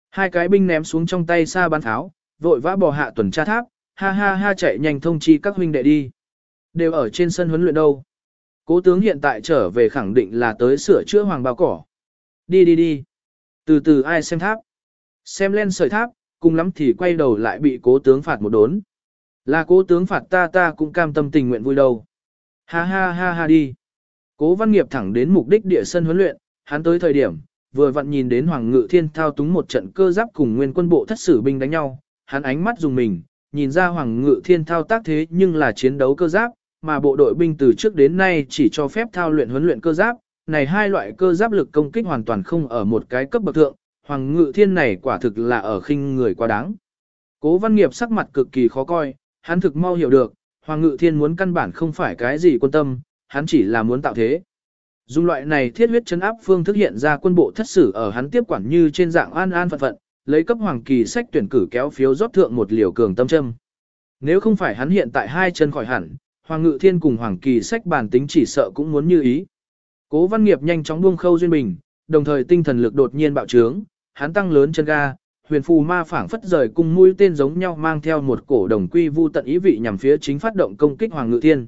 S1: Hai cái binh ném xuống trong tay xa bắn tháo, vội vã bò hạ tuần tra tháp, ha ha ha chạy nhanh thông chi các huynh đệ đi. Đều ở trên sân huấn luyện đâu. Cố tướng hiện tại trở về khẳng định là tới sửa chữa hoàng bao cỏ. Đi đi đi. Từ từ ai xem tháp. Xem lên sợi tháp, cùng lắm thì quay đầu lại bị cố tướng phạt một đốn. Là cố tướng phạt ta ta cũng cam tâm tình nguyện vui đâu. Ha ha ha ha đi. Cố văn nghiệp thẳng đến mục đích địa sân huấn luyện, hắn tới thời điểm, vừa vặn nhìn đến Hoàng Ngự Thiên thao túng một trận cơ giáp cùng nguyên quân bộ thất sử binh đánh nhau, hắn ánh mắt dùng mình, nhìn ra Hoàng Ngự Thiên thao tác thế nhưng là chiến đấu cơ giáp, mà bộ đội binh từ trước đến nay chỉ cho phép thao luyện huấn luyện cơ giáp, này hai loại cơ giáp lực công kích hoàn toàn không ở một cái cấp bậc thượng, Hoàng Ngự Thiên này quả thực là ở khinh người quá đáng. Cố Văn Nghiệp sắc mặt cực kỳ khó coi, hắn thực mau hiểu được, Hoàng Ngự Thiên muốn căn bản không phải cái gì quân tâm, hắn chỉ là muốn tạo thế. Dùng loại này thiết huyết chấn áp phương thức hiện ra quân bộ thất sử ở hắn tiếp quản như trên dạng an an phận phận, lấy cấp hoàng kỳ sách tuyển cử kéo phiếu rót thượng một liều cường tâm châm. Nếu không phải hắn hiện tại hai chân khỏi hẳn, Hoàng Ngự Thiên cùng Hoàng Kỳ sách bản tính chỉ sợ cũng muốn như ý. Cố Văn Nghiệp nhanh chóng buông khâu duyên bình, đồng thời tinh thần lực đột nhiên bạo trướng, hắn tăng lớn chân ga, huyền phù ma phảng phất rời cung mũi tên giống nhau mang theo một cổ đồng quy vu tận ý vị nhằm phía chính phát động công kích Hoàng Ngự Thiên.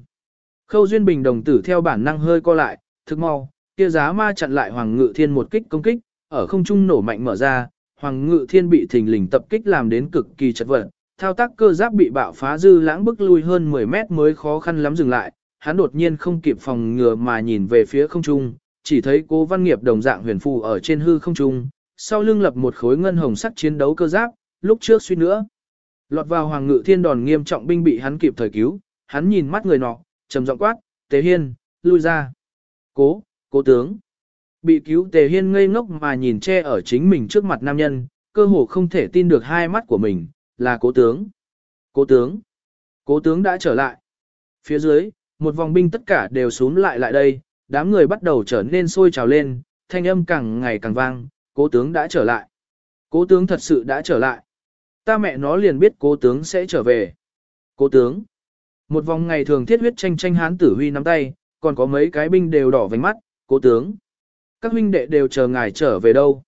S1: Khâu duyên bình đồng tử theo bản năng hơi co lại, thực mau, kia giá ma chặn lại Hoàng Ngự Thiên một kích công kích, ở không trung nổ mạnh mở ra, Hoàng Ngự Thiên bị thình lình tập kích làm đến cực kỳ chật vật, thao tác cơ giáp bị bạo phá dư lãng bức lui hơn 10 mét mới khó khăn lắm dừng lại, hắn đột nhiên không kịp phòng ngừa mà nhìn về phía không trung, chỉ thấy Cố Văn Nghiệp đồng dạng huyền phù ở trên hư không trung, sau lưng lập một khối ngân hồng sắc chiến đấu cơ giáp, lúc trước suy nữa. Lọt vào Hoàng Ngự Thiên đòn nghiêm trọng binh bị hắn kịp thời cứu, hắn nhìn mắt người nọ, trầm giọng quát, "Tế Hiên, lui ra." Cố, cố tướng. Bị cứu tề hiên ngây ngốc mà nhìn che ở chính mình trước mặt nam nhân, cơ hồ không thể tin được hai mắt của mình, là cố tướng. Cố tướng. Cố tướng đã trở lại. Phía dưới, một vòng binh tất cả đều xuống lại lại đây, đám người bắt đầu trở nên sôi trào lên, thanh âm càng ngày càng vang, cố tướng đã trở lại. Cố tướng thật sự đã trở lại. Ta mẹ nó liền biết cố tướng sẽ trở về. Cố tướng. Một vòng ngày thường thiết huyết tranh tranh hán tử huy nắm tay, còn có mấy cái binh đều đỏ vành mắt, cố tướng. Các huynh đệ đều chờ ngài trở về đâu.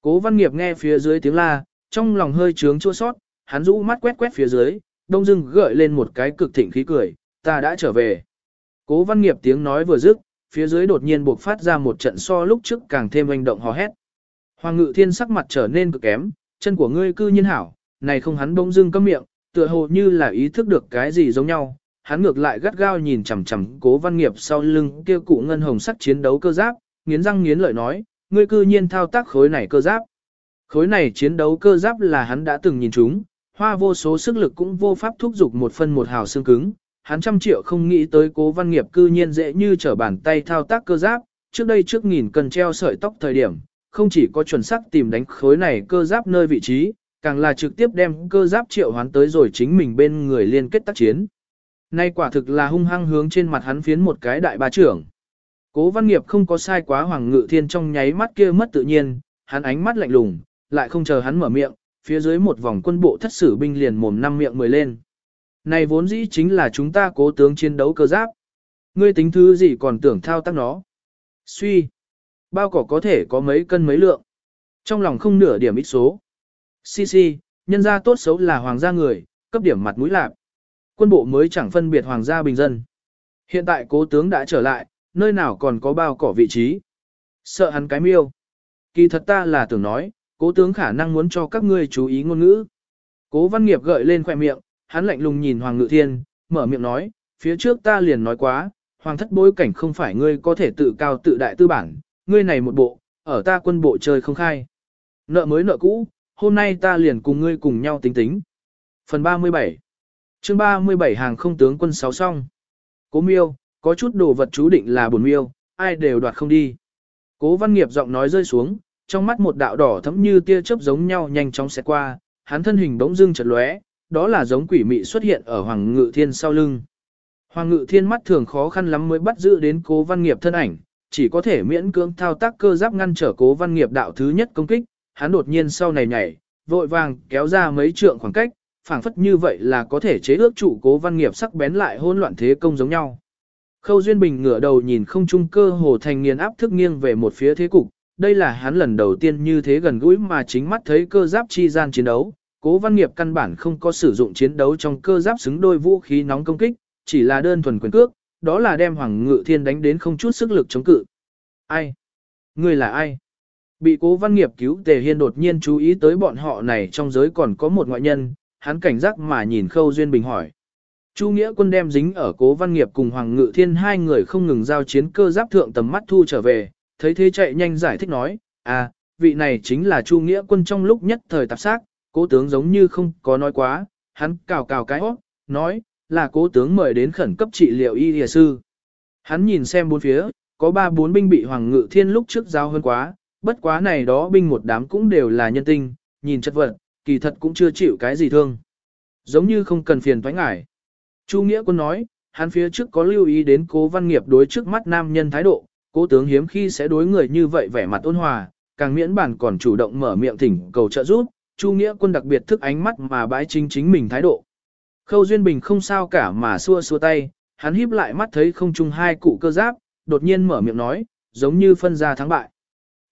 S1: Cố văn nghiệp nghe phía dưới tiếng la, trong lòng hơi trướng chua sót, hắn rũ mắt quét quét phía dưới, đông dưng gợi lên một cái cực thịnh khí cười, ta đã trở về. Cố văn nghiệp tiếng nói vừa dứt, phía dưới đột nhiên buộc phát ra một trận so lúc trước càng thêm hành động hò hét. Hoàng ngự thiên sắc mặt trở nên cực kém, chân của ngươi cư nhiên hảo, này không hắn bỗng dưng cấm miệng, tựa hồ như là ý thức được cái gì giống nhau, hắn ngược lại gắt gao nhìn chằm chằm cố văn nghiệp sau lưng kia cụ ngân hồng sắc chiến đấu cơ giáp, nghiến răng nghiến lợi nói, ngươi cư nhiên thao tác khối này cơ giáp. Khối này chiến đấu cơ giáp là hắn đã từng nhìn chúng, hoa vô số sức lực cũng vô pháp thúc giục một phân một hào xương cứng. Hắn trăm triệu không nghĩ tới cố văn nghiệp cư nhiên dễ như trở bàn tay thao tác cơ giáp, trước đây trước nghìn cần treo sợi tóc thời điểm, không chỉ có chuẩn xác tìm đánh khối này cơ giáp nơi vị trí, càng là trực tiếp đem cơ giáp triệu hoán tới rồi chính mình bên người liên kết tác chiến. Nay quả thực là hung hăng hướng trên mặt hắn phiến một cái đại ba trưởng. Cố văn nghiệp không có sai quá hoàng ngự thiên trong nháy mắt kia mất tự nhiên, hắn ánh mắt lạnh lùng, lại không chờ hắn mở miệng, phía dưới một vòng quân bộ thất sử binh liền mồm năm miệng mười lên. Này vốn dĩ chính là chúng ta cố tướng chiến đấu cơ giáp. Ngươi tính thứ gì còn tưởng thao tác nó. Suy. Bao cỏ có thể có mấy cân mấy lượng. Trong lòng không nửa điểm ít số. Si si, nhân gia tốt xấu là hoàng gia người, cấp điểm mặt mũi lạc quân bộ mới chẳng phân biệt hoàng gia bình dân. Hiện tại cố tướng đã trở lại, nơi nào còn có bao cỏ vị trí. Sợ hắn cái miêu. Kỳ thật ta là tưởng nói, cố tướng khả năng muốn cho các ngươi chú ý ngôn ngữ. Cố văn nghiệp gợi lên khoẻ miệng, hắn lạnh lùng nhìn Hoàng Ngự Thiên, mở miệng nói, phía trước ta liền nói quá, Hoàng thất bối cảnh không phải ngươi có thể tự cao tự đại tư bản, ngươi này một bộ, ở ta quân bộ chơi không khai. Nợ mới nợ cũ, hôm nay ta liền cùng ngươi cùng nhau tính tính. Phần 37 chương 37 hàng không tướng quân sáu song. Cố miêu, có chút đồ vật chú định là buồn miêu, ai đều đoạt không đi. Cố văn nghiệp giọng nói rơi xuống, trong mắt một đạo đỏ thấm như tia chớp giống nhau nhanh chóng xẹt qua, hắn thân hình bỗng dưng chật lóe, đó là giống quỷ mị xuất hiện ở Hoàng Ngự Thiên sau lưng. Hoàng Ngự Thiên mắt thường khó khăn lắm mới bắt giữ đến Cố Văn Nghiệp thân ảnh, chỉ có thể miễn cưỡng thao tác cơ giáp ngăn trở cố văn nghiệp đạo thứ nhất công kích, hắn đột nhiên sau này nhảy, vội vàng kéo ra mấy trượng khoảng cách, phảng phất như vậy là có thể chế ước trụ cố văn nghiệp sắc bén lại hỗn loạn thế công giống nhau. Khâu Duyên Bình ngửa đầu nhìn không trung cơ hồ thành nghiền áp thức nghiêng về một phía thế cục, đây là hắn lần đầu tiên như thế gần gũi mà chính mắt thấy cơ giáp chi gian chiến đấu. Cố văn nghiệp căn bản không có sử dụng chiến đấu trong cơ giáp xứng đôi vũ khí nóng công kích, chỉ là đơn thuần quyền cước, đó là đem Hoàng Ngự Thiên đánh đến không chút sức lực chống cự. Ai? Người là ai? Bị cố văn nghiệp cứu Tề Hiên đột nhiên chú ý tới bọn họ này trong giới còn có một ngoại nhân, hắn cảnh giác mà nhìn Khâu Duyên Bình hỏi. Chu Nghĩa quân đem dính ở cố văn nghiệp cùng Hoàng Ngự Thiên hai người không ngừng giao chiến cơ giáp thượng tầm mắt thu trở về, thấy thế chạy nhanh giải thích nói, à, vị này chính là Chu Nghĩa quân trong lúc nhất thời tạp sát, cố tướng giống như không có nói quá, hắn cào cào cái hót, nói, là cố tướng mời đến khẩn cấp trị liệu y địa sư. Hắn nhìn xem bốn phía, có ba bốn binh bị Hoàng Ngự Thiên lúc trước giao hơn quá, bất quá này đó binh một đám cũng đều là nhân tinh, nhìn chất vật, kỳ thật cũng chưa chịu cái gì thương. Giống như không cần phiền thoái ngại. Chu Nghĩa quân nói, hắn phía trước có lưu ý đến cố văn nghiệp đối trước mắt nam nhân thái độ, cố tướng hiếm khi sẽ đối người như vậy vẻ mặt ôn hòa, càng miễn bản còn chủ động mở miệng thỉnh cầu trợ giúp, Chu Nghĩa quân đặc biệt thức ánh mắt mà bãi chính chính mình thái độ. Khâu Duyên Bình không sao cả mà xua xua tay, hắn híp lại mắt thấy không chung hai cụ cơ giáp, đột nhiên mở miệng nói, giống như phân ra thắng bại.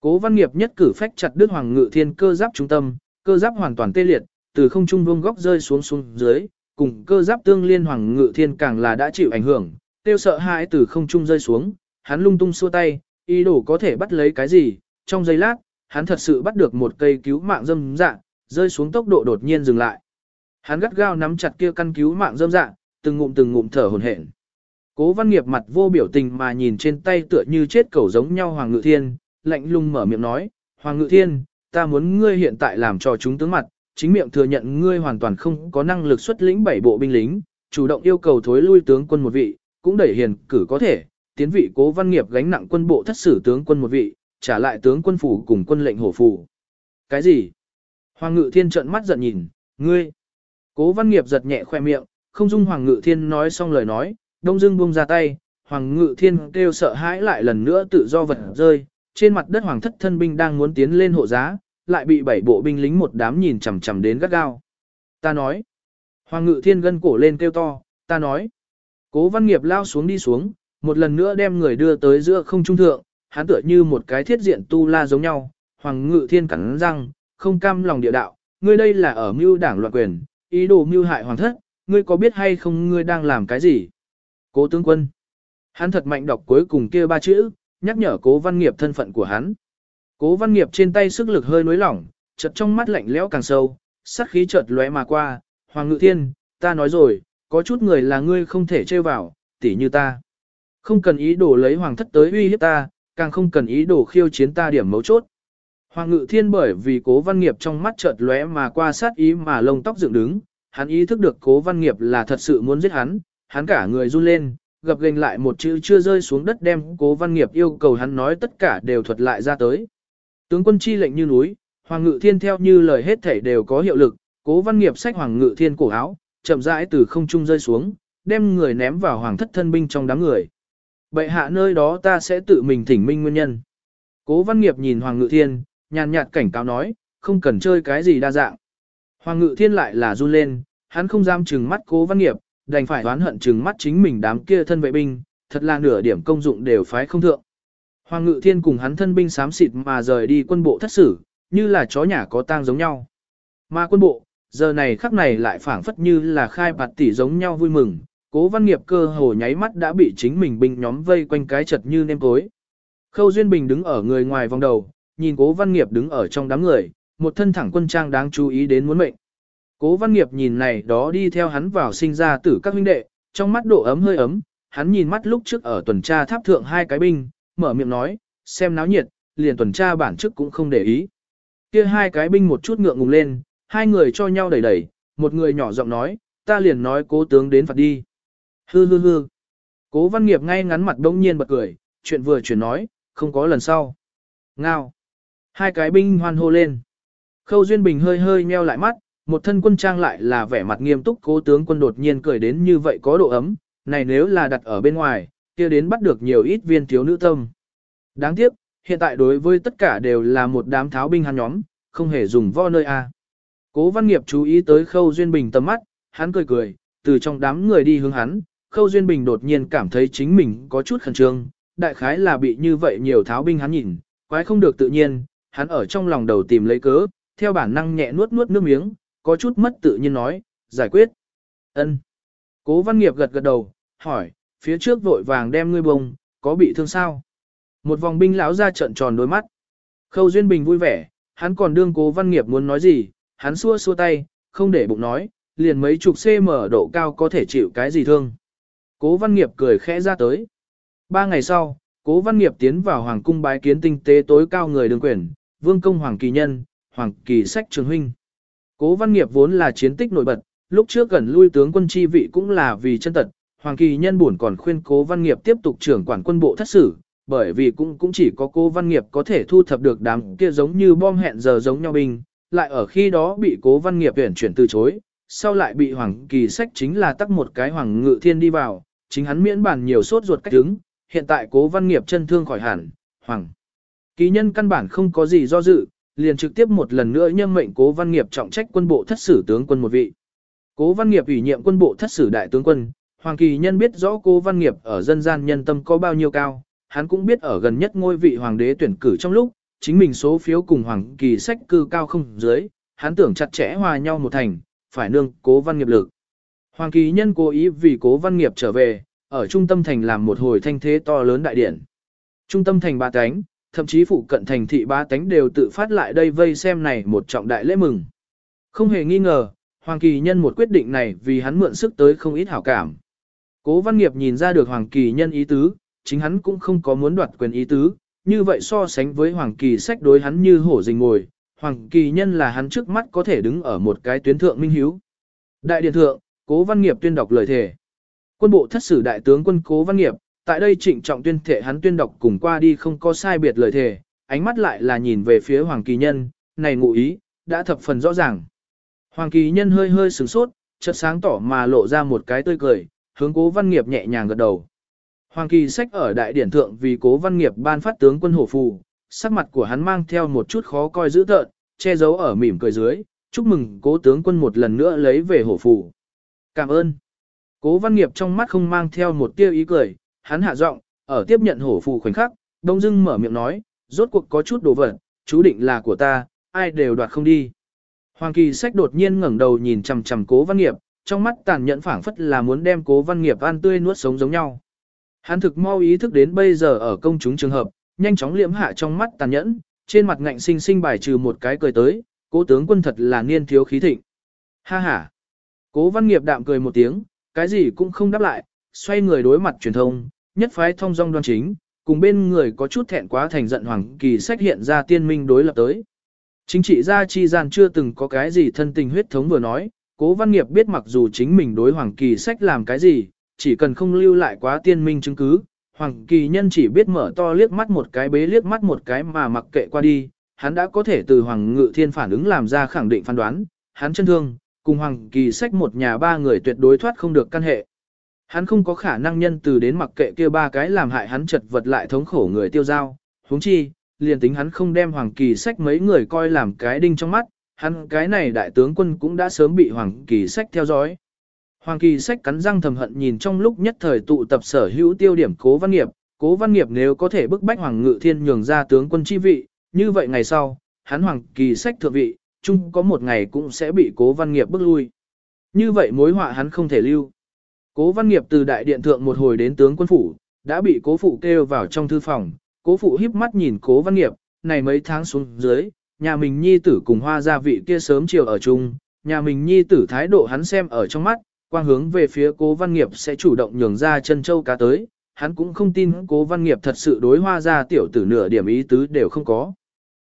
S1: Cố văn nghiệp nhất cử phách chặt đứt hoàng ngự thiên cơ giáp trung tâm, cơ giáp hoàn toàn tê liệt, từ không trung vương góc rơi xuống xuống dưới, cùng cơ giáp tương liên hoàng ngự thiên càng là đã chịu ảnh hưởng, tiêu sợ hãi từ không trung rơi xuống, hắn lung tung xua tay, ý đồ có thể bắt lấy cái gì, trong giây lát, hắn thật sự bắt được một cây cứu mạng dâm dạ, rơi xuống tốc độ đột nhiên dừng lại. Hắn gắt gao nắm chặt kia căn cứu mạng dâm dạng từng ngụm từng ngụm thở hổn hển. Cố Văn Nghiệp mặt vô biểu tình mà nhìn trên tay tựa như chết cẩu giống nhau Hoàng Ngự Thiên, lạnh lùng mở miệng nói, Hoàng Ngự Thiên, ta muốn ngươi hiện tại làm cho chúng tướng mặt, chính miệng thừa nhận ngươi hoàn toàn không có năng lực xuất lĩnh bảy bộ binh lính, chủ động yêu cầu thối lui tướng quân một vị, cũng đẩy hiền cử có thể, tiến vị cố văn nghiệp gánh nặng quân bộ thất sử tướng quân một vị, trả lại tướng quân phủ cùng quân lệnh hổ phủ. Cái gì? Hoàng ngự thiên trợn mắt giận nhìn, ngươi. Cố văn nghiệp giật nhẹ khoe miệng, không dung Hoàng ngự thiên nói xong lời nói, đông Dương buông ra tay, Hoàng ngự thiên kêu sợ hãi lại lần nữa tự do vật rơi, trên mặt đất Hoàng thất thân binh đang muốn tiến lên hộ giá, lại bị bảy bộ binh lính một đám nhìn chằm chằm đến gắt gao. Ta nói. Hoàng ngự thiên gân cổ lên kêu to, ta nói. Cố văn nghiệp lao xuống đi xuống, một lần nữa đem người đưa tới giữa không trung thượng, hắn tựa như một cái thiết diện tu la giống nhau. Hoàng ngự thiên cắn răng, không cam lòng địa đạo, ngươi đây là ở mưu đảng loạn quyền, ý đồ mưu hại hoàng thất, ngươi có biết hay không ngươi đang làm cái gì? Cố tướng quân. Hắn thật mạnh đọc cuối cùng kia ba chữ, nhắc nhở cố văn nghiệp thân phận của hắn. Cố văn nghiệp trên tay sức lực hơi nối lỏng, chợt trong mắt lạnh lẽo càng sâu, sát khí chợt lóe mà qua, Hoàng Ngự Thiên, ta nói rồi, có chút người là ngươi không thể trêu vào, tỉ như ta. Không cần ý đồ lấy hoàng thất tới uy hiếp ta, càng không cần ý đồ khiêu chiến ta điểm mấu chốt. Hoàng Ngự Thiên bởi vì cố văn nghiệp trong mắt chợt lóe mà qua sát ý mà lông tóc dựng đứng, hắn ý thức được cố văn nghiệp là thật sự muốn giết hắn, hắn cả người run lên, gập gành lại một chữ chưa rơi xuống đất đem cố văn nghiệp yêu cầu hắn nói tất cả đều thuật lại ra tới. Tướng quân chi lệnh như núi, Hoàng Ngự Thiên theo như lời hết thảy đều có hiệu lực, Cố Văn Nghiệp sách Hoàng Ngự Thiên cổ áo, chậm rãi từ không trung rơi xuống, đem người ném vào hoàng thất thân binh trong đám người. Bệ hạ nơi đó ta sẽ tự mình thỉnh minh nguyên nhân. Cố Văn Nghiệp nhìn Hoàng Ngự Thiên, nhàn nhạt cảnh cáo nói, không cần chơi cái gì đa dạng. Hoàng Ngự Thiên lại là run lên, hắn không dám trừng mắt Cố Văn Nghiệp, đành phải đoán hận trừng mắt chính mình đám kia thân vệ binh, thật là nửa điểm công dụng đều phái không thượng. Hoàng Ngự Thiên cùng hắn thân binh xám xịt mà rời đi quân bộ thất sử, như là chó nhà có tang giống nhau. Mà quân bộ, giờ này khắc này lại phảng phất như là khai bạt tỷ giống nhau vui mừng, cố văn nghiệp cơ hồ nháy mắt đã bị chính mình binh nhóm vây quanh cái chật như nêm cối. Khâu Duyên Bình đứng ở người ngoài vòng đầu, nhìn cố văn nghiệp đứng ở trong đám người, một thân thẳng quân trang đáng chú ý đến muốn mệnh. Cố văn nghiệp nhìn này đó đi theo hắn vào sinh ra tử các huynh đệ, trong mắt độ ấm hơi ấm, hắn nhìn mắt lúc trước ở tuần tra tháp thượng hai cái binh, mở miệng nói, xem náo nhiệt, liền tuần tra bản chức cũng không để ý. Kia hai cái binh một chút ngượng ngùng lên, hai người cho nhau đẩy đẩy, một người nhỏ giọng nói, ta liền nói cố tướng đến phạt đi. Hư hư hư. Cố văn nghiệp ngay ngắn mặt đông nhiên bật cười, chuyện vừa chuyển nói, không có lần sau. Ngao. Hai cái binh hoan hô lên. Khâu Duyên Bình hơi hơi meo lại mắt, một thân quân trang lại là vẻ mặt nghiêm túc cố tướng quân đột nhiên cười đến như vậy có độ ấm, này nếu là đặt ở bên ngoài, kia đến bắt được nhiều ít viên thiếu nữ tâm. Đáng tiếc, hiện tại đối với tất cả đều là một đám tháo binh hắn nhóm, không hề dùng vo nơi A. Cố văn nghiệp chú ý tới khâu duyên bình tầm mắt, hắn cười cười, từ trong đám người đi hướng hắn, khâu duyên bình đột nhiên cảm thấy chính mình có chút khẩn trương, đại khái là bị như vậy nhiều tháo binh hắn nhìn, quái không được tự nhiên, hắn ở trong lòng đầu tìm lấy cớ, theo bản năng nhẹ nuốt nuốt nước miếng, có chút mất tự nhiên nói, giải quyết. ân Cố văn nghiệp gật gật đầu, hỏi, phía trước vội vàng đem ngươi bông, có bị thương sao? Một vòng binh lão ra trận tròn đôi mắt. Khâu Duyên Bình vui vẻ, hắn còn đương cố văn nghiệp muốn nói gì, hắn xua xua tay, không để bụng nói, liền mấy chục cm độ cao có thể chịu cái gì thương. Cố văn nghiệp cười khẽ ra tới. Ba ngày sau, cố văn nghiệp tiến vào hoàng cung bái kiến tinh tế tối cao người đương quyền, vương công hoàng kỳ nhân, hoàng kỳ sách trường huynh. Cố văn nghiệp vốn là chiến tích nổi bật, lúc trước gần lui tướng quân chi vị cũng là vì chân tật, hoàng kỳ nhân buồn còn khuyên cố văn nghiệp tiếp tục trưởng quản quân bộ thất sử, bởi vì cũng cũng chỉ có cố văn nghiệp có thể thu thập được đám kia giống như bom hẹn giờ giống nhau binh, lại ở khi đó bị cố văn nghiệp tuyển chuyển từ chối, sau lại bị hoàng kỳ sách chính là tắc một cái hoàng ngự thiên đi vào, chính hắn miễn bàn nhiều sốt ruột cách đứng, hiện tại cố văn nghiệp chân thương khỏi hẳn, hoàng. Kỳ nhân căn bản không có gì do dự, liền trực tiếp một lần nữa nhâm mệnh cố văn nghiệp trọng trách quân bộ thất sử tướng quân một vị. Cố văn nghiệp ủy nhiệm quân bộ thất sử đại tướng quân, hoàng kỳ nhân biết rõ cố văn nghiệp ở dân gian nhân tâm có bao nhiêu cao, hắn cũng biết ở gần nhất ngôi vị hoàng đế tuyển cử trong lúc, chính mình số phiếu cùng hoàng kỳ sách cư cao không dưới, hắn tưởng chặt chẽ hòa nhau một thành, phải nương cố văn nghiệp lực. Hoàng kỳ nhân cố ý vì cố văn nghiệp trở về, ở trung tâm thành làm một hồi thanh thế to lớn đại điển. Trung tâm thành ba cánh, thậm chí phụ cận thành thị ba tánh đều tự phát lại đây vây xem này một trọng đại lễ mừng. Không hề nghi ngờ, Hoàng Kỳ Nhân một quyết định này vì hắn mượn sức tới không ít hảo cảm. Cố Văn Nghiệp nhìn ra được Hoàng Kỳ Nhân ý tứ, chính hắn cũng không có muốn đoạt quyền ý tứ, như vậy so sánh với Hoàng Kỳ sách đối hắn như hổ rình ngồi, Hoàng Kỳ Nhân là hắn trước mắt có thể đứng ở một cái tuyến thượng minh hiếu. Đại điện thượng, Cố Văn Nghiệp tuyên đọc lời thề. Quân bộ thất sử đại tướng quân Cố Văn Nghiệp, tại đây trịnh trọng tuyên thệ hắn tuyên đọc cùng qua đi không có sai biệt lời thề, ánh mắt lại là nhìn về phía Hoàng Kỳ Nhân, này ngụ ý, đã thập phần rõ ràng. Hoàng Kỳ Nhân hơi hơi sửng sốt, chợt sáng tỏ mà lộ ra một cái tươi cười, hướng Cố Văn Nghiệp nhẹ nhàng gật đầu. Hoàng Kỳ sách ở đại điển thượng vì Cố Văn Nghiệp ban phát tướng quân hổ phù, sắc mặt của hắn mang theo một chút khó coi dữ tợn, che giấu ở mỉm cười dưới, chúc mừng Cố tướng quân một lần nữa lấy về hổ phù. Cảm ơn. Cố Văn Nghiệp trong mắt không mang theo một tia ý cười, hắn hạ giọng, ở tiếp nhận hổ phù khoảnh khắc, đông dưng mở miệng nói, rốt cuộc có chút đồ vật, chú định là của ta, ai đều đoạt không đi. Hoàng Kỳ Sách đột nhiên ngẩng đầu nhìn chằm chằm Cố Văn Nghiệp, trong mắt tàn nhẫn phảng phất là muốn đem Cố Văn Nghiệp ăn tươi nuốt sống giống nhau. Hắn thực mau ý thức đến bây giờ ở công chúng trường hợp, nhanh chóng liễm hạ trong mắt tàn nhẫn, trên mặt ngạnh sinh sinh bài trừ một cái cười tới, Cố tướng quân thật là niên thiếu khí thịnh. Ha ha. Cố Văn Nghiệp đạm cười một tiếng, cái gì cũng không đáp lại, xoay người đối mặt truyền thông, nhất phái thông dong đoan chính, cùng bên người có chút thẹn quá thành giận Hoàng Kỳ Sách hiện ra tiên minh đối lập tới. Chính trị gia chi gian chưa từng có cái gì thân tình huyết thống vừa nói, cố văn nghiệp biết mặc dù chính mình đối Hoàng Kỳ sách làm cái gì, chỉ cần không lưu lại quá tiên minh chứng cứ, Hoàng Kỳ nhân chỉ biết mở to liếc mắt một cái bế liếc mắt một cái mà mặc kệ qua đi, hắn đã có thể từ Hoàng Ngự Thiên phản ứng làm ra khẳng định phán đoán, hắn chân thương, cùng Hoàng Kỳ sách một nhà ba người tuyệt đối thoát không được căn hệ. Hắn không có khả năng nhân từ đến mặc kệ kia ba cái làm hại hắn chật vật lại thống khổ người tiêu giao, huống chi, liền tính hắn không đem Hoàng Kỳ sách mấy người coi làm cái đinh trong mắt, hắn cái này đại tướng quân cũng đã sớm bị Hoàng Kỳ sách theo dõi. Hoàng Kỳ sách cắn răng thầm hận nhìn trong lúc nhất thời tụ tập sở hữu tiêu điểm cố văn nghiệp, cố văn nghiệp nếu có thể bức bách Hoàng Ngự Thiên nhường ra tướng quân chi vị, như vậy ngày sau, hắn Hoàng Kỳ sách thượng vị, chung có một ngày cũng sẽ bị cố văn nghiệp bức lui. Như vậy mối họa hắn không thể lưu. Cố văn nghiệp từ đại điện thượng một hồi đến tướng quân phủ, đã bị cố phụ kêu vào trong thư phòng, cố phụ híp mắt nhìn cố văn nghiệp, này mấy tháng xuống dưới, nhà mình nhi tử cùng hoa gia vị kia sớm chiều ở chung, nhà mình nhi tử thái độ hắn xem ở trong mắt, quang hướng về phía cố văn nghiệp sẽ chủ động nhường ra chân châu cá tới, hắn cũng không tin cố văn nghiệp thật sự đối hoa gia tiểu tử nửa điểm ý tứ đều không có.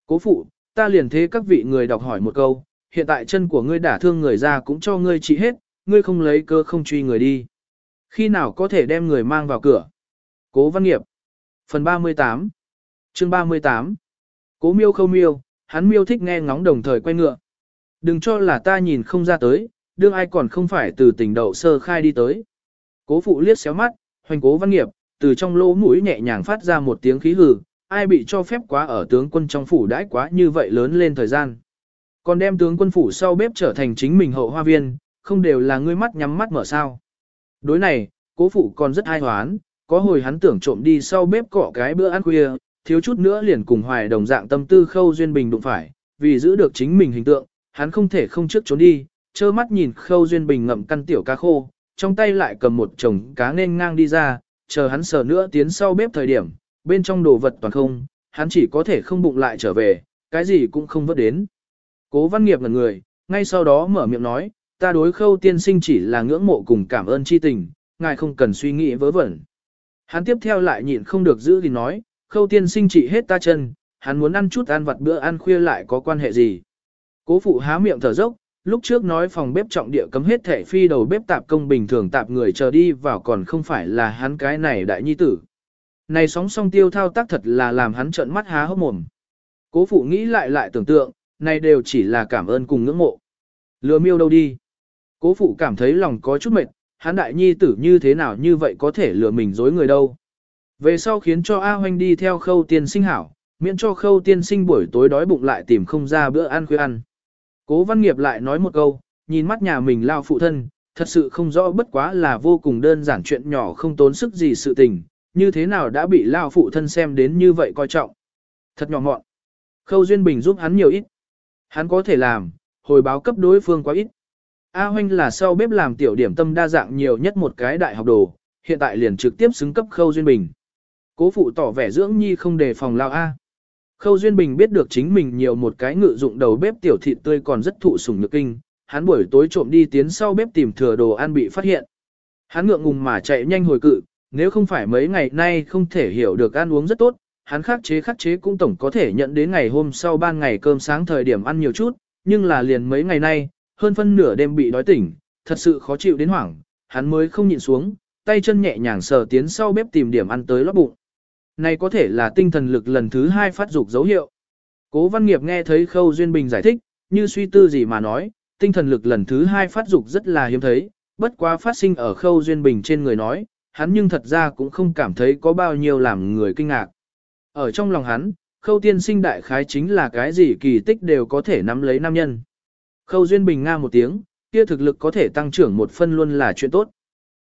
S1: Cố phụ, ta liền thế các vị người đọc hỏi một câu, hiện tại chân của ngươi đả thương người ra cũng cho ngươi trị hết, ngươi không lấy cơ không truy người đi. Khi nào có thể đem người mang vào cửa? Cố văn nghiệp. Phần 38 Chương 38 Cố miêu khâu miêu, hắn miêu thích nghe ngóng đồng thời quay ngựa. Đừng cho là ta nhìn không ra tới, đương ai còn không phải từ tỉnh đậu sơ khai đi tới. Cố phụ liếc xéo mắt, hoành cố văn nghiệp, từ trong lỗ mũi nhẹ nhàng phát ra một tiếng khí hừ, ai bị cho phép quá ở tướng quân trong phủ đãi quá như vậy lớn lên thời gian. Còn đem tướng quân phủ sau bếp trở thành chính mình hậu hoa viên, không đều là ngươi mắt nhắm mắt mở sao. Đối này, cố phụ còn rất ai hoán, có hồi hắn tưởng trộm đi sau bếp cọ cái bữa ăn khuya, thiếu chút nữa liền cùng hoài đồng dạng tâm tư khâu duyên bình đụng phải, vì giữ được chính mình hình tượng, hắn không thể không trước trốn đi, trơ mắt nhìn khâu duyên bình ngậm căn tiểu cá khô, trong tay lại cầm một chồng cá nên ngang đi ra, chờ hắn sờ nữa tiến sau bếp thời điểm, bên trong đồ vật toàn không, hắn chỉ có thể không bụng lại trở về, cái gì cũng không vớt đến. Cố văn nghiệp là người, ngay sau đó mở miệng nói, ta đối khâu tiên sinh chỉ là ngưỡng mộ cùng cảm ơn chi tình, ngài không cần suy nghĩ vớ vẩn. Hắn tiếp theo lại nhịn không được giữ thì nói, khâu tiên sinh chỉ hết ta chân, hắn muốn ăn chút ăn vặt bữa ăn khuya lại có quan hệ gì. Cố phụ há miệng thở dốc, lúc trước nói phòng bếp trọng địa cấm hết thể phi đầu bếp tạp công bình thường tạp người chờ đi vào còn không phải là hắn cái này đại nhi tử. Này sóng song tiêu thao tác thật là làm hắn trợn mắt há hốc mồm. Cố phụ nghĩ lại lại tưởng tượng, này đều chỉ là cảm ơn cùng ngưỡng mộ. Lừa miêu đâu đi. Cố phụ cảm thấy lòng có chút mệt, hắn đại nhi tử như thế nào như vậy có thể lừa mình dối người đâu. Về sau khiến cho A Hoanh đi theo khâu tiên sinh hảo, miễn cho khâu tiên sinh buổi tối đói bụng lại tìm không ra bữa ăn khuya ăn. Cố văn nghiệp lại nói một câu, nhìn mắt nhà mình lao phụ thân, thật sự không rõ bất quá là vô cùng đơn giản chuyện nhỏ không tốn sức gì sự tình, như thế nào đã bị lao phụ thân xem đến như vậy coi trọng. Thật nhỏ mọn. Khâu Duyên Bình giúp hắn nhiều ít. Hắn có thể làm, hồi báo cấp đối phương quá ít. A Hoanh là sau bếp làm tiểu điểm tâm đa dạng nhiều nhất một cái đại học đồ, hiện tại liền trực tiếp xứng cấp Khâu Duyên Bình. Cố phụ tỏ vẻ dưỡng nhi không đề phòng lao A. Khâu Duyên Bình biết được chính mình nhiều một cái ngự dụng đầu bếp tiểu thịt tươi còn rất thụ sủng nhược kinh, hắn buổi tối trộm đi tiến sau bếp tìm thừa đồ ăn bị phát hiện. Hắn ngượng ngùng mà chạy nhanh hồi cự, nếu không phải mấy ngày nay không thể hiểu được ăn uống rất tốt, hắn khắc chế khắc chế cũng tổng có thể nhận đến ngày hôm sau ban ngày cơm sáng thời điểm ăn nhiều chút, nhưng là liền mấy ngày nay, hơn phân nửa đêm bị đói tỉnh, thật sự khó chịu đến hoảng, hắn mới không nhịn xuống, tay chân nhẹ nhàng sờ tiến sau bếp tìm điểm ăn tới lót bụng. Này có thể là tinh thần lực lần thứ hai phát dục dấu hiệu. Cố văn nghiệp nghe thấy Khâu Duyên Bình giải thích, như suy tư gì mà nói, tinh thần lực lần thứ hai phát dục rất là hiếm thấy, bất quá phát sinh ở Khâu Duyên Bình trên người nói, hắn nhưng thật ra cũng không cảm thấy có bao nhiêu làm người kinh ngạc. Ở trong lòng hắn, Khâu tiên sinh đại khái chính là cái gì kỳ tích đều có thể nắm lấy nam nhân. Khâu Duyên Bình nga một tiếng, kia thực lực có thể tăng trưởng một phân luôn là chuyện tốt.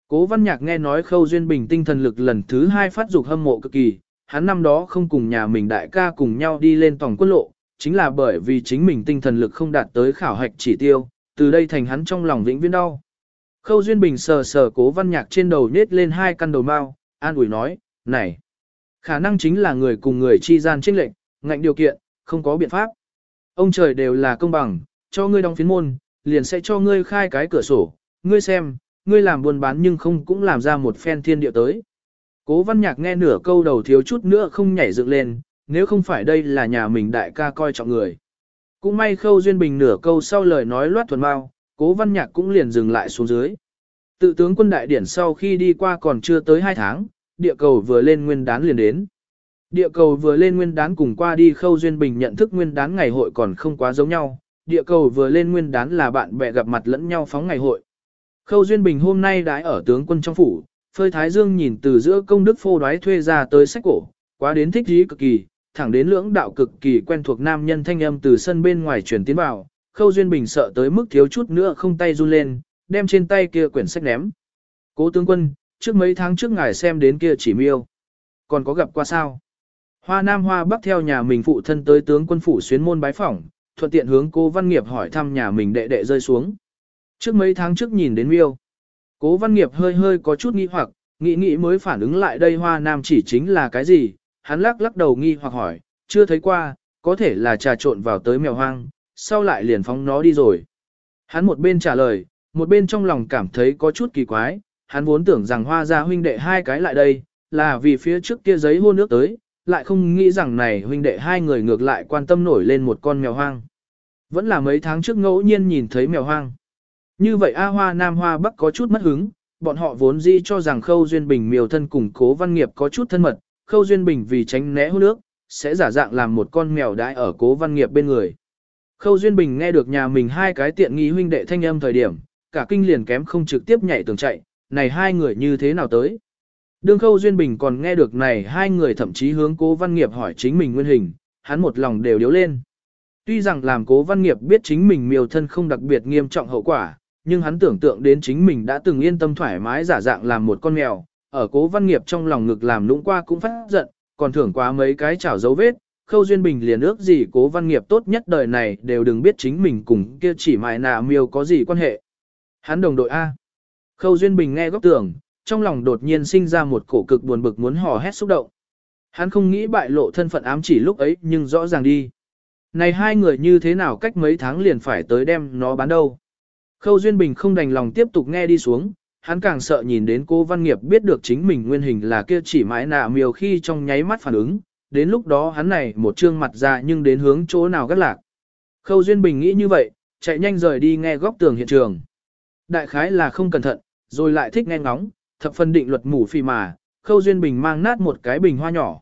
S1: Cố văn nhạc nghe nói Khâu Duyên Bình tinh thần lực lần thứ hai phát dục hâm mộ cực kỳ, hắn năm đó không cùng nhà mình đại ca cùng nhau đi lên tổng quân lộ, chính là bởi vì chính mình tinh thần lực không đạt tới khảo hạch chỉ tiêu, từ đây thành hắn trong lòng vĩnh viễn đau. Khâu Duyên Bình sờ sờ cố văn nhạc trên đầu nết lên hai căn đầu mao, an ủi nói, này, khả năng chính là người cùng người chi gian trinh lệnh, ngạnh điều kiện, không có biện pháp. Ông trời đều là công bằng, cho ngươi đóng phiến môn, liền sẽ cho ngươi khai cái cửa sổ, ngươi xem, ngươi làm buôn bán nhưng không cũng làm ra một phen thiên địa tới. Cố văn nhạc nghe nửa câu đầu thiếu chút nữa không nhảy dựng lên, nếu không phải đây là nhà mình đại ca coi trọng người. Cũng may khâu duyên bình nửa câu sau lời nói loát thuần mau, cố văn nhạc cũng liền dừng lại xuống dưới. Tự tướng quân đại điển sau khi đi qua còn chưa tới 2 tháng, địa cầu vừa lên nguyên đán liền đến. Địa cầu vừa lên nguyên đán cùng qua đi khâu duyên bình nhận thức nguyên đán ngày hội còn không quá giống nhau, địa cầu vừa lên nguyên đán là bạn bè gặp mặt lẫn nhau phóng ngày hội. Khâu duyên bình hôm nay đãi ở tướng quân trong phủ, phơi thái dương nhìn từ giữa công đức phô đoái thuê ra tới sách cổ, quá đến thích thú cực kỳ, thẳng đến lưỡng đạo cực kỳ quen thuộc nam nhân thanh âm từ sân bên ngoài truyền tiến vào, Khâu Duyên Bình sợ tới mức thiếu chút nữa không tay run lên, đem trên tay kia quyển sách ném. Cố tướng quân, trước mấy tháng trước ngài xem đến kia chỉ miêu. Còn có gặp qua sao? Hoa Nam Hoa Bắc theo nhà mình phụ thân tới tướng quân phủ xuyến môn bái phỏng, thuận tiện hướng cô Văn Nghiệp hỏi thăm nhà mình đệ đệ rơi xuống. Trước mấy tháng trước nhìn đến miêu. Cố Văn Nghiệp hơi hơi có chút nghi hoặc, nghĩ nghĩ mới phản ứng lại đây Hoa Nam chỉ chính là cái gì, hắn lắc lắc đầu nghi hoặc hỏi, chưa thấy qua, có thể là trà trộn vào tới mèo hoang, sau lại liền phóng nó đi rồi. Hắn một bên trả lời, một bên trong lòng cảm thấy có chút kỳ quái, hắn vốn tưởng rằng hoa gia huynh đệ hai cái lại đây, là vì phía trước kia giấy hôn nước tới, lại không nghĩ rằng này huynh đệ hai người ngược lại quan tâm nổi lên một con mèo hoang. Vẫn là mấy tháng trước ngẫu nhiên nhìn thấy mèo hoang. Như vậy A Hoa Nam Hoa Bắc có chút mất hứng, bọn họ vốn dĩ cho rằng Khâu Duyên Bình miều thân cùng cố văn nghiệp có chút thân mật, Khâu Duyên Bình vì tránh né hút nước, sẽ giả dạng làm một con mèo đãi ở cố văn nghiệp bên người. Khâu Duyên Bình nghe được nhà mình hai cái tiện nghi huynh đệ thanh âm thời điểm, cả kinh liền kém không trực tiếp nhảy tường chạy, này hai người như thế nào tới. Đương Khâu Duyên Bình còn nghe được này hai người thậm chí hướng cố văn nghiệp hỏi chính mình nguyên hình, hắn một lòng đều điếu lên. Tuy rằng làm cố văn nghiệp biết chính mình miêu thân không đặc biệt nghiêm trọng hậu quả, nhưng hắn tưởng tượng đến chính mình đã từng yên tâm thoải mái giả dạng làm một con mèo, ở cố văn nghiệp trong lòng ngực làm lũng qua cũng phát giận, còn thưởng quá mấy cái chảo dấu vết, khâu duyên bình liền ước gì cố văn nghiệp tốt nhất đời này đều đừng biết chính mình cùng kia chỉ mại nạ miêu có gì quan hệ. Hắn đồng đội A. Khâu duyên bình nghe góc tưởng, trong lòng đột nhiên sinh ra một cổ cực buồn bực muốn hò hét xúc động. Hắn không nghĩ bại lộ thân phận ám chỉ lúc ấy nhưng rõ ràng đi. Này hai người như thế nào cách mấy tháng liền phải tới đem nó bán đâu. Khâu Duyên Bình không đành lòng tiếp tục nghe đi xuống, hắn càng sợ nhìn đến cô Văn Nghiệp biết được chính mình nguyên hình là kia chỉ mãi nạ miều khi trong nháy mắt phản ứng, đến lúc đó hắn này một trương mặt ra nhưng đến hướng chỗ nào gắt lạc. Khâu Duyên Bình nghĩ như vậy, chạy nhanh rời đi nghe góc tường hiện trường. Đại khái là không cẩn thận, rồi lại thích nghe ngóng, thập phân định luật mù phi mà, Khâu Duyên Bình mang nát một cái bình hoa nhỏ.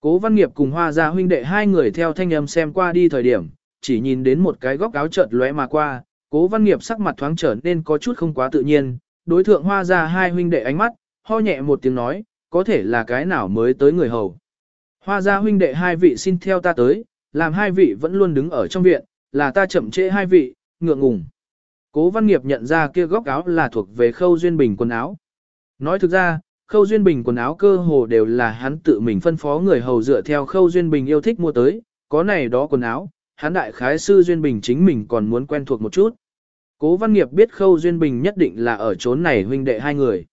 S1: Cố Văn Nghiệp cùng Hoa Gia huynh đệ hai người theo thanh âm xem qua đi thời điểm, chỉ nhìn đến một cái góc áo chợt lóe mà qua, Cố Văn Nghiệp sắc mặt thoáng trở nên có chút không quá tự nhiên, đối thượng Hoa Gia hai huynh đệ ánh mắt, ho nhẹ một tiếng nói, có thể là cái nào mới tới người hầu. Hoa Gia huynh đệ hai vị xin theo ta tới, làm hai vị vẫn luôn đứng ở trong viện, là ta chậm trễ hai vị, ngượng ngùng. Cố Văn Nghiệp nhận ra kia góc áo là thuộc về Khâu Duyên Bình quần áo. Nói thực ra, Khâu Duyên Bình quần áo cơ hồ đều là hắn tự mình phân phó người hầu dựa theo Khâu Duyên Bình yêu thích mua tới, có này đó quần áo, hắn đại khái sư Duyên Bình chính mình còn muốn quen thuộc một chút. Cố Văn Nghiệp biết Khâu Duyên Bình nhất định là ở chốn này huynh đệ hai người.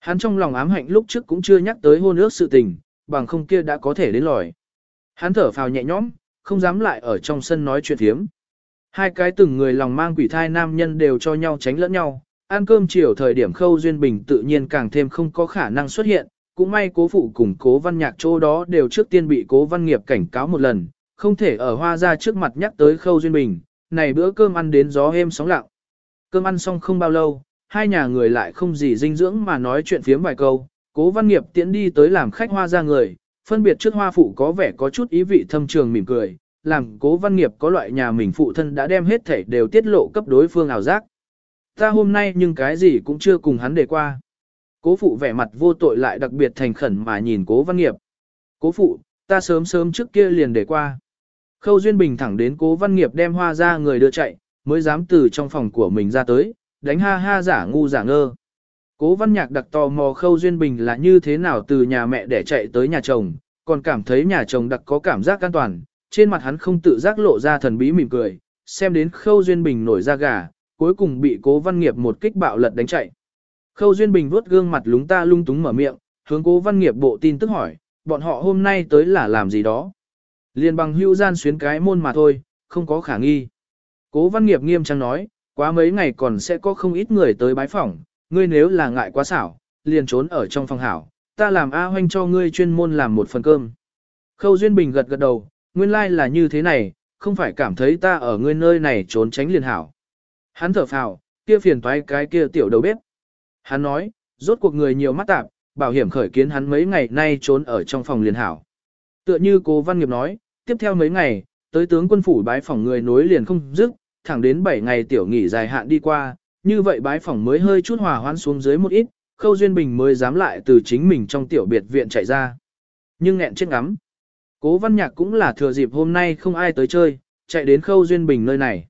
S1: Hắn trong lòng ám hạnh lúc trước cũng chưa nhắc tới hôn ước sự tình, bằng không kia đã có thể đến lòi. Hắn thở phào nhẹ nhõm, không dám lại ở trong sân nói chuyện thiếm. Hai cái từng người lòng mang quỷ thai nam nhân đều cho nhau tránh lẫn nhau, Ăn cơm chiều thời điểm khâu duyên bình tự nhiên càng thêm không có khả năng xuất hiện, cũng may cố phụ cùng cố văn nhạc chỗ đó đều trước tiên bị cố văn nghiệp cảnh cáo một lần, không thể ở hoa ra trước mặt nhắc tới khâu duyên bình, này bữa cơm ăn đến gió êm sóng lặng. Cơm ăn xong không bao lâu, hai nhà người lại không gì dinh dưỡng mà nói chuyện phiếm vài câu, cố văn nghiệp tiễn đi tới làm khách hoa ra người, phân biệt trước hoa phụ có vẻ có chút ý vị thâm trường mỉm cười, làm cố văn nghiệp có loại nhà mình phụ thân đã đem hết thể đều tiết lộ cấp đối phương ảo giác. Ta hôm nay nhưng cái gì cũng chưa cùng hắn để qua. Cố phụ vẻ mặt vô tội lại đặc biệt thành khẩn mà nhìn cố văn nghiệp. Cố phụ, ta sớm sớm trước kia liền để qua. Khâu Duyên Bình thẳng đến cố văn nghiệp đem hoa ra người đưa chạy, mới dám từ trong phòng của mình ra tới, đánh ha ha giả ngu giả ngơ. Cố văn nhạc đặc tò mò Khâu Duyên Bình là như thế nào từ nhà mẹ để chạy tới nhà chồng, còn cảm thấy nhà chồng đặc có cảm giác an toàn, trên mặt hắn không tự giác lộ ra thần bí mỉm cười, xem đến Khâu Duyên Bình nổi da gà, cuối cùng bị cố văn nghiệp một kích bạo lật đánh chạy. Khâu Duyên Bình vuốt gương mặt lúng ta lung túng mở miệng, hướng cố văn nghiệp bộ tin tức hỏi, bọn họ hôm nay tới là làm gì đó. Liên bằng hưu gian xuyến cái môn mà thôi, không có khả nghi. Cố văn nghiệp nghiêm trang nói, quá mấy ngày còn sẽ có không ít người tới bái phỏng, ngươi nếu là ngại quá xảo, liền trốn ở trong phòng hảo, ta làm A hoanh cho ngươi chuyên môn làm một phần cơm. Khâu Duyên Bình gật gật đầu, nguyên lai like là như thế này, không phải cảm thấy ta ở ngươi nơi này trốn tránh liền hảo. Hắn thở phào, kia phiền toái cái kia tiểu đầu bếp. Hắn nói, rốt cuộc người nhiều mắt tạp, bảo hiểm khởi kiến hắn mấy ngày nay trốn ở trong phòng liền hảo. Tựa như cố văn nghiệp nói, tiếp theo mấy ngày, tới tướng quân phủ bái phòng người nối liền không dứt, thẳng đến 7 ngày tiểu nghỉ dài hạn đi qua, như vậy bái phòng mới hơi chút hòa hoãn xuống dưới một ít, Khâu Duyên Bình mới dám lại từ chính mình trong tiểu biệt viện chạy ra. Nhưng nghẹn chết ngắm. Cố văn nhạc cũng là thừa dịp hôm nay không ai tới chơi, chạy đến Khâu Duyên Bình nơi này.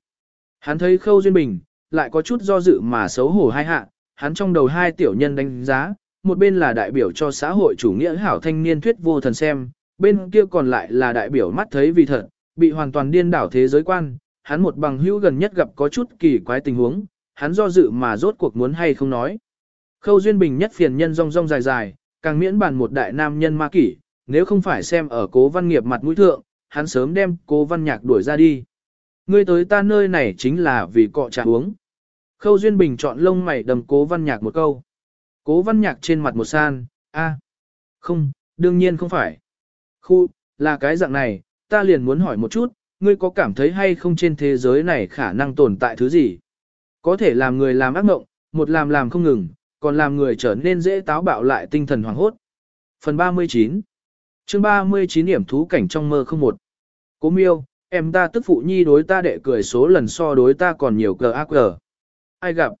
S1: Hắn thấy Khâu Duyên Bình, lại có chút do dự mà xấu hổ hai hạ, hắn trong đầu hai tiểu nhân đánh giá, một bên là đại biểu cho xã hội chủ nghĩa hảo thanh niên thuyết vô thần xem, bên kia còn lại là đại biểu mắt thấy vì thật, bị hoàn toàn điên đảo thế giới quan, hắn một bằng hữu gần nhất gặp có chút kỳ quái tình huống, hắn do dự mà rốt cuộc muốn hay không nói. Khâu Duyên Bình nhất phiền nhân rong rong dài dài, càng miễn bàn một đại nam nhân ma kỷ, nếu không phải xem ở cố văn nghiệp mặt mũi thượng, hắn sớm đem cố văn nhạc đuổi ra đi. Ngươi tới ta nơi này chính là vì cọ trà uống. Khâu Duyên Bình chọn lông mày đầm cố văn nhạc một câu. Cố văn nhạc trên mặt một san, a, không, đương nhiên không phải. Khu, là cái dạng này, ta liền muốn hỏi một chút, ngươi có cảm thấy hay không trên thế giới này khả năng tồn tại thứ gì? Có thể làm người làm ác mộng, một làm làm không ngừng, còn làm người trở nên dễ táo bạo lại tinh thần hoảng hốt. Phần 39 chương 39 điểm thú cảnh trong mơ không một. Cố miêu, Em ta tức phụ nhi đối ta đệ cười số lần so đối ta còn nhiều cờ ác cờ. Ai gặp?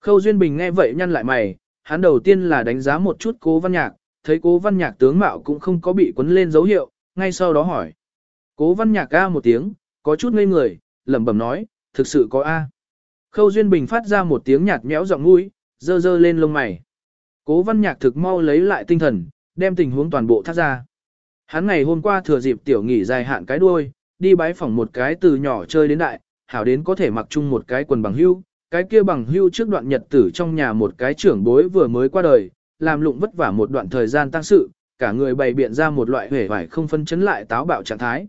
S1: Khâu Duyên Bình nghe vậy nhăn lại mày, hắn đầu tiên là đánh giá một chút cố văn nhạc, thấy cố văn nhạc tướng mạo cũng không có bị quấn lên dấu hiệu, ngay sau đó hỏi. Cố văn nhạc ca một tiếng, có chút ngây người, lẩm bẩm nói, thực sự có A. Khâu Duyên Bình phát ra một tiếng nhạt nhẽo giọng mũi, dơ dơ lên lông mày. Cố văn nhạc thực mau lấy lại tinh thần, đem tình huống toàn bộ thắt ra. Hắn ngày hôm qua thừa dịp tiểu nghỉ dài hạn cái đuôi, đi bái phỏng một cái từ nhỏ chơi đến đại, hảo đến có thể mặc chung một cái quần bằng hưu, cái kia bằng hưu trước đoạn nhật tử trong nhà một cái trưởng bối vừa mới qua đời, làm lụng vất vả một đoạn thời gian tăng sự, cả người bày biện ra một loại vẻ vải không phân chấn lại táo bạo trạng thái.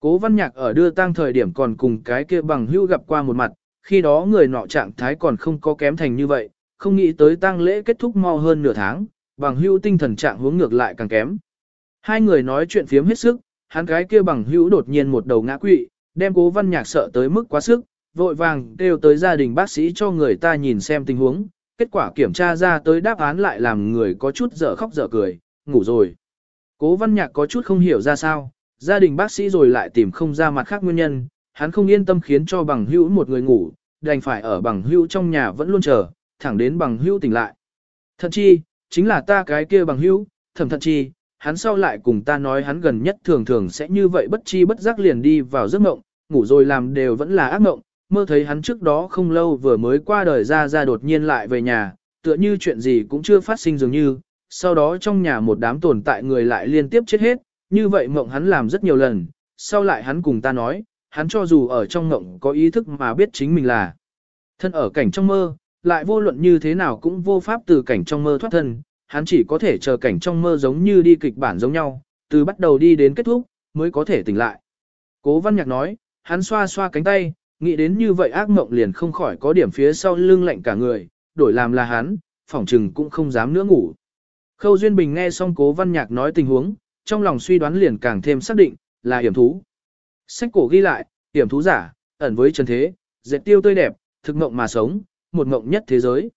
S1: Cố văn nhạc ở đưa tang thời điểm còn cùng cái kia bằng hưu gặp qua một mặt, khi đó người nọ trạng thái còn không có kém thành như vậy, không nghĩ tới tang lễ kết thúc mau hơn nửa tháng, bằng hưu tinh thần trạng hướng ngược lại càng kém. Hai người nói chuyện phiếm hết sức, hắn cái kia bằng hữu đột nhiên một đầu ngã quỵ, đem cố văn nhạc sợ tới mức quá sức, vội vàng kêu tới gia đình bác sĩ cho người ta nhìn xem tình huống, kết quả kiểm tra ra tới đáp án lại làm người có chút dở khóc dở cười, ngủ rồi. Cố văn nhạc có chút không hiểu ra sao, gia đình bác sĩ rồi lại tìm không ra mặt khác nguyên nhân, hắn không yên tâm khiến cho bằng hữu một người ngủ, đành phải ở bằng hữu trong nhà vẫn luôn chờ, thẳng đến bằng hữu tỉnh lại. thật chi, chính là ta cái kia bằng hữu, thẩm thật chi, hắn sau lại cùng ta nói hắn gần nhất thường thường sẽ như vậy bất chi bất giác liền đi vào giấc mộng, ngủ rồi làm đều vẫn là ác mộng, mơ thấy hắn trước đó không lâu vừa mới qua đời ra ra đột nhiên lại về nhà, tựa như chuyện gì cũng chưa phát sinh dường như, sau đó trong nhà một đám tồn tại người lại liên tiếp chết hết, như vậy mộng hắn làm rất nhiều lần, sau lại hắn cùng ta nói, hắn cho dù ở trong mộng có ý thức mà biết chính mình là thân ở cảnh trong mơ, lại vô luận như thế nào cũng vô pháp từ cảnh trong mơ thoát thân, hắn chỉ có thể chờ cảnh trong mơ giống như đi kịch bản giống nhau, từ bắt đầu đi đến kết thúc, mới có thể tỉnh lại. Cố văn nhạc nói, hắn xoa xoa cánh tay, nghĩ đến như vậy ác mộng liền không khỏi có điểm phía sau lưng lạnh cả người, đổi làm là hắn, phỏng trừng cũng không dám nữa ngủ. Khâu Duyên Bình nghe xong cố văn nhạc nói tình huống, trong lòng suy đoán liền càng thêm xác định, là hiểm thú. Sách cổ ghi lại, hiểm thú giả, ẩn với chân thế, dệt tiêu tươi đẹp, thực mộng mà sống, một mộng nhất thế giới.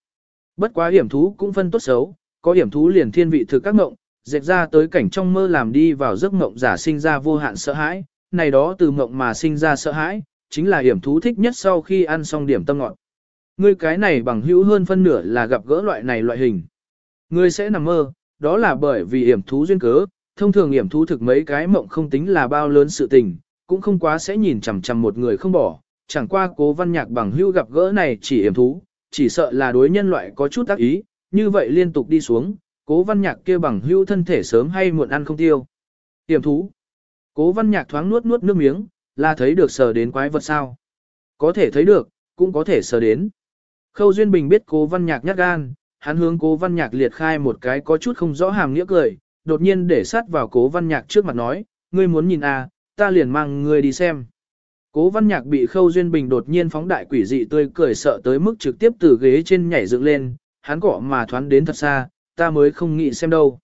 S1: Bất quá hiểm thú cũng phân tốt xấu, có hiểm thú liền thiên vị thực các ngộng, dệt ra tới cảnh trong mơ làm đi vào giấc ngộng giả sinh ra vô hạn sợ hãi, này đó từ ngộng mà sinh ra sợ hãi, chính là hiểm thú thích nhất sau khi ăn xong điểm tâm ngọn. Ngươi cái này bằng hữu hơn phân nửa là gặp gỡ loại này loại hình. Ngươi sẽ nằm mơ, đó là bởi vì hiểm thú duyên cớ, thông thường hiểm thú thực mấy cái mộng không tính là bao lớn sự tình, cũng không quá sẽ nhìn chằm chằm một người không bỏ, chẳng qua cố văn nhạc bằng hữu gặp gỡ này chỉ hiểm thú, chỉ sợ là đối nhân loại có chút tác ý, như vậy liên tục đi xuống, cố văn nhạc kia bằng hưu thân thể sớm hay muộn ăn không tiêu. Tiềm thú. Cố văn nhạc thoáng nuốt nuốt nước miếng, là thấy được sờ đến quái vật sao. Có thể thấy được, cũng có thể sờ đến. Khâu Duyên Bình biết cố văn nhạc nhát gan, hắn hướng cố văn nhạc liệt khai một cái có chút không rõ hàm nghĩa cười, đột nhiên để sát vào cố văn nhạc trước mặt nói, ngươi muốn nhìn à, ta liền mang ngươi đi xem. Cố văn nhạc bị khâu duyên bình đột nhiên phóng đại quỷ dị tươi cười sợ tới mức trực tiếp từ ghế trên nhảy dựng lên, hắn gõ mà thoán đến thật xa, ta mới không nghĩ xem đâu.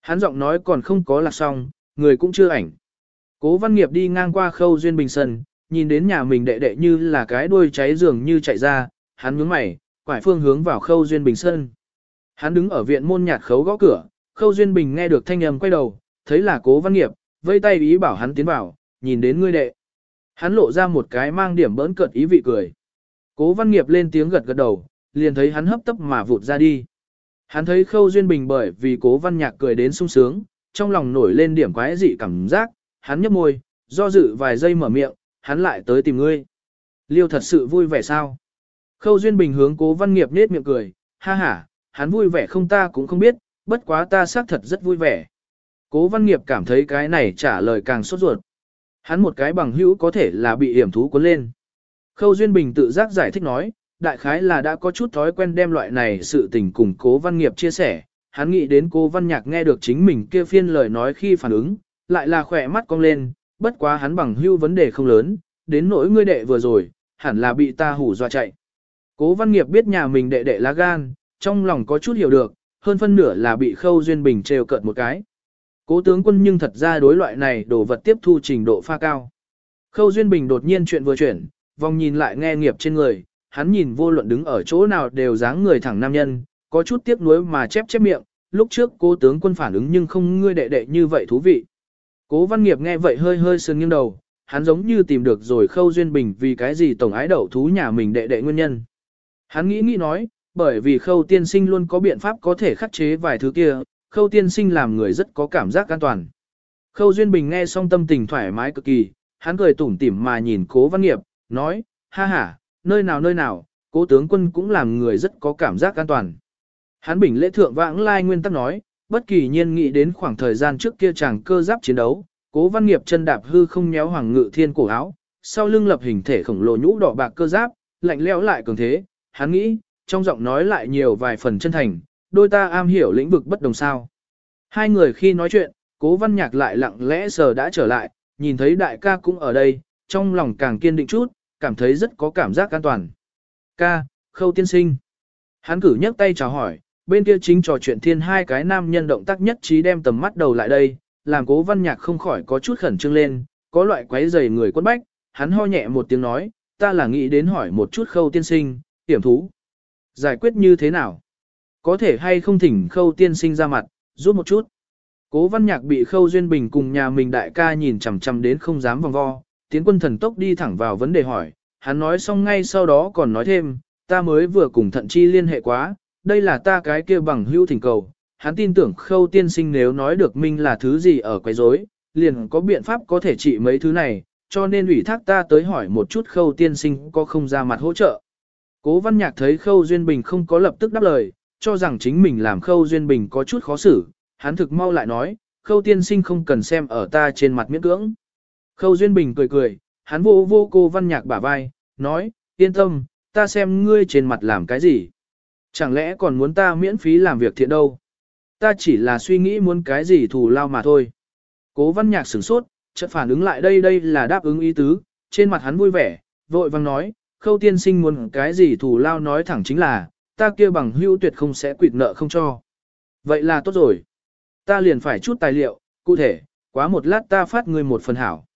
S1: Hắn giọng nói còn không có lạc xong, người cũng chưa ảnh. Cố văn nghiệp đi ngang qua khâu duyên bình sân, nhìn đến nhà mình đệ đệ như là cái đuôi cháy giường như chạy ra, hắn nhướng mày, quải phương hướng vào khâu duyên bình sân. Hắn đứng ở viện môn nhạt khấu gõ cửa, khâu duyên bình nghe được thanh âm quay đầu, thấy là cố văn nghiệp, vây tay ý bảo hắn tiến vào, nhìn đến ngươi đệ. Hắn lộ ra một cái mang điểm bỡn cợt ý vị cười. Cố văn nghiệp lên tiếng gật gật đầu, liền thấy hắn hấp tấp mà vụt ra đi. Hắn thấy Khâu Duyên Bình bởi vì cố văn nhạc cười đến sung sướng, trong lòng nổi lên điểm quái dị cảm giác, hắn nhấp môi, do dự vài giây mở miệng, hắn lại tới tìm ngươi. Liêu thật sự vui vẻ sao? Khâu Duyên Bình hướng cố văn nghiệp nết miệng cười, ha ha, hắn vui vẻ không ta cũng không biết, bất quá ta xác thật rất vui vẻ. Cố văn nghiệp cảm thấy cái này trả lời càng sốt ruột. Hắn một cái bằng hữu có thể là bị hiểm thú cuốn lên. Khâu Duyên Bình tự giác giải thích nói, đại khái là đã có chút thói quen đem loại này sự tình cùng cố văn nghiệp chia sẻ. Hắn nghĩ đến cố văn nhạc nghe được chính mình kia phiên lời nói khi phản ứng, lại là khỏe mắt cong lên, bất quá hắn bằng hưu vấn đề không lớn, đến nỗi ngươi đệ vừa rồi, hẳn là bị ta hủ dọa chạy. Cố văn nghiệp biết nhà mình đệ đệ lá gan, trong lòng có chút hiểu được, hơn phân nửa là bị khâu duyên bình trêu cợt một cái. Cố tướng quân nhưng thật ra đối loại này đồ vật tiếp thu trình độ pha cao. Khâu duyên bình đột nhiên chuyện vừa chuyển, vòng nhìn lại nghe nghiệp trên người, hắn nhìn vô luận đứng ở chỗ nào đều dáng người thẳng nam nhân, có chút tiếc nuối mà chép chép miệng, lúc trước cố tướng quân phản ứng nhưng không ngươi đệ đệ như vậy thú vị. Cố văn nghiệp nghe vậy hơi hơi sườn nghiêng đầu, hắn giống như tìm được rồi khâu duyên bình vì cái gì tổng ái đậu thú nhà mình đệ đệ nguyên nhân. Hắn nghĩ nghĩ nói, bởi vì khâu tiên sinh luôn có biện pháp có thể khắc chế vài thứ kia, khâu tiên sinh làm người rất có cảm giác an toàn. Khâu Duyên Bình nghe xong tâm tình thoải mái cực kỳ, hắn cười tủm tỉm mà nhìn cố văn nghiệp, nói, ha ha, nơi nào nơi nào, cố tướng quân cũng làm người rất có cảm giác an toàn. Hắn bình lễ thượng vãng lai nguyên tắc nói, bất kỳ nhiên nghĩ đến khoảng thời gian trước kia chàng cơ giáp chiến đấu, cố văn nghiệp chân đạp hư không nhéo hoàng ngự thiên cổ áo, sau lưng lập hình thể khổng lồ nhũ đỏ bạc cơ giáp, lạnh lẽo lại cường thế, hắn nghĩ, trong giọng nói lại nhiều vài phần chân thành, đôi ta am hiểu lĩnh vực bất đồng sao. Hai người khi nói chuyện, cố văn nhạc lại lặng lẽ sờ đã trở lại, nhìn thấy đại ca cũng ở đây, trong lòng càng kiên định chút, cảm thấy rất có cảm giác an toàn. Ca, khâu tiên sinh. Hắn cử nhấc tay chào hỏi, bên kia chính trò chuyện thiên hai cái nam nhân động tác nhất trí đem tầm mắt đầu lại đây, làm cố văn nhạc không khỏi có chút khẩn trương lên, có loại quấy rầy người quân bách, hắn ho nhẹ một tiếng nói, ta là nghĩ đến hỏi một chút khâu tiên sinh, hiểm thú. Giải quyết như thế nào? Có thể hay không thỉnh khâu tiên sinh ra mặt, giúp một chút. Cố văn nhạc bị khâu duyên bình cùng nhà mình đại ca nhìn chằm chằm đến không dám vòng vo, tiến quân thần tốc đi thẳng vào vấn đề hỏi, hắn nói xong ngay sau đó còn nói thêm, ta mới vừa cùng thận chi liên hệ quá, đây là ta cái kia bằng hữu thỉnh cầu, hắn tin tưởng khâu tiên sinh nếu nói được minh là thứ gì ở quấy rối, liền có biện pháp có thể trị mấy thứ này, cho nên ủy thác ta tới hỏi một chút khâu tiên sinh có không ra mặt hỗ trợ. Cố văn nhạc thấy khâu duyên bình không có lập tức đáp lời, cho rằng chính mình làm khâu duyên bình có chút khó xử, hắn thực mau lại nói, khâu tiên sinh không cần xem ở ta trên mặt miễn cưỡng. Khâu duyên bình cười cười, hắn vô vô cô văn nhạc bả vai, nói, yên tâm, ta xem ngươi trên mặt làm cái gì. Chẳng lẽ còn muốn ta miễn phí làm việc thiện đâu? Ta chỉ là suy nghĩ muốn cái gì thù lao mà thôi. Cố văn nhạc sửng sốt, chợt phản ứng lại đây đây là đáp ứng ý tứ, trên mặt hắn vui vẻ, vội vang nói, khâu tiên sinh muốn cái gì thù lao nói thẳng chính là, ta kia bằng hữu tuyệt không sẽ quỵt nợ không cho. Vậy là tốt rồi. Ta liền phải chút tài liệu, cụ thể, quá một lát ta phát ngươi một phần hảo.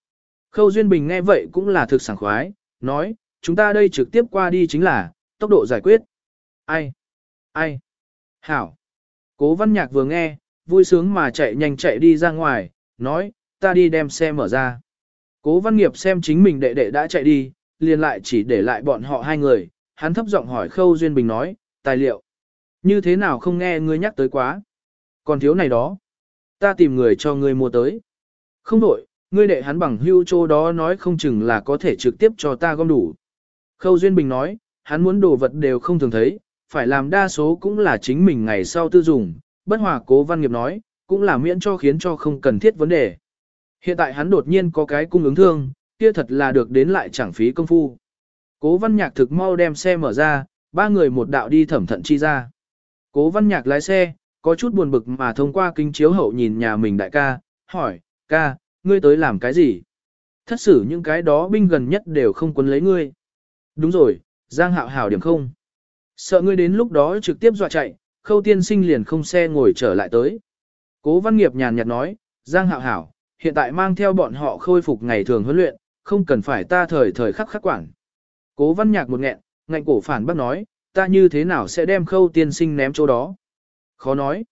S1: Khâu Duyên Bình nghe vậy cũng là thực sảng khoái, nói, chúng ta đây trực tiếp qua đi chính là, tốc độ giải quyết. Ai? Ai? Hảo. Cố văn nhạc vừa nghe, vui sướng mà chạy nhanh chạy đi ra ngoài, nói, ta đi đem xe mở ra. Cố văn nghiệp xem chính mình đệ đệ đã chạy đi, liền lại chỉ để lại bọn họ hai người, hắn thấp giọng hỏi Khâu Duyên Bình nói, tài liệu. Như thế nào không nghe ngươi nhắc tới quá. Còn thiếu này đó. Ta tìm người cho ngươi mua tới. Không đổi, ngươi đệ hắn bằng hưu chỗ đó nói không chừng là có thể trực tiếp cho ta gom đủ. Khâu Duyên Bình nói, hắn muốn đồ vật đều không thường thấy, phải làm đa số cũng là chính mình ngày sau tư dùng, bất hòa cố văn nghiệp nói, cũng là miễn cho khiến cho không cần thiết vấn đề. Hiện tại hắn đột nhiên có cái cung ứng thương, kia thật là được đến lại chẳng phí công phu. Cố văn nhạc thực mau đem xe mở ra, ba người một đạo đi thẩm thận chi ra. Cố văn nhạc lái xe, có chút buồn bực mà thông qua kính chiếu hậu nhìn nhà mình đại ca, hỏi, ca, ngươi tới làm cái gì? Thất xử những cái đó binh gần nhất đều không quấn lấy ngươi. Đúng rồi, Giang hạo hảo điểm không? Sợ ngươi đến lúc đó trực tiếp dọa chạy, khâu tiên sinh liền không xe ngồi trở lại tới. Cố văn nghiệp nhàn nhạt nói, Giang hạo hảo, hiện tại mang theo bọn họ khôi phục ngày thường huấn luyện, không cần phải ta thời thời khắc khắc quản. Cố văn nhạc một nghẹn, ngạnh cổ phản bác nói, ta như thế nào sẽ đem khâu tiên sinh ném chỗ đó. Khó nói.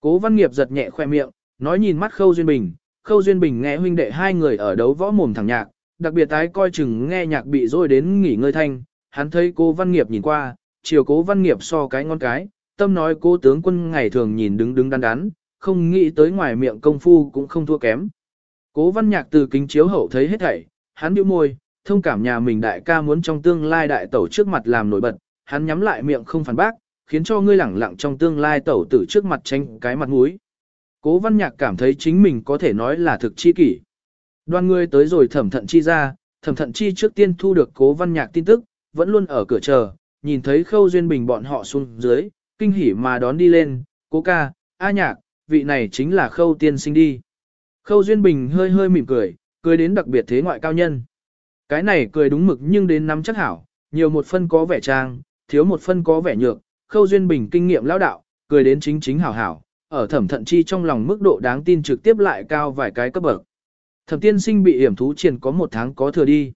S1: Cố văn nghiệp giật nhẹ khoe miệng, nói nhìn mắt khâu duyên bình, khâu duyên bình nghe huynh đệ hai người ở đấu võ mồm thẳng nhạc, đặc biệt tái coi chừng nghe nhạc bị rôi đến nghỉ ngơi thanh, hắn thấy cô văn nghiệp nhìn qua, chiều cố văn nghiệp so cái ngón cái, tâm nói cô tướng quân ngày thường nhìn đứng đứng đắn đắn, không nghĩ tới ngoài miệng công phu cũng không thua kém. Cố văn nhạc từ kính chiếu hậu thấy hết thảy, hắn bĩu môi, thông cảm nhà mình đại ca muốn trong tương lai đại tẩu trước mặt làm nổi bật, hắn nhắm lại miệng không phản bác, khiến cho ngươi lẳng lặng trong tương lai tẩu tử trước mặt tranh cái mặt mũi. Cố văn nhạc cảm thấy chính mình có thể nói là thực chi kỷ. Đoàn người tới rồi thẩm thận chi ra, thẩm thận chi trước tiên thu được cố văn nhạc tin tức, vẫn luôn ở cửa chờ, nhìn thấy khâu duyên bình bọn họ xuống dưới, kinh hỉ mà đón đi lên, cố ca, a nhạc, vị này chính là khâu tiên sinh đi. Khâu duyên bình hơi hơi mỉm cười, cười đến đặc biệt thế ngoại cao nhân. Cái này cười đúng mực nhưng đến nắm chắc hảo, nhiều một phân có vẻ trang, thiếu một phân có vẻ nhược, khâu duyên bình kinh nghiệm lão đạo, cười đến chính chính hảo hảo, ở thẩm thận chi trong lòng mức độ đáng tin trực tiếp lại cao vài cái cấp bậc. Thẩm tiên sinh bị hiểm thú triền có một tháng có thừa đi.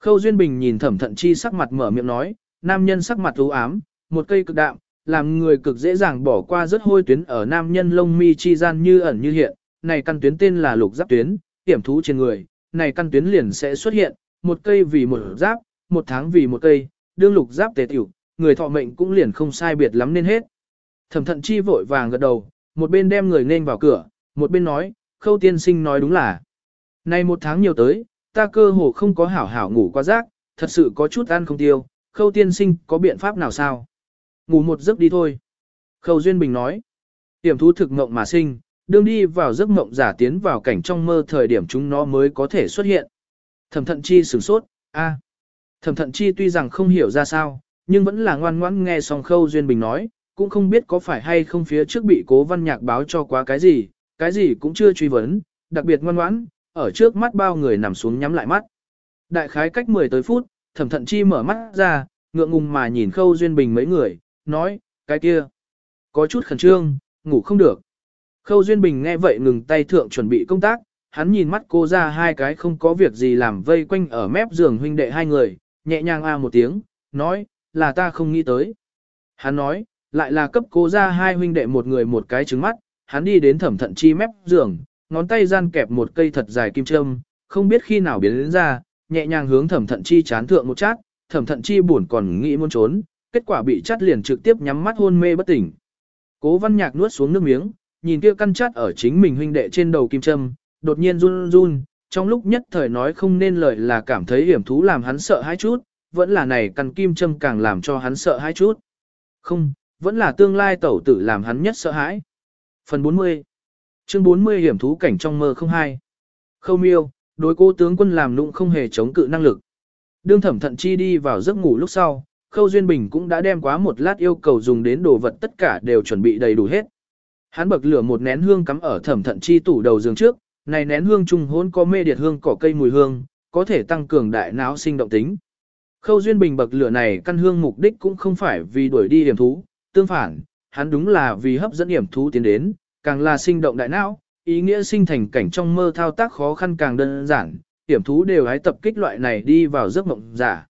S1: Khâu duyên bình nhìn thẩm thận chi sắc mặt mở miệng nói, nam nhân sắc mặt u ám, một cây cực đạm, làm người cực dễ dàng bỏ qua rất hôi tuyến ở nam nhân lông mi chi gian như ẩn như hiện, này căn tuyến tên là lục giáp tuyến, hiểm thú trên người, này căn tuyến liền sẽ xuất hiện, một cây vì một giáp, một tháng vì một cây, đương lục giáp tề tiểu, người thọ mệnh cũng liền không sai biệt lắm nên hết. Thẩm thận chi vội vàng gật đầu, một bên đem người nên vào cửa, một bên nói, khâu tiên sinh nói đúng là. Nay một tháng nhiều tới, ta cơ hồ không có hảo hảo ngủ qua giấc, thật sự có chút ăn không tiêu, khâu tiên sinh có biện pháp nào sao? Ngủ một giấc đi thôi. Khâu Duyên Bình nói, tiềm thú thực mộng mà sinh, đương đi vào giấc mộng giả tiến vào cảnh trong mơ thời điểm chúng nó mới có thể xuất hiện. Thẩm thận chi sửng sốt, a. Thẩm thận chi tuy rằng không hiểu ra sao, nhưng vẫn là ngoan ngoãn nghe xong khâu Duyên Bình nói, cũng không biết có phải hay không phía trước bị cố văn nhạc báo cho quá cái gì, cái gì cũng chưa truy vấn, đặc biệt ngoan ngoãn, ở trước mắt bao người nằm xuống nhắm lại mắt. Đại khái cách 10 tới phút, thẩm thận chi mở mắt ra, ngượng ngùng mà nhìn khâu Duyên Bình mấy người, nói, cái kia, có chút khẩn trương, ngủ không được. Khâu Duyên Bình nghe vậy ngừng tay thượng chuẩn bị công tác, hắn nhìn mắt cô ra hai cái không có việc gì làm vây quanh ở mép giường huynh đệ hai người, nhẹ nhàng a một tiếng, nói, là ta không nghĩ tới. Hắn nói, lại là cấp cố ra hai huynh đệ một người một cái trứng mắt, hắn đi đến thẩm thận chi mép giường, ngón tay gian kẹp một cây thật dài kim châm, không biết khi nào biến đến ra, nhẹ nhàng hướng thẩm thận chi chán thượng một chát, thẩm thận chi buồn còn nghĩ muốn trốn, kết quả bị chát liền trực tiếp nhắm mắt hôn mê bất tỉnh. Cố văn nhạc nuốt xuống nước miếng, nhìn kia căn chát ở chính mình huynh đệ trên đầu kim châm, đột nhiên run run, trong lúc nhất thời nói không nên lời là cảm thấy hiểm thú làm hắn sợ hãi chút, vẫn là này căn kim châm càng làm cho hắn sợ hãi chút. Không, vẫn là tương lai tẩu tử làm hắn nhất sợ hãi. Phần 40 Chương 40 hiểm thú cảnh trong mơ không hai. Khâu miêu, đối cô tướng quân làm nụng không hề chống cự năng lực. Đương thẩm thận chi đi vào giấc ngủ lúc sau, Khâu Duyên Bình cũng đã đem quá một lát yêu cầu dùng đến đồ vật tất cả đều chuẩn bị đầy đủ hết. Hắn bậc lửa một nén hương cắm ở thẩm thận chi tủ đầu giường trước, này nén hương trung hôn có mê điệt hương cỏ cây mùi hương, có thể tăng cường đại não sinh động tính. Khâu Duyên Bình bậc lửa này căn hương mục đích cũng không phải vì đuổi đi hiểm thú, tương phản, hắn đúng là vì hấp dẫn hiểm thú tiến đến, càng là sinh động đại não, ý nghĩa sinh thành cảnh trong mơ thao tác khó khăn càng đơn giản, hiểm thú đều hái tập kích loại này đi vào giấc mộng giả.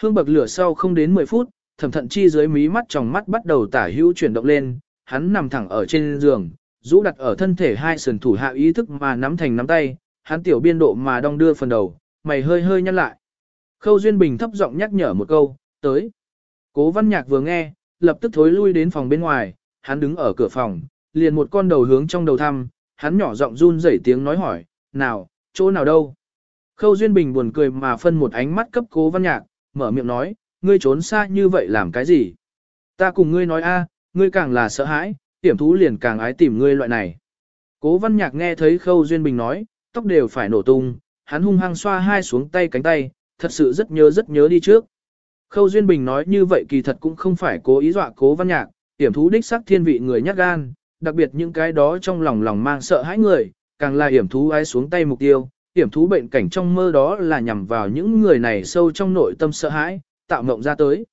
S1: Hương bậc lửa sau không đến 10 phút, thẩm thận chi dưới mí mắt trong mắt bắt đầu tả hữu chuyển động lên, hắn nằm thẳng ở trên giường, rũ đặt ở thân thể hai sườn thủ hạ ý thức mà nắm thành nắm tay, hắn tiểu biên độ mà đong đưa phần đầu, mày hơi hơi nhăn lại. Khâu Duyên Bình thấp giọng nhắc nhở một câu, tới. Cố văn nhạc vừa nghe, lập tức thối lui đến phòng bên ngoài, hắn đứng ở cửa phòng, liền một con đầu hướng trong đầu thăm, hắn nhỏ giọng run rẩy tiếng nói hỏi, nào, chỗ nào đâu. Khâu Duyên Bình buồn cười mà phân một ánh mắt cấp cố văn nhạc, mở miệng nói, ngươi trốn xa như vậy làm cái gì? Ta cùng ngươi nói a, ngươi càng là sợ hãi, tiểm thú liền càng ái tìm ngươi loại này. Cố văn nhạc nghe thấy Khâu Duyên Bình nói, tóc đều phải nổ tung, hắn hung hăng xoa hai xuống tay cánh tay, thật sự rất nhớ rất nhớ đi trước. Khâu Duyên Bình nói như vậy kỳ thật cũng không phải cố ý dọa cố văn nhạc, tiểm thú đích sắc thiên vị người nhát gan, đặc biệt những cái đó trong lòng lòng mang sợ hãi người, càng là hiểm thú ai xuống tay mục tiêu, hiểm thú bệnh cảnh trong mơ đó là nhằm vào những người này sâu trong nội tâm sợ hãi, tạo mộng ra tới.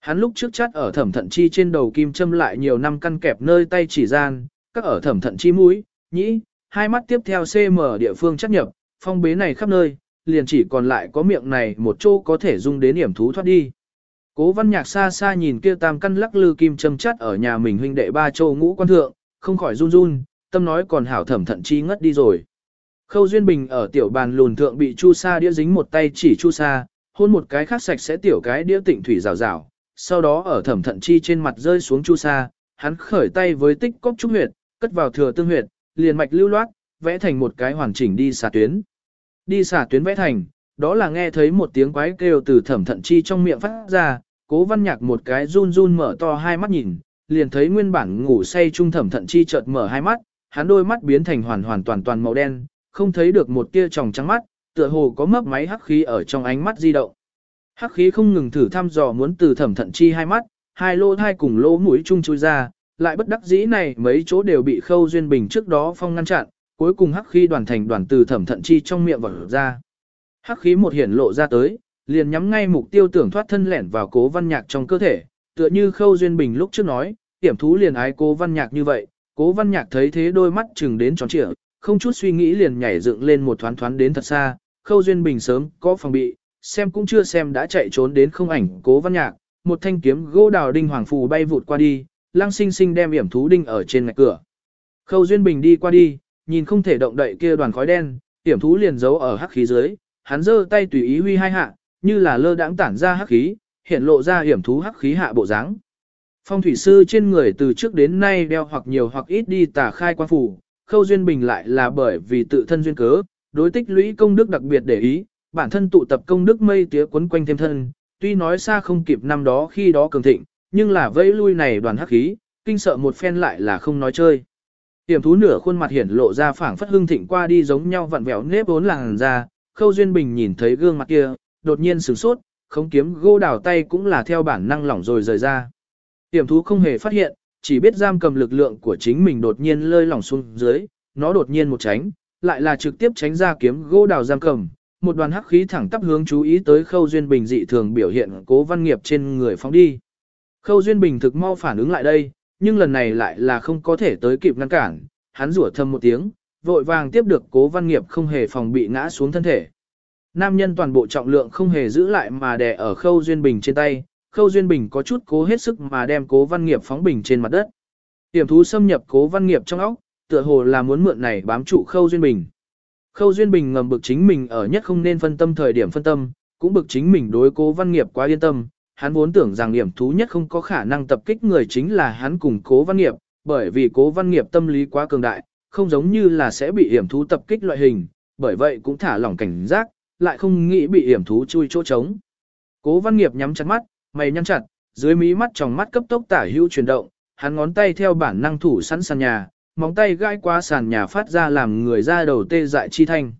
S1: Hắn lúc trước chắt ở thẩm thận chi trên đầu kim châm lại nhiều năm căn kẹp nơi tay chỉ gian, các ở thẩm thận chi mũi, nhĩ, hai mắt tiếp theo CM địa phương chắc nhập, phong bế này khắp nơi, liền chỉ còn lại có miệng này một chỗ có thể dung đến hiểm thú thoát đi. Cố văn nhạc xa xa nhìn kia tam căn lắc lư kim châm chắt ở nhà mình huynh đệ ba châu ngũ quan thượng, không khỏi run run, tâm nói còn hảo thẩm thận chi ngất đi rồi. Khâu Duyên Bình ở tiểu bàn lùn thượng bị Chu Sa đĩa dính một tay chỉ Chu Sa, hôn một cái khác sạch sẽ tiểu cái đĩa tịnh thủy rào rào, sau đó ở thẩm thận chi trên mặt rơi xuống Chu Sa, hắn khởi tay với tích cốc trúc huyệt, cất vào thừa tương huyệt, liền mạch lưu loát, vẽ thành một cái hoàn chỉnh đi xả tuyến. Đi xả tuyến vẽ thành, đó là nghe thấy một tiếng quái kêu từ thẩm thận chi trong miệng phát ra, cố văn nhạc một cái run run mở to hai mắt nhìn, liền thấy nguyên bản ngủ say trung thẩm thận chi chợt mở hai mắt, hắn đôi mắt biến thành hoàn hoàn toàn toàn màu đen, không thấy được một tia tròng trắng mắt, tựa hồ có mấp máy hắc khí ở trong ánh mắt di động. Hắc khí không ngừng thử thăm dò muốn từ thẩm thận chi hai mắt, hai lỗ hai cùng lỗ mũi chung chui ra, lại bất đắc dĩ này mấy chỗ đều bị khâu duyên bình trước đó phong ngăn chặn, cuối cùng hắc khí đoàn thành đoàn từ thẩm thận chi trong miệng vọt ra. Hắc khí một hiển lộ ra tới, liền nhắm ngay mục tiêu tưởng thoát thân lẻn vào cố văn nhạc trong cơ thể, tựa như khâu duyên bình lúc trước nói, tiểm thú liền ái cố văn nhạc như vậy, cố văn nhạc thấy thế đôi mắt chừng đến tròn trịa, không chút suy nghĩ liền nhảy dựng lên một thoáng thoáng đến thật xa, khâu duyên bình sớm có phòng bị, xem cũng chưa xem đã chạy trốn đến không ảnh cố văn nhạc, một thanh kiếm gỗ đào đinh hoàng phù bay vụt qua đi, lang sinh sinh đem yểm thú đinh ở trên ngạch cửa. Khâu duyên bình đi qua đi, nhìn không thể động đậy kia đoàn khói đen, tiểm thú liền giấu ở hắc khí dưới, hắn giơ tay tùy ý huy hai hạ, như là lơ đãng tản ra hắc khí, hiện lộ ra hiểm thú hắc khí hạ bộ dáng. Phong thủy sư trên người từ trước đến nay đeo hoặc nhiều hoặc ít đi tà khai quan phủ, khâu duyên bình lại là bởi vì tự thân duyên cớ, đối tích lũy công đức đặc biệt để ý, bản thân tụ tập công đức mây tía quấn quanh thêm thân, tuy nói xa không kịp năm đó khi đó cường thịnh, nhưng là vẫy lui này đoàn hắc khí, kinh sợ một phen lại là không nói chơi. Tiềm thú nửa khuôn mặt hiển lộ ra phảng phất hưng thịnh qua đi giống nhau vặn vẹo nếp vốn làng ra, khâu duyên bình nhìn thấy gương mặt kia, đột nhiên sửng sốt, không kiếm gô đào tay cũng là theo bản năng lỏng rồi rời ra. Tiềm thú không hề phát hiện, chỉ biết giam cầm lực lượng của chính mình đột nhiên lơi lỏng xuống dưới, nó đột nhiên một tránh, lại là trực tiếp tránh ra kiếm gỗ đào giam cầm, một đoàn hắc khí thẳng tắp hướng chú ý tới Khâu Duyên Bình dị thường biểu hiện cố văn nghiệp trên người phóng đi. Khâu Duyên Bình thực mau phản ứng lại đây, nhưng lần này lại là không có thể tới kịp ngăn cản, hắn rủa thầm một tiếng, vội vàng tiếp được cố văn nghiệp không hề phòng bị ngã xuống thân thể. Nam nhân toàn bộ trọng lượng không hề giữ lại mà đè ở Khâu Duyên Bình trên tay, Khâu Duyên Bình có chút cố hết sức mà đem cố văn nghiệp phóng bình trên mặt đất. Tiềm thú xâm nhập cố văn nghiệp trong óc, tựa hồ là muốn mượn này bám trụ Khâu Duyên Bình. Khâu Duyên Bình ngầm bực chính mình ở nhất không nên phân tâm thời điểm phân tâm, cũng bực chính mình đối cố văn nghiệp quá yên tâm. Hắn vốn tưởng rằng điểm thú nhất không có khả năng tập kích người chính là hắn cùng cố văn nghiệp, bởi vì cố văn nghiệp tâm lý quá cường đại, không giống như là sẽ bị hiểm thú tập kích loại hình, bởi vậy cũng thả lỏng cảnh giác, lại không nghĩ bị hiểm thú chui chỗ trống. Cố văn nghiệp nhắm chặt mắt, mày nhăn chặt, dưới mí mắt trong mắt cấp tốc tả hữu chuyển động, hắn ngón tay theo bản năng thủ sẵn sàn nhà, móng tay gãi qua sàn nhà phát ra làm người ra đầu tê dại chi thanh.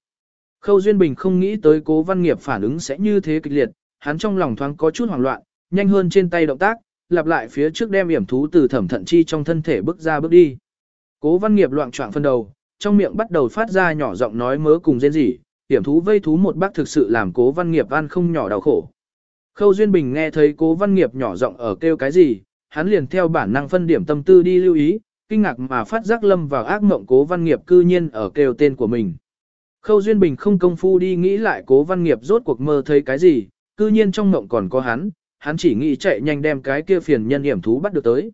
S1: Khâu Duyên Bình không nghĩ tới cố văn nghiệp phản ứng sẽ như thế kịch liệt, hắn trong lòng thoáng có chút hoảng loạn, nhanh hơn trên tay động tác, lặp lại phía trước đem yểm thú từ thẩm thận chi trong thân thể bước ra bước đi. Cố văn nghiệp loạn trọng phân đầu, trong miệng bắt đầu phát ra nhỏ giọng nói mớ cùng rên rỉ, yểm thú vây thú một bác thực sự làm cố văn nghiệp ăn không nhỏ đau khổ. Khâu Duyên Bình nghe thấy cố văn nghiệp nhỏ giọng ở kêu cái gì, hắn liền theo bản năng phân điểm tâm tư đi lưu ý, kinh ngạc mà phát giác lâm vào ác mộng cố văn nghiệp cư nhiên ở kêu tên của mình. Khâu Duyên Bình không công phu đi nghĩ lại cố văn nghiệp rốt cuộc mơ thấy cái gì, cư nhiên trong mộng còn có hắn, hắn chỉ nghĩ chạy nhanh đem cái kia phiền nhân hiểm thú bắt được tới.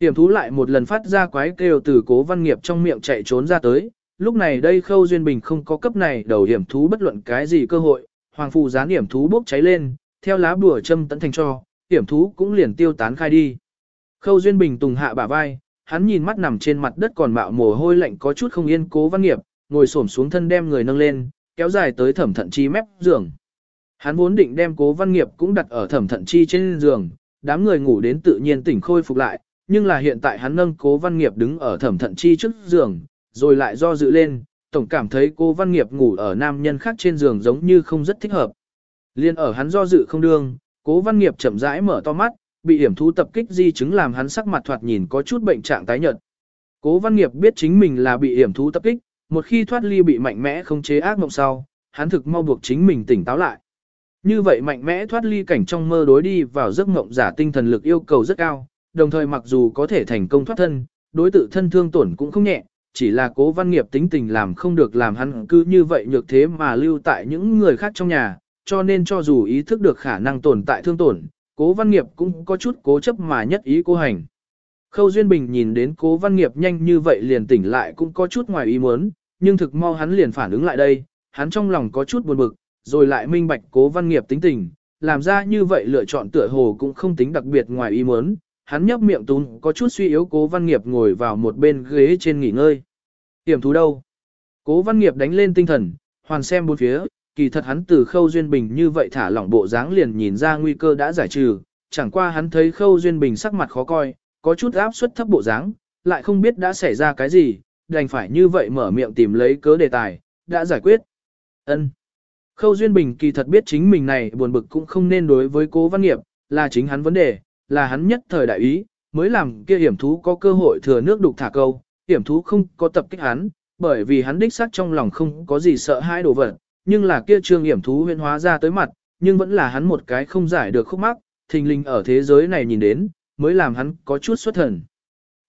S1: Hiểm thú lại một lần phát ra quái kêu từ cố văn nghiệp trong miệng chạy trốn ra tới, lúc này đây Khâu Duyên Bình không có cấp này đầu hiểm thú bất luận cái gì cơ hội, hoàng phù gián hiểm thú bốc cháy lên, theo lá bùa châm tận thành cho, hiểm thú cũng liền tiêu tán khai đi. Khâu Duyên Bình tùng hạ bả vai, hắn nhìn mắt nằm trên mặt đất còn mạo mồ hôi lạnh có chút không yên cố văn nghiệp, ngồi xổm xuống thân đem người nâng lên, kéo dài tới thẩm thận chi mép giường. Hắn vốn định đem cố văn nghiệp cũng đặt ở thẩm thận chi trên giường, đám người ngủ đến tự nhiên tỉnh khôi phục lại, nhưng là hiện tại hắn nâng cố văn nghiệp đứng ở thẩm thận chi trước giường, rồi lại do dự lên, tổng cảm thấy cố văn nghiệp ngủ ở nam nhân khác trên giường giống như không rất thích hợp. Liên ở hắn do dự không đương, cố văn nghiệp chậm rãi mở to mắt, bị hiểm thú tập kích di chứng làm hắn sắc mặt thoạt nhìn có chút bệnh trạng tái nhợt. Cố Văn Nghiệp biết chính mình là bị hiểm thú tập kích, một khi thoát ly bị mạnh mẽ không chế ác mộng sau, hắn thực mau buộc chính mình tỉnh táo lại. Như vậy mạnh mẽ thoát ly cảnh trong mơ đối đi vào giấc mộng giả tinh thần lực yêu cầu rất cao, đồng thời mặc dù có thể thành công thoát thân, đối tự thân thương tổn cũng không nhẹ, chỉ là cố văn nghiệp tính tình làm không được làm hắn cứ như vậy nhược thế mà lưu tại những người khác trong nhà, cho nên cho dù ý thức được khả năng tồn tại thương tổn, cố văn nghiệp cũng có chút cố chấp mà nhất ý cố hành. Khâu Duyên Bình nhìn đến cố văn nghiệp nhanh như vậy liền tỉnh lại cũng có chút ngoài ý muốn, nhưng thực mau hắn liền phản ứng lại đây, hắn trong lòng có chút buồn bực, rồi lại minh bạch cố văn nghiệp tính tình, làm ra như vậy lựa chọn tựa hồ cũng không tính đặc biệt ngoài ý muốn, hắn nhấp miệng tún có chút suy yếu cố văn nghiệp ngồi vào một bên ghế trên nghỉ ngơi. Tiềm thú đâu? Cố văn nghiệp đánh lên tinh thần, hoàn xem bốn phía, kỳ thật hắn từ khâu duyên bình như vậy thả lỏng bộ dáng liền nhìn ra nguy cơ đã giải trừ, chẳng qua hắn thấy khâu duyên bình sắc mặt khó coi, có chút áp suất thấp bộ dáng, lại không biết đã xảy ra cái gì, đành phải như vậy mở miệng tìm lấy cớ đề tài, đã giải quyết. ân Khâu duyên bình kỳ thật biết chính mình này buồn bực cũng không nên đối với cố văn nghiệp, là chính hắn vấn đề, là hắn nhất thời đại ý, mới làm kia hiểm thú có cơ hội thừa nước đục thả câu, hiểm thú không có tập kích hắn, bởi vì hắn đích xác trong lòng không có gì sợ hãi đồ vật, nhưng là kia trương hiểm thú huyễn hóa ra tới mặt, nhưng vẫn là hắn một cái không giải được khúc mắc, thình linh ở thế giới này nhìn đến, mới làm hắn có chút xuất thần.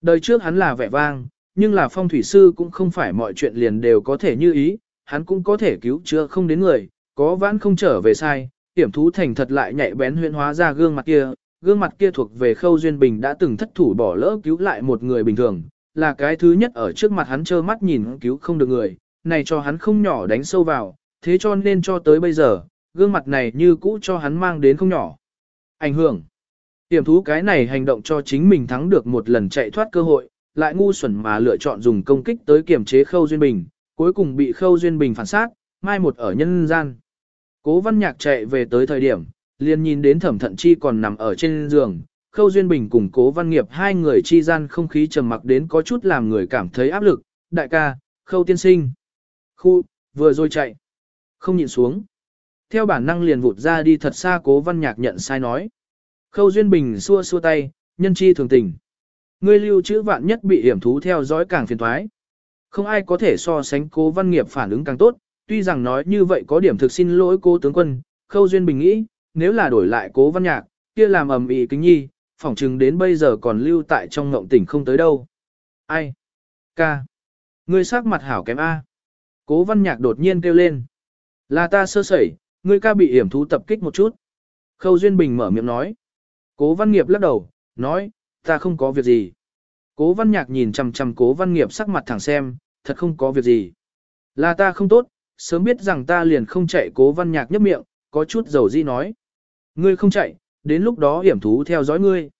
S1: Đời trước hắn là vẻ vang, nhưng là phong thủy sư cũng không phải mọi chuyện liền đều có thể như ý, hắn cũng có thể cứu chữa không đến người, có vãn không trở về sai, tiểm thú thành thật lại nhạy bén huyễn hóa ra gương mặt kia, gương mặt kia thuộc về khâu duyên bình đã từng thất thủ bỏ lỡ cứu lại một người bình thường, là cái thứ nhất ở trước mặt hắn trơ mắt nhìn cứu không được người, này cho hắn không nhỏ đánh sâu vào, thế cho nên cho tới bây giờ, gương mặt này như cũ cho hắn mang đến không nhỏ. Ảnh hưởng. Tiềm thú cái này hành động cho chính mình thắng được một lần chạy thoát cơ hội, lại ngu xuẩn mà lựa chọn dùng công kích tới kiểm chế Khâu Duyên Bình, cuối cùng bị Khâu Duyên Bình phản sát, mai một ở nhân gian. Cố văn nhạc chạy về tới thời điểm, liền nhìn đến thẩm thận chi còn nằm ở trên giường, Khâu Duyên Bình cùng Cố Văn Nghiệp hai người chi gian không khí trầm mặc đến có chút làm người cảm thấy áp lực. Đại ca, Khâu tiên sinh. Khu, vừa rồi chạy. Không nhìn xuống. Theo bản năng liền vụt ra đi thật xa Cố Văn Nhạc nhận sai nói. Khâu Duyên Bình xua xua tay, nhân chi thường tình. Ngươi lưu trữ vạn nhất bị hiểm thú theo dõi càng phiền thoái. Không ai có thể so sánh Cố Văn Nghiệp phản ứng càng tốt, tuy rằng nói như vậy có điểm thực xin lỗi cố tướng quân, Khâu Duyên Bình nghĩ, nếu là đổi lại Cố Văn Nhạc, kia làm ầm ĩ kính nhi, phỏng chừng đến bây giờ còn lưu tại trong ngộng tỉnh không tới đâu. Ai? Ca. Ngươi sắc mặt hảo kém A. Cố văn nhạc đột nhiên kêu lên. Là ta sơ sẩy, ngươi ca bị hiểm thú tập kích một chút. Khâu Duyên Bình mở miệng nói. Cố văn nghiệp lắc đầu, nói, ta không có việc gì. Cố văn nhạc nhìn chằm chằm cố văn nghiệp sắc mặt thẳng xem, thật không có việc gì. Là ta không tốt, sớm biết rằng ta liền không chạy cố văn nhạc nhấp miệng, có chút dầu di nói. Ngươi không chạy, đến lúc đó hiểm thú theo dõi ngươi.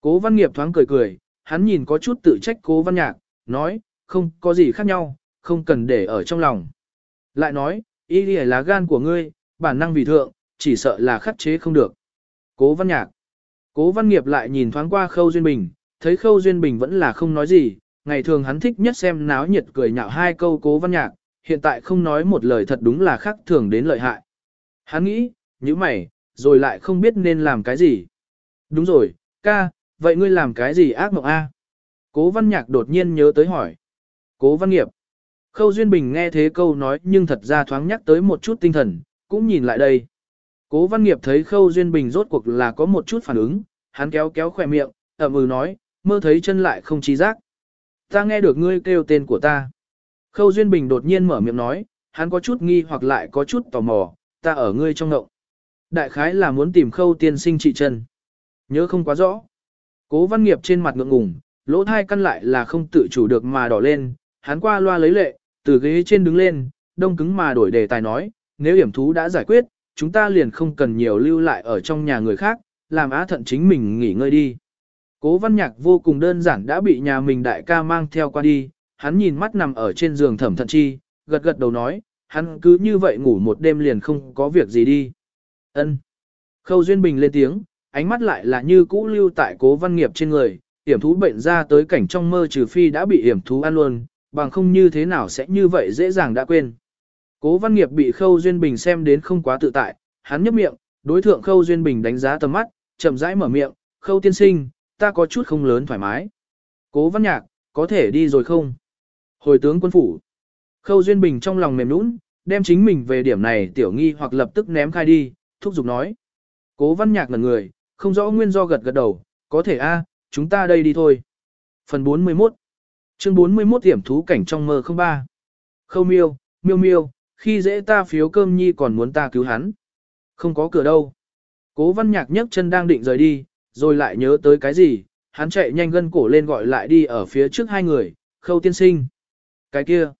S1: Cố văn nghiệp thoáng cười cười, hắn nhìn có chút tự trách cố văn nhạc, nói, không có gì khác nhau, không cần để ở trong lòng. Lại nói, ý đi là gan của ngươi, bản năng vì thượng, chỉ sợ là khắc chế không được. Cố văn nhạc. Cố văn nghiệp lại nhìn thoáng qua khâu duyên bình, thấy khâu duyên bình vẫn là không nói gì, ngày thường hắn thích nhất xem náo nhiệt cười nhạo hai câu cố văn nhạc, hiện tại không nói một lời thật đúng là khác thường đến lợi hại. Hắn nghĩ, như mày, rồi lại không biết nên làm cái gì. Đúng rồi, ca, vậy ngươi làm cái gì ác mộng a? Cố văn nhạc đột nhiên nhớ tới hỏi. Cố văn nghiệp. Khâu Duyên Bình nghe thế câu nói nhưng thật ra thoáng nhắc tới một chút tinh thần, cũng nhìn lại đây. Cố văn nghiệp thấy Khâu Duyên Bình rốt cuộc là có một chút phản ứng, hắn kéo kéo khỏe miệng, ẩm ừ nói, mơ thấy chân lại không trí giác. Ta nghe được ngươi kêu tên của ta. Khâu Duyên Bình đột nhiên mở miệng nói, hắn có chút nghi hoặc lại có chút tò mò, ta ở ngươi trong ngộng. Đại khái là muốn tìm khâu tiên sinh trị chân. Nhớ không quá rõ. Cố văn nghiệp trên mặt ngượng ngùng, lỗ thai căn lại là không tự chủ được mà đỏ lên, hắn qua loa lấy lệ, từ ghế trên đứng lên, đông cứng mà đổi đề tài nói, nếu hiểm thú đã giải quyết, chúng ta liền không cần nhiều lưu lại ở trong nhà người khác, làm á thận chính mình nghỉ ngơi đi. Cố văn nhạc vô cùng đơn giản đã bị nhà mình đại ca mang theo qua đi, hắn nhìn mắt nằm ở trên giường thẩm thận chi, gật gật đầu nói, hắn cứ như vậy ngủ một đêm liền không có việc gì đi. Ân. Khâu Duyên Bình lên tiếng, ánh mắt lại là như cũ lưu tại cố văn nghiệp trên người, hiểm thú bệnh ra tới cảnh trong mơ trừ phi đã bị hiểm thú ăn luôn, bằng không như thế nào sẽ như vậy dễ dàng đã quên. Cố văn nghiệp bị Khâu Duyên Bình xem đến không quá tự tại, hắn nhấp miệng, đối thượng Khâu Duyên Bình đánh giá tầm mắt, chậm rãi mở miệng, Khâu tiên sinh, ta có chút không lớn thoải mái. Cố văn nhạc, có thể đi rồi không? Hồi tướng quân phủ. Khâu Duyên Bình trong lòng mềm nũng, đem chính mình về điểm này tiểu nghi hoặc lập tức ném khai đi, thúc giục nói. Cố văn nhạc ngần người, không rõ nguyên do gật gật đầu, có thể a, chúng ta đây đi thôi. Phần 41 Chương 41 điểm thú cảnh trong mơ không ba. Khâu miêu, miêu miêu, khi dễ ta phiếu cơm nhi còn muốn ta cứu hắn. Không có cửa đâu. Cố văn nhạc nhấc chân đang định rời đi, rồi lại nhớ tới cái gì, hắn chạy nhanh gân cổ lên gọi lại đi ở phía trước hai người, khâu tiên sinh. Cái kia,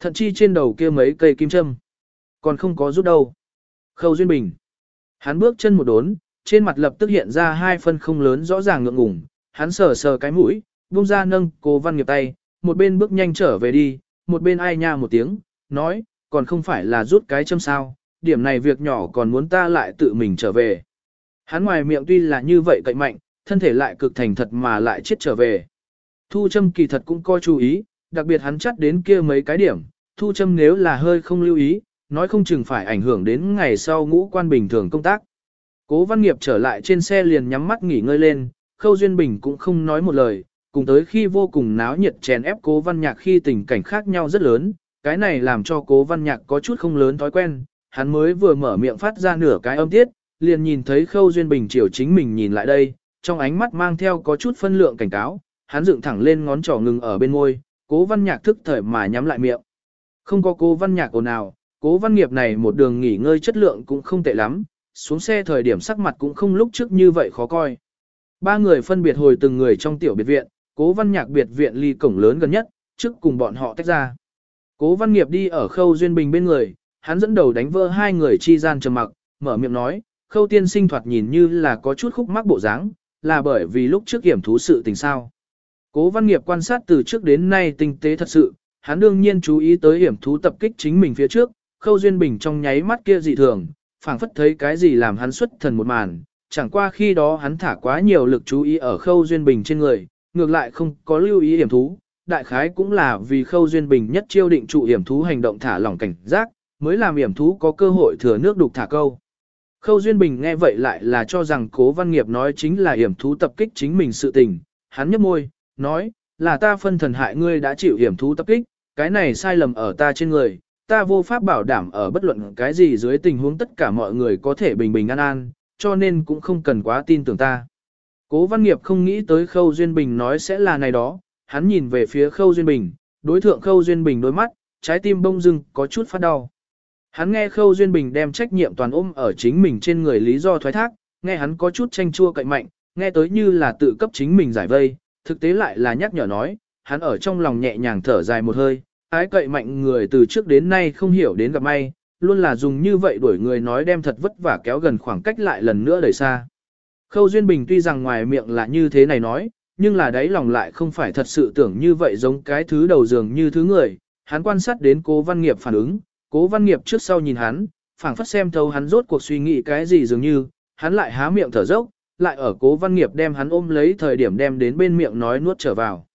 S1: thận chi trên đầu kia mấy cây kim châm. Còn không có rút đâu. Khâu Duyên Bình. Hắn bước chân một đốn, trên mặt lập tức hiện ra hai phân không lớn rõ ràng ngượng ngùng, hắn sờ sờ cái mũi, buông ra nâng cố văn nghiệp tay, một bên bước nhanh trở về đi, một bên ai nha một tiếng, nói, còn không phải là rút cái châm sao, điểm này việc nhỏ còn muốn ta lại tự mình trở về. Hắn ngoài miệng tuy là như vậy cậy mạnh, thân thể lại cực thành thật mà lại chết trở về. Thu châm kỳ thật cũng coi chú ý, đặc biệt hắn chắc đến kia mấy cái điểm, thu châm nếu là hơi không lưu ý, nói không chừng phải ảnh hưởng đến ngày sau ngũ quan bình thường công tác. Cố văn nghiệp trở lại trên xe liền nhắm mắt nghỉ ngơi lên, Khâu Duyên Bình cũng không nói một lời, cùng tới khi vô cùng náo nhiệt chèn ép cố văn nhạc khi tình cảnh khác nhau rất lớn, cái này làm cho cố văn nhạc có chút không lớn thói quen, hắn mới vừa mở miệng phát ra nửa cái âm tiết, liền nhìn thấy Khâu Duyên Bình chiều chính mình nhìn lại đây, trong ánh mắt mang theo có chút phân lượng cảnh cáo, hắn dựng thẳng lên ngón trỏ ngừng ở bên môi, cố văn nhạc thức thời mà nhắm lại miệng. Không có cố văn nhạc ồn nào, cố văn nghiệp này một đường nghỉ ngơi chất lượng cũng không tệ lắm, xuống xe thời điểm sắc mặt cũng không lúc trước như vậy khó coi. Ba người phân biệt hồi từng người trong tiểu biệt viện, cố văn nhạc biệt viện ly cổng lớn gần nhất, trước cùng bọn họ tách ra. Cố văn nghiệp đi ở khâu duyên bình bên người, hắn dẫn đầu đánh vỡ hai người chi gian trầm mặc, mở miệng nói, khâu tiên sinh thoạt nhìn như là có chút khúc mắc bộ dáng, là bởi vì lúc trước kiểm thú sự tình sao. Cố văn nghiệp quan sát từ trước đến nay tinh tế thật sự, hắn đương nhiên chú ý tới hiểm thú tập kích chính mình phía trước, khâu duyên bình trong nháy mắt kia dị thường, phảng phất thấy cái gì làm hắn xuất thần một màn, chẳng qua khi đó hắn thả quá nhiều lực chú ý ở khâu duyên bình trên người, ngược lại không có lưu ý hiểm thú, đại khái cũng là vì khâu duyên bình nhất chiêu định trụ hiểm thú hành động thả lỏng cảnh giác, mới làm hiểm thú có cơ hội thừa nước đục thả câu. Khâu Duyên Bình nghe vậy lại là cho rằng cố văn nghiệp nói chính là hiểm thú tập kích chính mình sự tình, hắn nhấp môi, nói, là ta phân thần hại ngươi đã chịu hiểm thú tập kích, cái này sai lầm ở ta trên người, ta vô pháp bảo đảm ở bất luận cái gì dưới tình huống tất cả mọi người có thể bình bình an an, cho nên cũng không cần quá tin tưởng ta. Cố văn nghiệp không nghĩ tới Khâu Duyên Bình nói sẽ là này đó, hắn nhìn về phía Khâu Duyên Bình, đối thượng Khâu Duyên Bình đôi mắt, trái tim bông dưng có chút phát đau. Hắn nghe Khâu Duyên Bình đem trách nhiệm toàn ôm ở chính mình trên người lý do thoái thác, nghe hắn có chút tranh chua cậy mạnh, nghe tới như là tự cấp chính mình giải vây, thực tế lại là nhắc nhở nói, hắn ở trong lòng nhẹ nhàng thở dài một hơi, ái cậy mạnh người từ trước đến nay không hiểu đến gặp may, luôn là dùng như vậy đuổi người nói đem thật vất vả kéo gần khoảng cách lại lần nữa đẩy xa. Khâu Duyên Bình tuy rằng ngoài miệng là như thế này nói, nhưng là đáy lòng lại không phải thật sự tưởng như vậy giống cái thứ đầu giường như thứ người, hắn quan sát đến cố văn nghiệp phản ứng, cố văn nghiệp trước sau nhìn hắn, phảng phất xem thấu hắn rốt cuộc suy nghĩ cái gì dường như, hắn lại há miệng thở dốc, lại ở cố văn nghiệp đem hắn ôm lấy thời điểm đem đến bên miệng nói nuốt trở vào.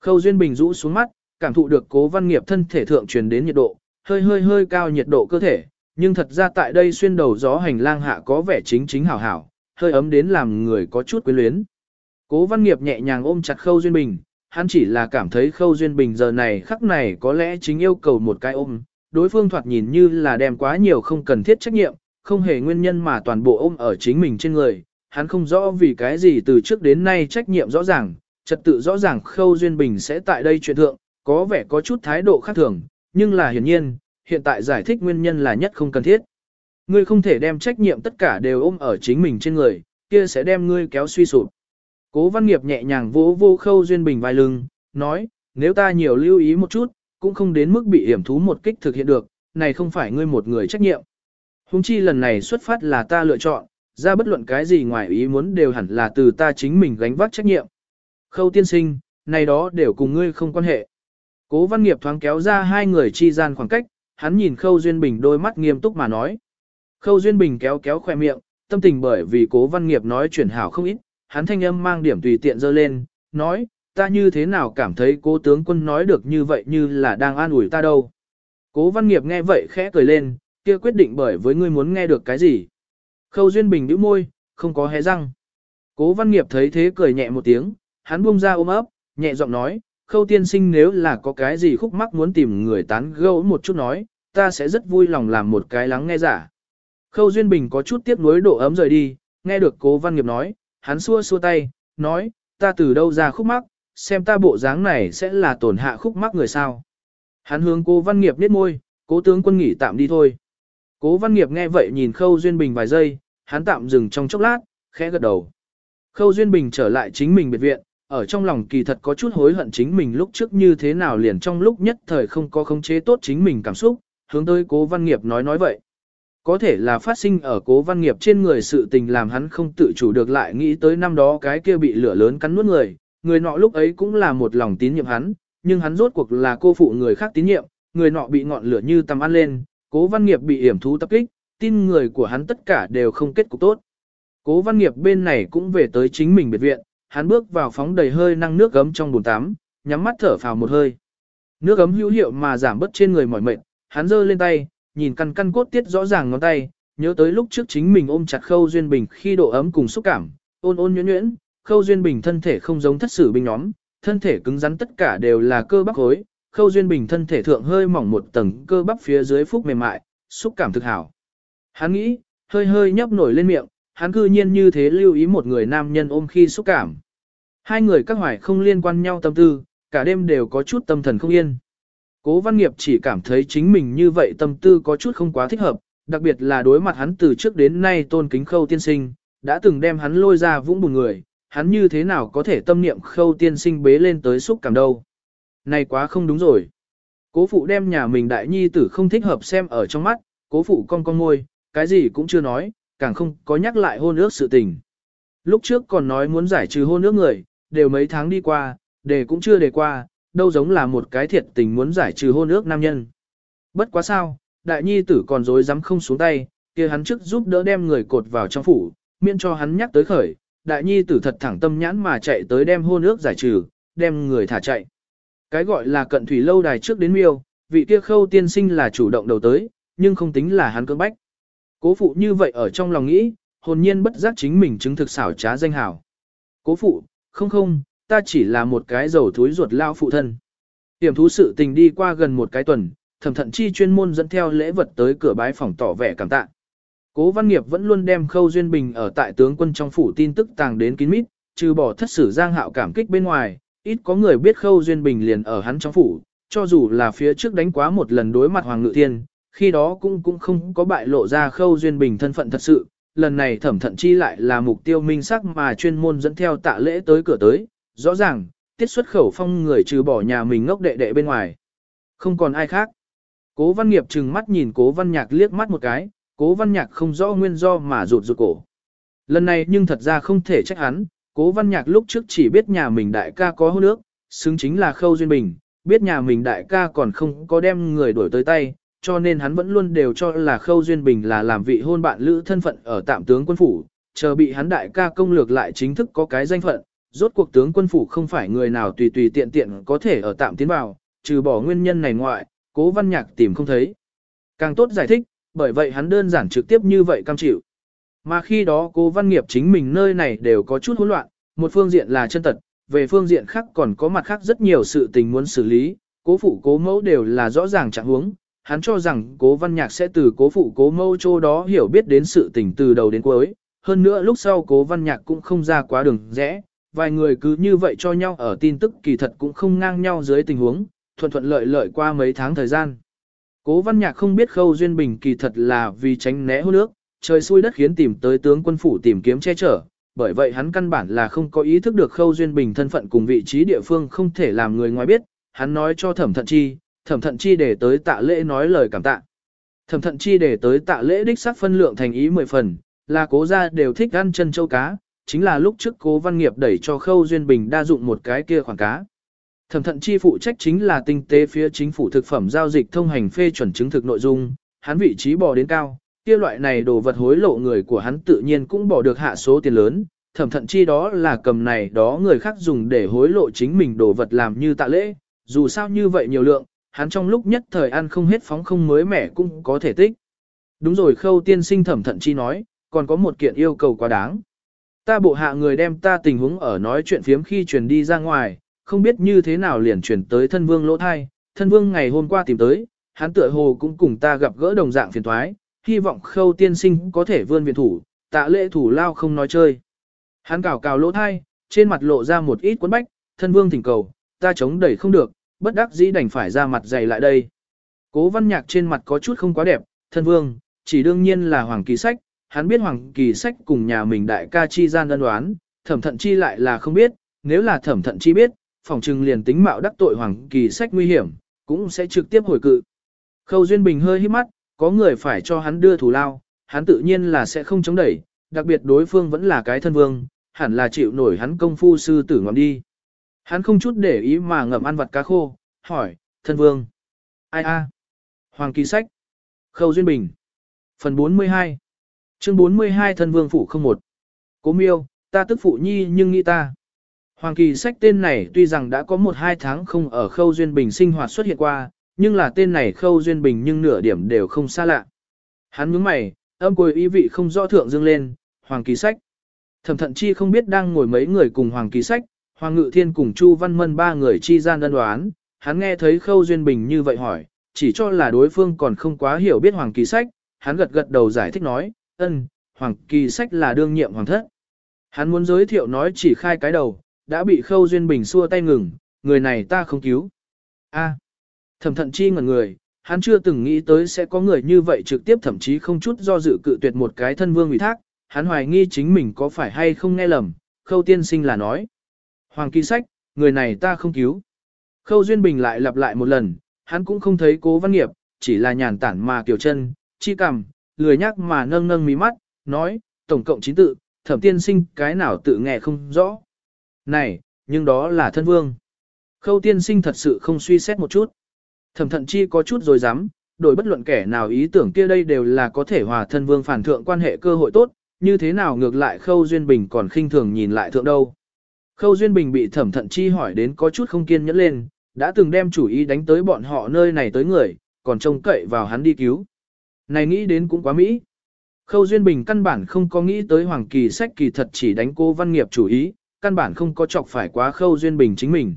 S1: Khâu Duyên Bình rũ xuống mắt, cảm thụ được cố văn nghiệp thân thể thượng truyền đến nhiệt độ, hơi hơi hơi cao nhiệt độ cơ thể, nhưng thật ra tại đây xuyên đầu gió hành lang hạ có vẻ chính chính hảo hảo, hơi ấm đến làm người có chút quyến luyến. Cố văn nghiệp nhẹ nhàng ôm chặt Khâu Duyên Bình, hắn chỉ là cảm thấy Khâu Duyên Bình giờ này khắc này có lẽ chính yêu cầu một cái ôm, đối phương thoạt nhìn như là đem quá nhiều không cần thiết trách nhiệm, không hề nguyên nhân mà toàn bộ ôm ở chính mình trên người, hắn không rõ vì cái gì từ trước đến nay trách nhiệm rõ ràng, trật tự rõ ràng Khâu Duyên Bình sẽ tại đây chuyện thượng, có vẻ có chút thái độ khác thường, nhưng là hiển nhiên, hiện tại giải thích nguyên nhân là nhất không cần thiết. Ngươi không thể đem trách nhiệm tất cả đều ôm ở chính mình trên người, kia sẽ đem ngươi kéo suy sụp. Cố văn nghiệp nhẹ nhàng vỗ vô khâu duyên bình vai lưng, nói, nếu ta nhiều lưu ý một chút, cũng không đến mức bị hiểm thú một kích thực hiện được, này không phải ngươi một người trách nhiệm. Hùng chi lần này xuất phát là ta lựa chọn, ra bất luận cái gì ngoài ý muốn đều hẳn là từ ta chính mình gánh vác trách nhiệm. Khâu tiên sinh, này đó đều cùng ngươi không quan hệ. Cố văn nghiệp thoáng kéo ra hai người chi gian khoảng cách, hắn nhìn Khâu Duyên Bình đôi mắt nghiêm túc mà nói. Khâu Duyên Bình kéo kéo khoe miệng, tâm tình bởi vì cố văn nghiệp nói chuyển hảo không ít, hắn thanh âm mang điểm tùy tiện dơ lên, nói, ta như thế nào cảm thấy cố tướng quân nói được như vậy như là đang an ủi ta đâu. Cố văn nghiệp nghe vậy khẽ cười lên, kia quyết định bởi với ngươi muốn nghe được cái gì. Khâu Duyên Bình nhíu môi, không có hé răng. Cố văn nghiệp thấy thế cười nhẹ một tiếng, hắn buông ra ôm ấp, nhẹ giọng nói, khâu tiên sinh nếu là có cái gì khúc mắc muốn tìm người tán gẫu một chút nói, ta sẽ rất vui lòng làm một cái lắng nghe giả. Khâu Duyên Bình có chút tiếc nuối độ ấm rời đi, nghe được cố văn nghiệp nói, hắn xua xua tay, nói, ta từ đâu ra khúc mắc, xem ta bộ dáng này sẽ là tổn hạ khúc mắc người sao. Hắn hướng cố văn nghiệp biết môi, cố tướng quân nghỉ tạm đi thôi. Cố văn nghiệp nghe vậy nhìn Khâu Duyên Bình vài giây, hắn tạm dừng trong chốc lát, khẽ gật đầu. Khâu Duyên Bình trở lại chính mình biệt viện, ở trong lòng kỳ thật có chút hối hận chính mình lúc trước như thế nào liền trong lúc nhất thời không có khống chế tốt chính mình cảm xúc, hướng tới cố văn nghiệp nói nói vậy. Có thể là phát sinh ở cố văn nghiệp trên người sự tình làm hắn không tự chủ được lại nghĩ tới năm đó cái kia bị lửa lớn cắn nuốt người, người nọ lúc ấy cũng là một lòng tín nhiệm hắn, nhưng hắn rốt cuộc là cô phụ người khác tín nhiệm, người nọ bị ngọn lửa như tầm ăn lên, cố văn nghiệp bị hiểm thú tập kích, tin người của hắn tất cả đều không kết cục tốt. Cố văn nghiệp bên này cũng về tới chính mình biệt viện, hắn bước vào phóng đầy hơi năng nước gấm trong bồn tắm, nhắm mắt thở phào một hơi. Nước gấm hữu hiệu mà giảm bớt trên người mỏi mệt, hắn giơ lên tay, nhìn căn căn cốt tiết rõ ràng ngón tay, nhớ tới lúc trước chính mình ôm chặt Khâu Duyên Bình khi độ ấm cùng xúc cảm, ôn ôn nhuyễn nhuyễn, Khâu Duyên Bình thân thể không giống thất sử binh nhóm, thân thể cứng rắn tất cả đều là cơ bắp khối, Khâu Duyên Bình thân thể thượng hơi mỏng một tầng cơ bắp phía dưới phúc mềm mại, xúc cảm thực hảo. Hắn nghĩ, hơi hơi nhấp nổi lên miệng, hắn cư nhiên như thế lưu ý một người nam nhân ôm khi xúc cảm. Hai người các hoài không liên quan nhau tâm tư, cả đêm đều có chút tâm thần không yên. Cố văn nghiệp chỉ cảm thấy chính mình như vậy tâm tư có chút không quá thích hợp, đặc biệt là đối mặt hắn từ trước đến nay tôn kính khâu tiên sinh, đã từng đem hắn lôi ra vũng bùn người, hắn như thế nào có thể tâm niệm khâu tiên sinh bế lên tới xúc cảm đâu. Này quá không đúng rồi. Cố phụ đem nhà mình đại nhi tử không thích hợp xem ở trong mắt, cố phụ con con ngôi, cái gì cũng chưa nói, càng không có nhắc lại hôn ước sự tình. Lúc trước còn nói muốn giải trừ hôn ước người, đều mấy tháng đi qua, đề cũng chưa đề qua, đâu giống là một cái thiệt tình muốn giải trừ hôn ước nam nhân. Bất quá sao, đại nhi tử còn dối dám không xuống tay, kia hắn trước giúp đỡ đem người cột vào trong phủ, miễn cho hắn nhắc tới khởi, đại nhi tử thật thẳng tâm nhãn mà chạy tới đem hôn ước giải trừ, đem người thả chạy. Cái gọi là cận thủy lâu đài trước đến miêu, vị kia khâu tiên sinh là chủ động đầu tới, nhưng không tính là hắn cưỡng bách. Cố phụ như vậy ở trong lòng nghĩ, hồn nhiên bất giác chính mình chứng thực xảo trá danh hảo. Cố phụ, không không, ta chỉ là một cái dầu thúi ruột lao phụ thân. Tiềm thú sự tình đi qua gần một cái tuần, thẩm thận chi chuyên môn dẫn theo lễ vật tới cửa bái phòng tỏ vẻ cảm tạ. Cố Văn Nghiệp vẫn luôn đem Khâu Duyên Bình ở tại tướng quân trong phủ tin tức tàng đến kín mít, trừ bỏ thất sử giang hạo cảm kích bên ngoài, ít có người biết Khâu Duyên Bình liền ở hắn trong phủ, cho dù là phía trước đánh quá một lần đối mặt Hoàng Ngự Thiên, khi đó cũng cũng không có bại lộ ra Khâu Duyên Bình thân phận thật sự, lần này thẩm thận chi lại là mục tiêu minh sắc mà chuyên môn dẫn theo tạ lễ tới cửa tới, rõ ràng, tiết xuất khẩu phong người trừ bỏ nhà mình ngốc đệ đệ bên ngoài. Không còn ai khác. Cố văn nghiệp trừng mắt nhìn cố văn nhạc liếc mắt một cái, cố văn nhạc không rõ nguyên do mà rụt rụt cổ. Lần này nhưng thật ra không thể trách hắn, cố văn nhạc lúc trước chỉ biết nhà mình đại ca có hôn nước, xứng chính là khâu duyên bình, biết nhà mình đại ca còn không có đem người đổi tới tay, cho nên hắn vẫn luôn đều cho là khâu duyên bình là làm vị hôn bạn lữ thân phận ở tạm tướng quân phủ, chờ bị hắn đại ca công lược lại chính thức có cái danh phận, rốt cuộc tướng quân phủ không phải người nào tùy tùy tiện tiện có thể ở tạm tiến vào, trừ bỏ nguyên nhân này ngoại, cố văn nhạc tìm không thấy. Càng tốt giải thích, bởi vậy hắn đơn giản trực tiếp như vậy cam chịu. Mà khi đó cố văn nghiệp chính mình nơi này đều có chút hỗn loạn, một phương diện là chân tật, về phương diện khác còn có mặt khác rất nhiều sự tình muốn xử lý, cố phụ cố mẫu đều là rõ ràng trạng huống. Hắn cho rằng cố văn nhạc sẽ từ cố phụ cố mâu chỗ đó hiểu biết đến sự tình từ đầu đến cuối. Hơn nữa lúc sau cố văn nhạc cũng không ra quá đường rẽ, vài người cứ như vậy cho nhau ở tin tức kỳ thật cũng không ngang nhau dưới tình huống, thuận thuận lợi lợi qua mấy tháng thời gian. Cố văn nhạc không biết khâu duyên bình kỳ thật là vì tránh né hôn nước, trời xui đất khiến tìm tới tướng quân phủ tìm kiếm che chở, bởi vậy hắn căn bản là không có ý thức được khâu duyên bình thân phận cùng vị trí địa phương không thể làm người ngoài biết, hắn nói cho thẩm thận chi, thẩm thận chi để tới tạ lễ nói lời cảm tạ. Thẩm thận chi để tới tạ lễ đích xác phân lượng thành ý mười phần, là cố gia đều thích ăn chân châu cá, chính là lúc trước cố văn nghiệp đẩy cho khâu duyên bình đa dụng một cái kia khoảng cá. Thẩm thận chi phụ trách chính là tinh tế phía chính phủ thực phẩm giao dịch thông hành phê chuẩn chứng thực nội dung, hắn vị trí bò đến cao, kia loại này đồ vật hối lộ người của hắn tự nhiên cũng bỏ được hạ số tiền lớn, thẩm thận chi đó là cầm này đó người khác dùng để hối lộ chính mình đồ vật làm như tạ lễ, dù sao như vậy nhiều lượng, hắn trong lúc nhất thời ăn không hết phóng không mới mẻ cũng có thể tích. Đúng rồi khâu tiên sinh thẩm thận chi nói, còn có một kiện yêu cầu quá đáng. Ta bộ hạ người đem ta tình huống ở nói chuyện phiếm khi truyền đi ra ngoài, không biết như thế nào liền chuyển tới thân vương lỗ thai, thân vương ngày hôm qua tìm tới, hắn tựa hồ cũng cùng ta gặp gỡ đồng dạng phiền thoái, hy vọng khâu tiên sinh có thể vươn viện thủ, tạ lễ thủ lao không nói chơi. Hắn cào cào lỗ thai, trên mặt lộ ra một ít quấn bách, thân vương thỉnh cầu, ta chống đẩy không được, bất đắc dĩ đành phải ra mặt dày lại đây. Cố văn nhạc trên mặt có chút không quá đẹp, thân vương, chỉ đương nhiên là hoàng kỳ sách, hắn biết hoàng kỳ sách cùng nhà mình đại ca chi gian đơn đoán, thẩm thận chi lại là không biết, nếu là thẩm thận chi biết, phòng trừng liền tính mạo đắc tội hoàng kỳ sách nguy hiểm, cũng sẽ trực tiếp hồi cự. Khâu Duyên Bình hơi hít mắt, có người phải cho hắn đưa thủ lao, hắn tự nhiên là sẽ không chống đẩy, đặc biệt đối phương vẫn là cái thân vương, hẳn là chịu nổi hắn công phu sư tử ngầm đi. Hắn không chút để ý mà ngậm ăn vặt cá khô, hỏi, thân vương. Ai a? Hoàng kỳ sách. Khâu Duyên Bình. Phần 42. Chương 42 thân vương phủ không một. Cố miêu, ta tức phụ nhi nhưng nghĩ ta. Hoàng kỳ sách tên này tuy rằng đã có một hai tháng không ở khâu duyên bình sinh hoạt xuất hiện qua, nhưng là tên này khâu duyên bình nhưng nửa điểm đều không xa lạ. Hắn nhướng mày, âm côi ý vị không rõ thượng dương lên, Hoàng kỳ sách. Thẩm thận chi không biết đang ngồi mấy người cùng Hoàng kỳ sách, Hoàng ngự thiên cùng Chu Văn Mân ba người chi gian đơn đoán, hắn nghe thấy khâu duyên bình như vậy hỏi, chỉ cho là đối phương còn không quá hiểu biết Hoàng kỳ sách, hắn gật gật đầu giải thích nói, ân, Hoàng kỳ sách là đương nhiệm hoàng thất. Hắn muốn giới thiệu nói chỉ khai cái đầu, đã bị Khâu Duyên Bình xua tay ngừng, người này ta không cứu. A. Thẩm thận chi ngẩn người, hắn chưa từng nghĩ tới sẽ có người như vậy trực tiếp thậm chí không chút do dự cự tuyệt một cái thân vương ủy thác, hắn hoài nghi chính mình có phải hay không nghe lầm, Khâu tiên sinh là nói. Hoàng kỳ sách, người này ta không cứu. Khâu Duyên Bình lại lặp lại một lần, hắn cũng không thấy cố văn nghiệp, chỉ là nhàn tản mà kiểu chân, chi cằm, lười nhắc mà nâng nâng mí mắt, nói, tổng cộng 9 tự, thẩm tiên sinh cái nào tự nghe không rõ. Này, nhưng đó là thân vương. Khâu tiên sinh thật sự không suy xét một chút. Thẩm thận chi có chút rồi dám, đổi bất luận kẻ nào ý tưởng kia đây đều là có thể hòa thân vương phản thượng quan hệ cơ hội tốt, như thế nào ngược lại Khâu Duyên Bình còn khinh thường nhìn lại thượng đâu. Khâu Duyên Bình bị thẩm thận chi hỏi đến có chút không kiên nhẫn lên, đã từng đem chủ ý đánh tới bọn họ nơi này tới người, còn trông cậy vào hắn đi cứu. Này nghĩ đến cũng quá mỹ. Khâu Duyên Bình căn bản không có nghĩ tới Hoàng Kỳ sách kỳ thật chỉ đánh cô văn nghiệp chủ ý, căn bản không có chọc phải quá Khâu Duyên Bình chính mình.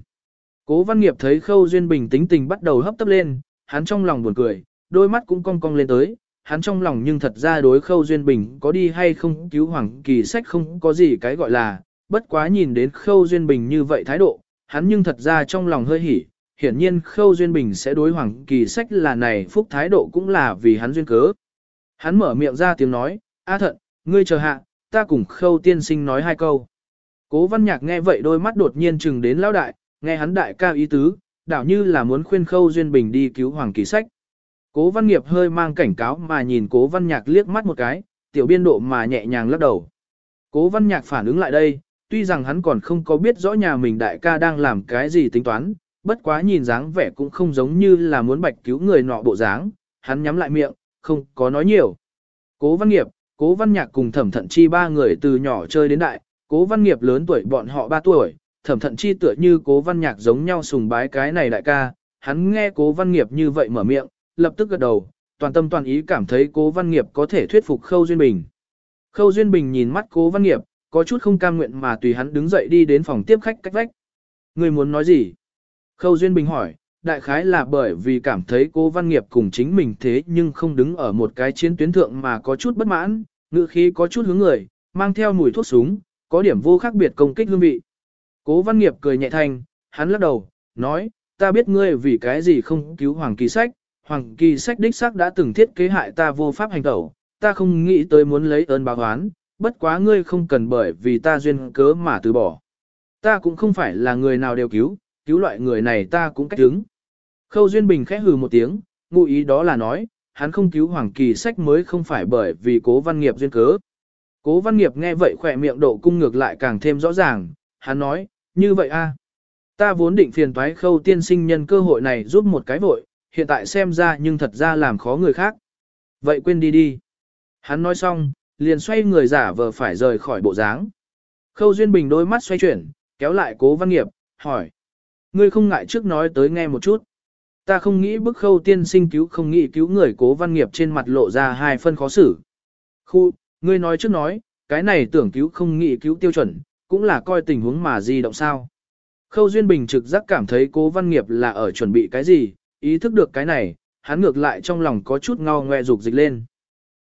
S1: Cố văn nghiệp thấy Khâu Duyên Bình tính tình bắt đầu hấp tấp lên, hắn trong lòng buồn cười, đôi mắt cũng cong cong lên tới, hắn trong lòng nhưng thật ra đối Khâu Duyên Bình có đi hay không cứu Hoàng Kỳ sách không có gì cái gọi là, bất quá nhìn đến Khâu Duyên Bình như vậy thái độ, hắn nhưng thật ra trong lòng hơi hỉ, hiển nhiên Khâu Duyên Bình sẽ đối Hoàng Kỳ sách là này phúc thái độ cũng là vì hắn duyên cớ. Hắn mở miệng ra tiếng nói, A thận, ngươi chờ hạ, ta cùng Khâu tiên sinh nói hai câu. Cố văn nhạc nghe vậy đôi mắt đột nhiên chừng đến lão đại, nghe hắn đại ca ý tứ, đảo như là muốn khuyên Khâu Duyên Bình đi cứu Hoàng Kỳ sách. Cố văn nghiệp hơi mang cảnh cáo mà nhìn cố văn nhạc liếc mắt một cái, tiểu biên độ mà nhẹ nhàng lắc đầu. Cố văn nhạc phản ứng lại đây, tuy rằng hắn còn không có biết rõ nhà mình đại ca đang làm cái gì tính toán, bất quá nhìn dáng vẻ cũng không giống như là muốn bạch cứu người nọ bộ dáng, hắn nhắm lại miệng, không có nói nhiều. Cố văn nghiệp, cố văn nhạc cùng thẩm thận chi ba người từ nhỏ chơi đến đại, cố văn nghiệp lớn tuổi bọn họ ba tuổi, thẩm thận chi tựa như cố văn nhạc giống nhau sùng bái cái này đại ca, hắn nghe cố văn nghiệp như vậy mở miệng, lập tức gật đầu, toàn tâm toàn ý cảm thấy cố văn nghiệp có thể thuyết phục Khâu Duyên Bình. Khâu Duyên Bình nhìn mắt cố văn nghiệp, có chút không cam nguyện mà tùy hắn đứng dậy đi đến phòng tiếp khách cách vách. Người muốn nói gì? Khâu Duyên Bình hỏi, đại khái là bởi vì cảm thấy cố văn nghiệp cùng chính mình thế nhưng không đứng ở một cái chiến tuyến thượng mà có chút bất mãn, ngữ khí có chút hướng người, mang theo mùi thuốc súng, có điểm vô khác biệt công kích hương vị. Cố văn nghiệp cười nhẹ thanh, hắn lắc đầu, nói, ta biết ngươi vì cái gì không cứu Hoàng Kỳ Sách, Hoàng Kỳ Sách đích xác đã từng thiết kế hại ta vô pháp hành tẩu, ta không nghĩ tới muốn lấy ơn báo oán, bất quá ngươi không cần bởi vì ta duyên cớ mà từ bỏ. Ta cũng không phải là người nào đều cứu, cứu loại người này ta cũng cách đứng. Khâu Duyên Bình khẽ hừ một tiếng, ngụ ý đó là nói, hắn không cứu Hoàng Kỳ Sách mới không phải bởi vì cố văn nghiệp duyên cớ. Cố văn nghiệp nghe vậy khỏe miệng độ cung ngược lại càng thêm rõ ràng, hắn nói, như vậy a, Ta vốn định phiền toái khâu tiên sinh nhân cơ hội này giúp một cái vội, hiện tại xem ra nhưng thật ra làm khó người khác. Vậy quên đi đi. Hắn nói xong, liền xoay người giả vờ phải rời khỏi bộ dáng. Khâu Duyên Bình đôi mắt xoay chuyển, kéo lại cố văn nghiệp, hỏi. Ngươi không ngại trước nói tới nghe một chút. Ta không nghĩ bức khâu tiên sinh cứu không nghĩ cứu người cố văn nghiệp trên mặt lộ ra hai phân khó xử. Khu, ngươi nói trước nói, cái này tưởng cứu không nghĩ cứu tiêu chuẩn, cũng là coi tình huống mà di động sao. Khâu Duyên Bình trực giác cảm thấy cố văn nghiệp là ở chuẩn bị cái gì, ý thức được cái này, hắn ngược lại trong lòng có chút ngao ngoe dục dịch lên.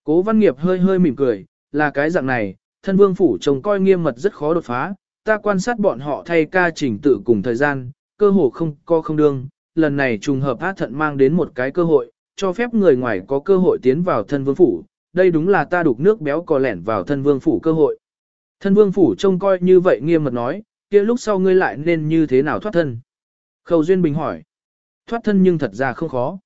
S1: Cố văn nghiệp hơi hơi mỉm cười, là cái dạng này, thân vương phủ trông coi nghiêm mật rất khó đột phá, ta quan sát bọn họ thay ca trình tự cùng thời gian, cơ hồ không co không đương, lần này trùng hợp ác thận mang đến một cái cơ hội, cho phép người ngoài có cơ hội tiến vào thân vương phủ, đây đúng là ta đục nước béo cò lẻn vào thân vương phủ cơ hội. Thân vương phủ trông coi như vậy nghiêm mật nói, kia lúc sau ngươi lại nên như thế nào thoát thân? Khâu Duyên Bình hỏi. Thoát thân nhưng thật ra không khó.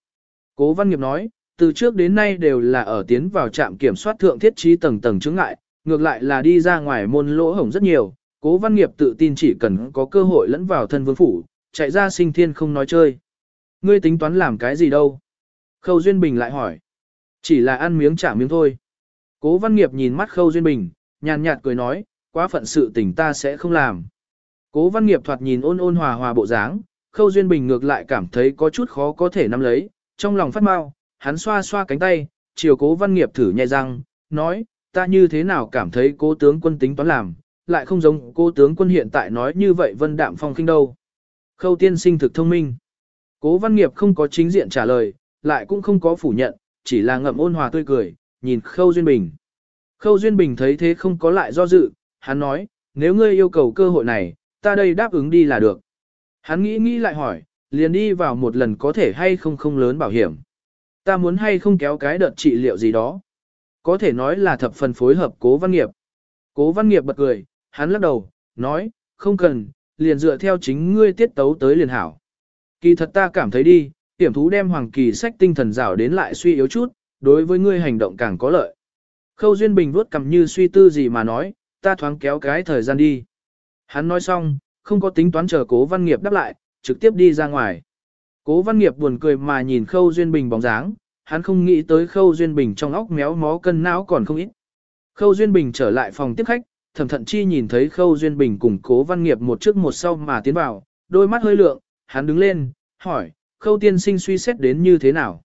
S1: Cố Văn Nghiệp nói, từ trước đến nay đều là ở tiến vào trạm kiểm soát thượng thiết trí tầng tầng chứng ngại, ngược lại là đi ra ngoài môn lỗ hổng rất nhiều. Cố Văn Nghiệp tự tin chỉ cần có cơ hội lẫn vào thân vương phủ, chạy ra sinh thiên không nói chơi. Ngươi tính toán làm cái gì đâu? Khâu Duyên Bình lại hỏi. Chỉ là ăn miếng trả miếng thôi. Cố Văn Nghiệp nhìn mắt Khâu Duyên Bình, nhàn nhạt cười nói, quá phận sự tình ta sẽ không làm. Cố Văn Nghiệp thoạt nhìn ôn ôn hòa hòa bộ dáng, Khâu Duyên Bình ngược lại cảm thấy có chút khó có thể nắm lấy, trong lòng phát mau, hắn xoa xoa cánh tay, chiều Cố Văn Nghiệp thử nhai răng, nói, ta như thế nào cảm thấy cố tướng quân tính toán làm, lại không giống cố tướng quân hiện tại nói như vậy vân đạm phong khinh đâu. Khâu tiên sinh thực thông minh. Cố Văn Nghiệp không có chính diện trả lời, lại cũng không có phủ nhận, chỉ là ngậm ôn hòa tươi cười, nhìn Khâu Duyên Bình. Khâu Duyên Bình thấy thế không có lại do dự, hắn nói, nếu ngươi yêu cầu cơ hội này, ta đây đáp ứng đi là được. Hắn nghĩ nghĩ lại hỏi, liền đi vào một lần có thể hay không không lớn bảo hiểm. Ta muốn hay không kéo cái đợt trị liệu gì đó. Có thể nói là thập phần phối hợp cố văn nghiệp. Cố văn nghiệp bật cười, hắn lắc đầu, nói, không cần, liền dựa theo chính ngươi tiết tấu tới liền hảo. Kỳ thật ta cảm thấy đi, tiểm thú đem hoàng kỳ sách tinh thần rào đến lại suy yếu chút, đối với ngươi hành động càng có lợi. Khâu Duyên Bình vuốt cầm như suy tư gì mà nói, ta thoáng kéo cái thời gian đi. Hắn nói xong, không có tính toán chờ cố văn nghiệp đáp lại, trực tiếp đi ra ngoài. Cố văn nghiệp buồn cười mà nhìn Khâu Duyên Bình bóng dáng, hắn không nghĩ tới Khâu Duyên Bình trong óc méo mó cân não còn không ít. Khâu Duyên Bình trở lại phòng tiếp khách, thẩm thận chi nhìn thấy Khâu Duyên Bình cùng cố văn nghiệp một trước một sau mà tiến vào, đôi mắt hơi lượng, hắn đứng lên, hỏi, Khâu tiên sinh suy xét đến như thế nào?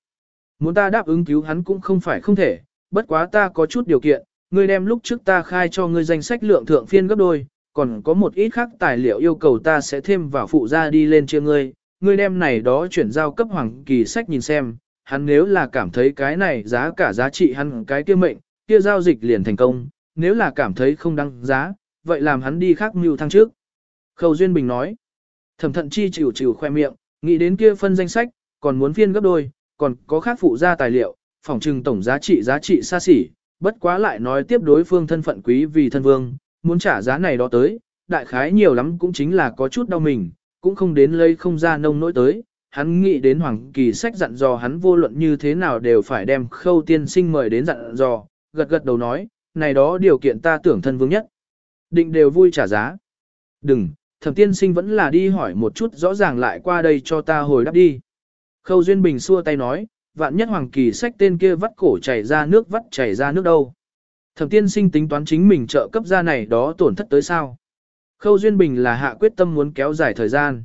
S1: Muốn ta đáp ứng cứu hắn cũng không phải không thể, bất quá ta có chút điều kiện, ngươi đem lúc trước ta khai cho ngươi danh sách lượng thượng phiên gấp đôi, còn có một ít khác tài liệu yêu cầu ta sẽ thêm vào phụ ra đi lên chia ngươi, ngươi đem này đó chuyển giao cấp hoàng kỳ sách nhìn xem, hắn nếu là cảm thấy cái này giá cả giá trị hắn cái kia mệnh, kia giao dịch liền thành công, nếu là cảm thấy không đăng giá, vậy làm hắn đi khác mưu thăng trước. Khâu Duyên Bình nói, thẩm thận chi chịu chịu khoe miệng, nghĩ đến kia phân danh sách, còn muốn phiên gấp đôi, còn có khác phụ ra tài liệu, phòng trừng tổng giá trị giá trị xa xỉ, bất quá lại nói tiếp đối phương thân phận quý vì thân vương, muốn trả giá này đó tới, đại khái nhiều lắm cũng chính là có chút đau mình, cũng không đến lấy không ra nông nỗi tới. Hắn nghĩ đến Hoàng Kỳ sách dặn dò hắn vô luận như thế nào đều phải đem khâu tiên sinh mời đến dặn dò, gật gật đầu nói, này đó điều kiện ta tưởng thân vương nhất. Định đều vui trả giá. Đừng, thẩm tiên sinh vẫn là đi hỏi một chút rõ ràng lại qua đây cho ta hồi đáp đi. Khâu Duyên Bình xua tay nói, vạn nhất Hoàng Kỳ sách tên kia vắt cổ chảy ra nước vắt chảy ra nước đâu. Thẩm tiên sinh tính toán chính mình trợ cấp ra này đó tổn thất tới sao. Khâu Duyên Bình là hạ quyết tâm muốn kéo dài thời gian.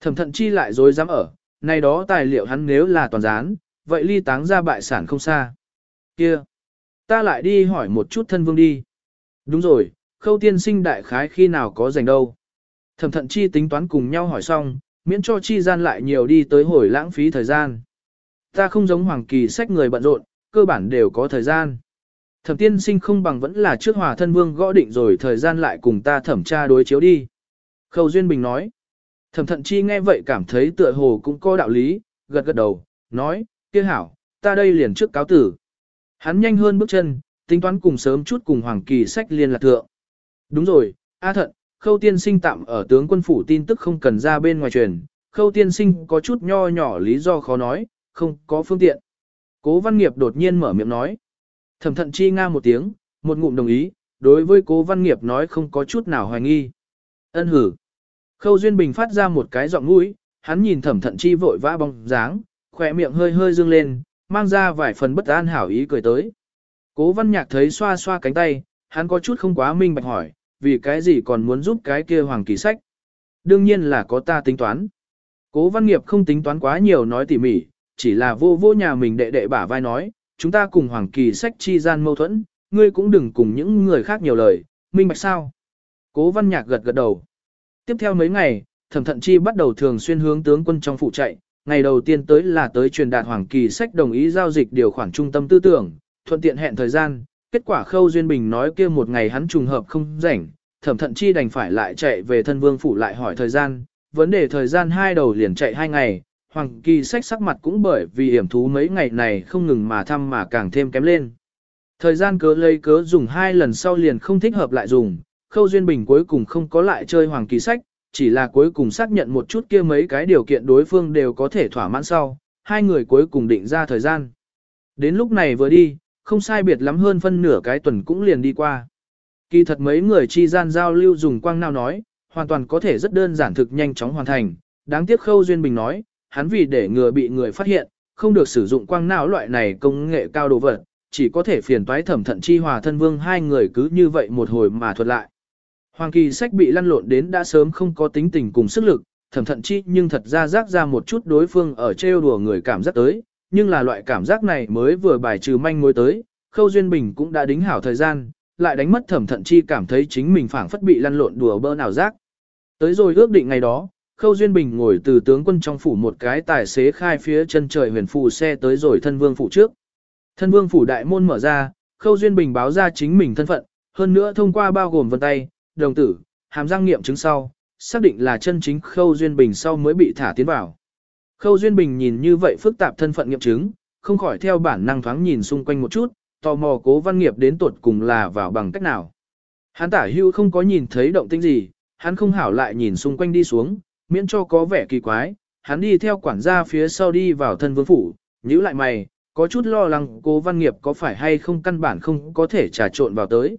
S1: Thẩm thận chi lại dối dám ở, này đó tài liệu hắn nếu là toàn gián, vậy ly táng ra bại sản không xa. Kia, ta lại đi hỏi một chút thân vương đi. Đúng rồi, khâu tiên sinh đại khái khi nào có dành đâu. Thẩm thận chi tính toán cùng nhau hỏi xong, miễn cho chi gian lại nhiều đi tới hồi lãng phí thời gian. Ta không giống hoàng kỳ sách người bận rộn, cơ bản đều có thời gian. Thẩm tiên sinh không bằng vẫn là trước hòa thân vương gõ định rồi thời gian lại cùng ta thẩm tra đối chiếu đi. Khâu Duyên Bình nói. Thẩm thận chi nghe vậy cảm thấy tựa hồ cũng có đạo lý, gật gật đầu, nói, kia hảo, ta đây liền trước cáo tử. Hắn nhanh hơn bước chân, tính toán cùng sớm chút cùng Hoàng Kỳ sách liên lạc thượng. Đúng rồi, A thận, khâu tiên sinh tạm ở tướng quân phủ tin tức không cần ra bên ngoài truyền, khâu tiên sinh có chút nho nhỏ lý do khó nói, không có phương tiện. Cố văn nghiệp đột nhiên mở miệng nói. Thẩm thận chi nga một tiếng, một ngụm đồng ý, đối với cố văn nghiệp nói không có chút nào hoài nghi. Ân hử. Khâu Duyên Bình phát ra một cái giọng mũi, hắn nhìn thẩm thận chi vội vã bóng dáng, khỏe miệng hơi hơi dương lên, mang ra vài phần bất an hảo ý cười tới. Cố văn nhạc thấy xoa xoa cánh tay, hắn có chút không quá minh bạch hỏi, vì cái gì còn muốn giúp cái kia hoàng kỳ sách. Đương nhiên là có ta tính toán. Cố văn nghiệp không tính toán quá nhiều nói tỉ mỉ, chỉ là vô vô nhà mình đệ đệ bả vai nói, chúng ta cùng Hoàng Kỳ sách chi gian mâu thuẫn, ngươi cũng đừng cùng những người khác nhiều lời, minh bạch sao. Cố văn nhạc gật gật đầu. Tiếp theo mấy ngày, thẩm thận chi bắt đầu thường xuyên hướng tướng quân trong phụ chạy, ngày đầu tiên tới là tới truyền đạt Hoàng Kỳ sách đồng ý giao dịch điều khoản trung tâm tư tưởng, thuận tiện hẹn thời gian, kết quả Khâu Duyên Bình nói kia một ngày hắn trùng hợp không rảnh, thẩm thận chi đành phải lại chạy về thân vương phủ lại hỏi thời gian, vấn đề thời gian hai đầu liền chạy hai ngày, Hoàng Kỳ sách sắc mặt cũng bởi vì hiểm thú mấy ngày này không ngừng mà thăm mà càng thêm kém lên. Thời gian cớ lấy cớ dùng hai lần sau liền không thích hợp lại dùng, Khâu Duyên Bình cuối cùng không có lại chơi Hoàng Kỳ sách, chỉ là cuối cùng xác nhận một chút kia mấy cái điều kiện đối phương đều có thể thỏa mãn sau, hai người cuối cùng định ra thời gian. Đến lúc này vừa đi, không sai biệt lắm hơn phân nửa cái tuần cũng liền đi qua. Kỳ thật mấy người chi gian giao lưu dùng quang nào nói, hoàn toàn có thể rất đơn giản thực nhanh chóng hoàn thành. Đáng tiếc Khâu Duyên Bình nói, hắn vì để ngừa bị người phát hiện, không được sử dụng quang não loại này công nghệ cao đồ vật, chỉ có thể phiền toái thẩm thận chi hòa thân vương hai người cứ như vậy một hồi mà thuật lại. Hoàng kỳ sách bị lăn lộn đến đã sớm không có tính tình cùng sức lực, thẩm thận chi nhưng thật ra rác ra một chút đối phương ở trêu đùa người cảm giác tới, nhưng là loại cảm giác này mới vừa bài trừ manh mối tới, khâu duyên bình cũng đã đính hảo thời gian, lại đánh mất thẩm thận chi cảm thấy chính mình phảng phất bị lăn lộn đùa bơ nào rác Tới rồi ước định ngày đó, Khâu Duyên Bình ngồi từ tướng quân trong phủ một cái tài xế khai phía chân trời huyền phù xe tới rồi thân vương phủ trước. Thân vương phủ đại môn mở ra, Khâu Duyên Bình báo ra chính mình thân phận, hơn nữa thông qua bao gồm vân tay, đồng tử, hàm răng nghiệm chứng sau, xác định là chân chính Khâu Duyên Bình sau mới bị thả tiến vào. Khâu Duyên Bình nhìn như vậy phức tạp thân phận nghiệm chứng, không khỏi theo bản năng thoáng nhìn xung quanh một chút, tò mò cố văn nghiệp đến tuột cùng là vào bằng cách nào. Hắn tả hưu không có nhìn thấy động tĩnh gì, hắn không hảo lại nhìn xung quanh đi xuống, miễn cho có vẻ kỳ quái, hắn đi theo quản gia phía sau đi vào thân vương phủ, nhíu lại mày, có chút lo lắng cố văn nghiệp có phải hay không căn bản không có thể trà trộn vào tới.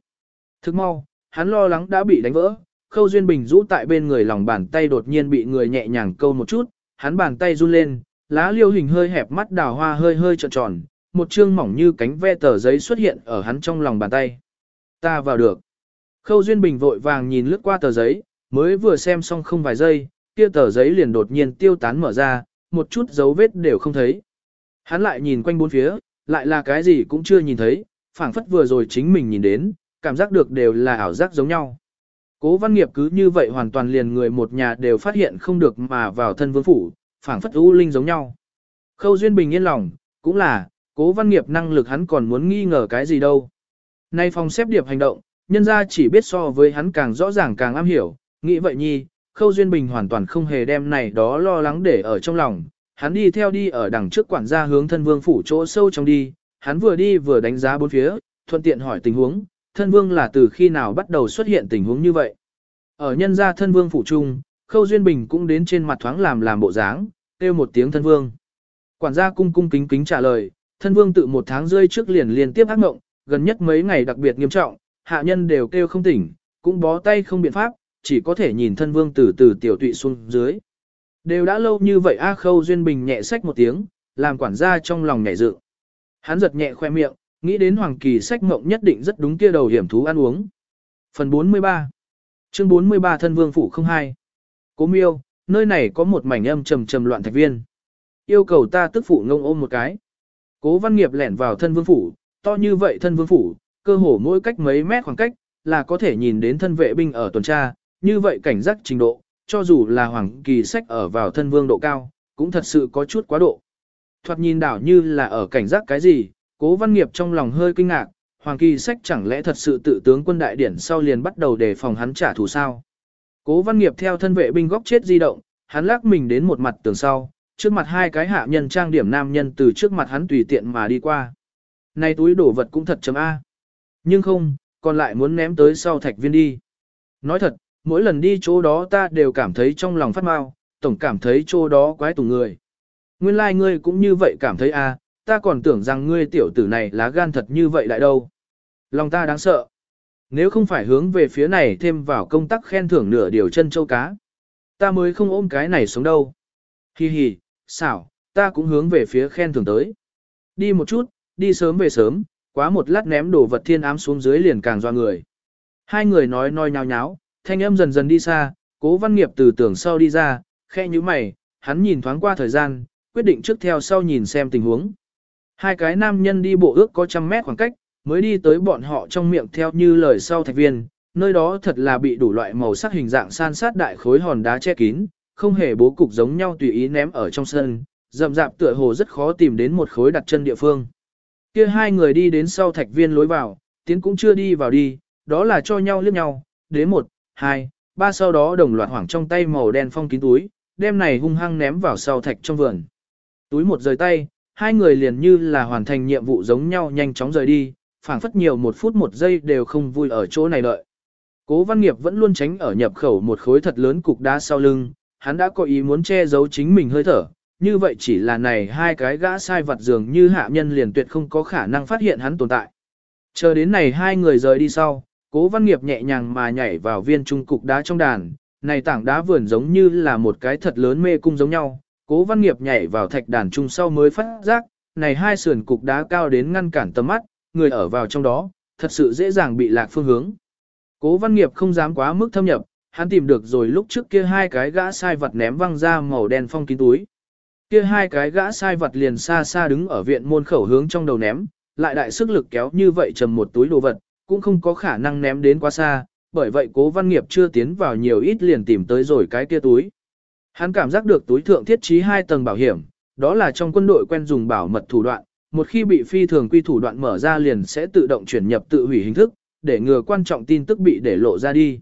S1: Thức mau, hắn lo lắng đã bị đánh vỡ, khâu duyên bình rũ tại bên người lòng bàn tay đột nhiên bị người nhẹ nhàng câu một chút, hắn bàn tay run lên, lá liêu hình hơi hẹp mắt đào hoa hơi hơi tròn tròn, một chương mỏng như cánh ve tờ giấy xuất hiện ở hắn trong lòng bàn tay. Ta vào được. Khâu duyên bình vội vàng nhìn lướt qua tờ giấy, mới vừa xem xong không vài giây, kia tờ giấy liền đột nhiên tiêu tán mở ra, một chút dấu vết đều không thấy. Hắn lại nhìn quanh bốn phía, lại là cái gì cũng chưa nhìn thấy, phảng phất vừa rồi chính mình nhìn đến, cảm giác được đều là ảo giác giống nhau. Cố văn nghiệp cứ như vậy hoàn toàn liền người một nhà đều phát hiện không được mà vào thân vương phủ, phảng phất u linh giống nhau. Khâu Duyên Bình yên lòng, cũng là, cố văn nghiệp năng lực hắn còn muốn nghi ngờ cái gì đâu. Nay phòng xếp điệp hành động, nhân ra chỉ biết so với hắn càng rõ ràng càng am hiểu, nghĩ vậy nhi, Khâu Duyên Bình hoàn toàn không hề đem này đó lo lắng để ở trong lòng, hắn đi theo đi ở đằng trước quản gia hướng thân vương phủ chỗ sâu trong đi, hắn vừa đi vừa đánh giá bốn phía, thuận tiện hỏi tình huống, thân vương là từ khi nào bắt đầu xuất hiện tình huống như vậy. Ở nhân gia thân vương phủ trung, Khâu Duyên Bình cũng đến trên mặt thoáng làm làm bộ dáng, kêu một tiếng thân vương. Quản gia cung cung kính kính trả lời, thân vương tự một tháng rơi trước liền liên tiếp ác mộng, gần nhất mấy ngày đặc biệt nghiêm trọng, hạ nhân đều kêu không tỉnh, cũng bó tay không biện pháp, chỉ có thể nhìn thân vương từ từ tiểu tụy xuống dưới. Đều đã lâu như vậy A Khâu Duyên Bình nhẹ sách một tiếng, làm quản gia trong lòng nhảy dự. Hắn giật nhẹ khoe miệng, nghĩ đến Hoàng Kỳ sách mộng nhất định rất đúng kia đầu hiểm thú ăn uống. Phần 43 Chương 43 Thân Vương Phủ 02 Cố miêu, nơi này có một mảnh âm trầm trầm loạn thạch viên. Yêu cầu ta tức phụ ngông ôm một cái. Cố văn nghiệp lẻn vào thân vương phủ, to như vậy thân vương phủ, cơ hồ mỗi cách mấy mét khoảng cách, là có thể nhìn đến thân vệ binh ở tuần tra, như vậy cảnh giác trình độ, cho dù là hoàng kỳ sách ở vào thân vương độ cao, cũng thật sự có chút quá độ. Thoạt nhìn đảo như là ở cảnh giác cái gì, cố văn nghiệp trong lòng hơi kinh ngạc, hoàng kỳ sách chẳng lẽ thật sự tự tướng quân đại điển sau liền bắt đầu đề phòng hắn trả thù sao. Cố văn nghiệp theo thân vệ binh góc chết di động, hắn lắc mình đến một mặt tường sau, trước mặt hai cái hạ nhân trang điểm nam nhân từ trước mặt hắn tùy tiện mà đi qua. Này túi đổ vật cũng thật chấm A. Nhưng không, còn lại muốn ném tới sau thạch viên đi. Nói thật, mỗi lần đi chỗ đó ta đều cảm thấy trong lòng phát mau, tổng cảm thấy chỗ đó quái tùng người. Nguyên lai like ngươi cũng như vậy cảm thấy à? ta còn tưởng rằng ngươi tiểu tử này lá gan thật như vậy lại đâu. Lòng ta đáng sợ. Nếu không phải hướng về phía này thêm vào công tác khen thưởng nửa điều chân châu cá. Ta mới không ôm cái này sống đâu. Hi hi, xảo, ta cũng hướng về phía khen thưởng tới. Đi một chút, đi sớm về sớm, quá một lát ném đồ vật thiên ám xuống dưới liền càng doa người. Hai người nói nói nhau nháo, thanh âm dần dần đi xa, cố văn nghiệp từ tưởng sau đi ra, khe như mày, hắn nhìn thoáng qua thời gian, quyết định trước theo sau nhìn xem tình huống. Hai cái nam nhân đi bộ ước có trăm mét khoảng cách, mới đi tới bọn họ trong miệng theo như lời sau thạch viên, nơi đó thật là bị đủ loại màu sắc hình dạng san sát đại khối hòn đá che kín, không hề bố cục giống nhau tùy ý ném ở trong sân, rậm rạp tựa hồ rất khó tìm đến một khối đặt chân địa phương. Kia hai người đi đến sau thạch viên lối vào, tiến cũng chưa đi vào đi, đó là cho nhau liếc nhau, đến một, hai, ba sau đó đồng loạt hoảng trong tay màu đen phong kín túi, đem này hung hăng ném vào sau thạch trong vườn. Túi một rời tay, hai người liền như là hoàn thành nhiệm vụ giống nhau nhanh chóng rời đi, phảng phất nhiều một phút một giây đều không vui ở chỗ này đợi. Cố Văn Nghiệp vẫn luôn tránh ở nhập khẩu một khối thật lớn cục đá sau lưng, hắn đã có ý muốn che giấu chính mình hơi thở, như vậy chỉ là này hai cái gã sai vật dường như hạ nhân liền tuyệt không có khả năng phát hiện hắn tồn tại. Chờ đến này hai người rời đi sau, Cố Văn Nghiệp nhẹ nhàng mà nhảy vào viên trung cục đá trong đàn, này tảng đá vườn giống như là một cái thật lớn mê cung giống nhau. Cố Văn Nghiệp nhảy vào thạch đàn trung sau mới phát giác, này hai sườn cục đá cao đến ngăn cản tầm mắt, người ở vào trong đó, thật sự dễ dàng bị lạc phương hướng. Cố Văn Nghiệp không dám quá mức thâm nhập, hắn tìm được rồi lúc trước kia hai cái gã sai vật ném văng ra màu đen phong kín túi. Kia hai cái gã sai vật liền xa xa đứng ở viện môn khẩu hướng trong đầu ném, lại đại sức lực kéo như vậy trầm một túi đồ vật, cũng không có khả năng ném đến quá xa, bởi vậy cố văn nghiệp chưa tiến vào nhiều ít liền tìm tới rồi cái kia túi. Hắn cảm giác được túi thượng thiết trí hai tầng bảo hiểm, đó là trong quân đội quen dùng bảo mật thủ đoạn, một khi bị phi thường quy thủ đoạn mở ra liền sẽ tự động chuyển nhập tự hủy hình thức, để ngừa quan trọng tin tức bị để lộ ra đi.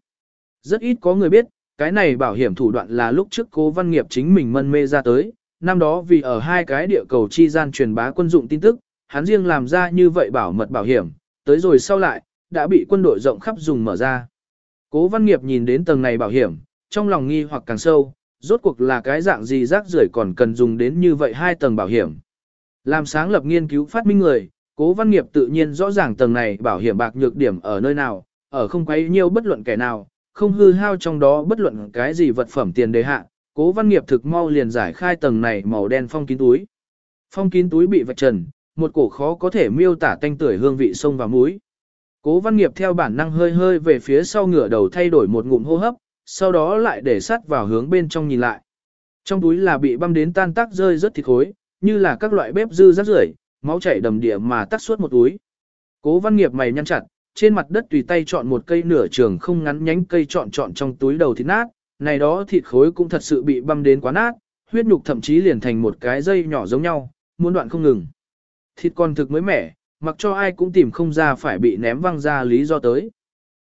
S1: Rất ít có người biết, cái này bảo hiểm thủ đoạn là lúc trước cố văn nghiệp chính mình mân mê ra tới, năm đó vì ở hai cái địa cầu chi gian truyền bá quân dụng tin tức, hắn riêng làm ra như vậy bảo mật bảo hiểm, tới rồi sau lại, đã bị quân đội rộng khắp dùng mở ra. Cố văn nghiệp nhìn đến tầng này bảo hiểm, trong lòng nghi hoặc càng sâu, rốt cuộc là cái dạng gì rác rưởi còn cần dùng đến như vậy hai tầng bảo hiểm. Làm sáng lập nghiên cứu phát minh người, cố văn nghiệp tự nhiên rõ ràng tầng này bảo hiểm bạc nhược điểm ở nơi nào, ở không quấy nhiều bất luận kẻ nào, không hư hao trong đó bất luận cái gì vật phẩm tiền đề hạ, cố văn nghiệp thực mau liền giải khai tầng này màu đen phong kín túi. Phong kín túi bị vạch trần, một cổ khó có thể miêu tả tanh tưởi hương vị sông và muối. Cố văn nghiệp theo bản năng hơi hơi về phía sau ngửa đầu thay đổi một ngụm hô hấp, sau đó lại để sát vào hướng bên trong nhìn lại. Trong túi là bị băm đến tan tác rơi rất thịt khối, như là các loại bếp dư rác rưởi, máu chảy đầm địa mà tắt suốt một túi. Cố văn nghiệp mày nhăn chặt, trên mặt đất tùy tay chọn một cây nửa trường không ngắn nhánh cây chọn chọn trong túi đầu thịt nát, này đó thịt khối cũng thật sự bị băm đến quá nát, huyết nhục thậm chí liền thành một cái dây nhỏ giống nhau, muốn đoạn không ngừng. Thịt còn thực mới mẻ, mặc cho ai cũng tìm không ra phải bị ném văng ra lý do tới.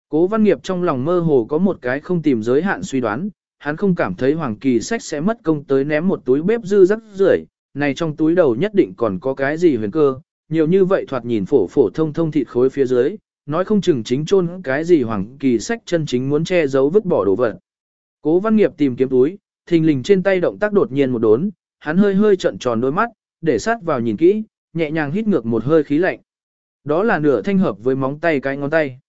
S1: Cố văn nghiệp trong lòng mơ hồ có một cái không tìm giới hạn suy đoán, hắn không cảm thấy Hoàng Kỳ sách sẽ mất công tới ném một túi bếp dư rắc rưởi, này trong túi đầu nhất định còn có cái gì huyền cơ, nhiều như vậy thoạt nhìn phổ phổ thông thông thịt khối phía dưới, nói không chừng chính chôn cái gì Hoàng Kỳ sách chân chính muốn che giấu vứt bỏ đồ vật. Cố văn nghiệp tìm kiếm túi, thình lình trên tay động tác đột nhiên một đốn, hắn hơi hơi trợn tròn đôi mắt, để sát vào nhìn kỹ, nhẹ nhàng hít ngược một hơi khí lạnh. Đó là nửa thanh hợp với móng tay cái ngón tay.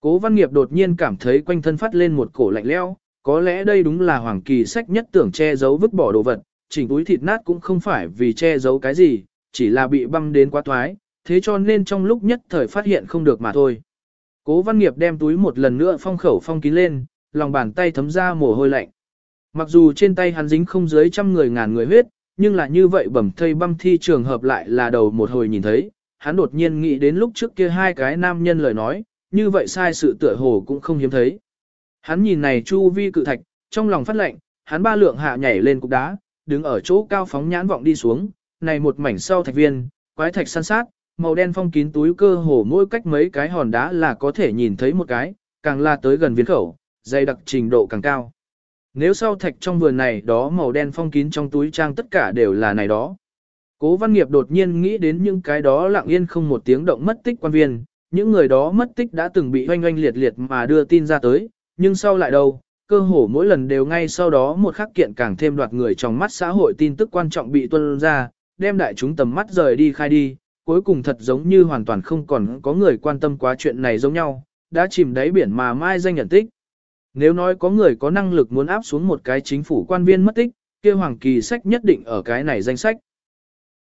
S1: Cố văn nghiệp đột nhiên cảm thấy quanh thân phát lên một cổ lạnh leo, có lẽ đây đúng là hoàng kỳ sách nhất tưởng che giấu vứt bỏ đồ vật, chỉnh túi thịt nát cũng không phải vì che giấu cái gì, chỉ là bị băm đến quá thoái, thế cho nên trong lúc nhất thời phát hiện không được mà thôi. Cố văn nghiệp đem túi một lần nữa phong khẩu phong kín lên, lòng bàn tay thấm ra mồ hôi lạnh. Mặc dù trên tay hắn dính không dưới trăm người ngàn người huyết, nhưng là như vậy bẩm thây băm thi trường hợp lại là đầu một hồi nhìn thấy, hắn đột nhiên nghĩ đến lúc trước kia hai cái nam nhân lời nói, như vậy sai sự tựa hồ cũng không hiếm thấy. Hắn nhìn này chu vi cự thạch, trong lòng phát lệnh, hắn ba lượng hạ nhảy lên cục đá, đứng ở chỗ cao phóng nhãn vọng đi xuống, này một mảnh sau thạch viên, quái thạch săn sát, màu đen phong kín túi cơ hồ mỗi cách mấy cái hòn đá là có thể nhìn thấy một cái, càng la tới gần viên khẩu, dày đặc trình độ càng cao. Nếu sau thạch trong vườn này đó màu đen phong kín trong túi trang tất cả đều là này đó. Cố văn nghiệp đột nhiên nghĩ đến những cái đó lặng yên không một tiếng động mất tích quan viên, những người đó mất tích đã từng bị oanh oanh liệt liệt mà đưa tin ra tới, nhưng sau lại đâu, cơ hồ mỗi lần đều ngay sau đó một khắc kiện càng thêm đoạt người trong mắt xã hội tin tức quan trọng bị tuân ra, đem đại chúng tầm mắt rời đi khai đi, cuối cùng thật giống như hoàn toàn không còn có người quan tâm quá chuyện này giống nhau, đã chìm đáy biển mà mai danh nhận tích. Nếu nói có người có năng lực muốn áp xuống một cái chính phủ quan viên mất tích, kia Hoàng Kỳ Sách nhất định ở cái này danh sách.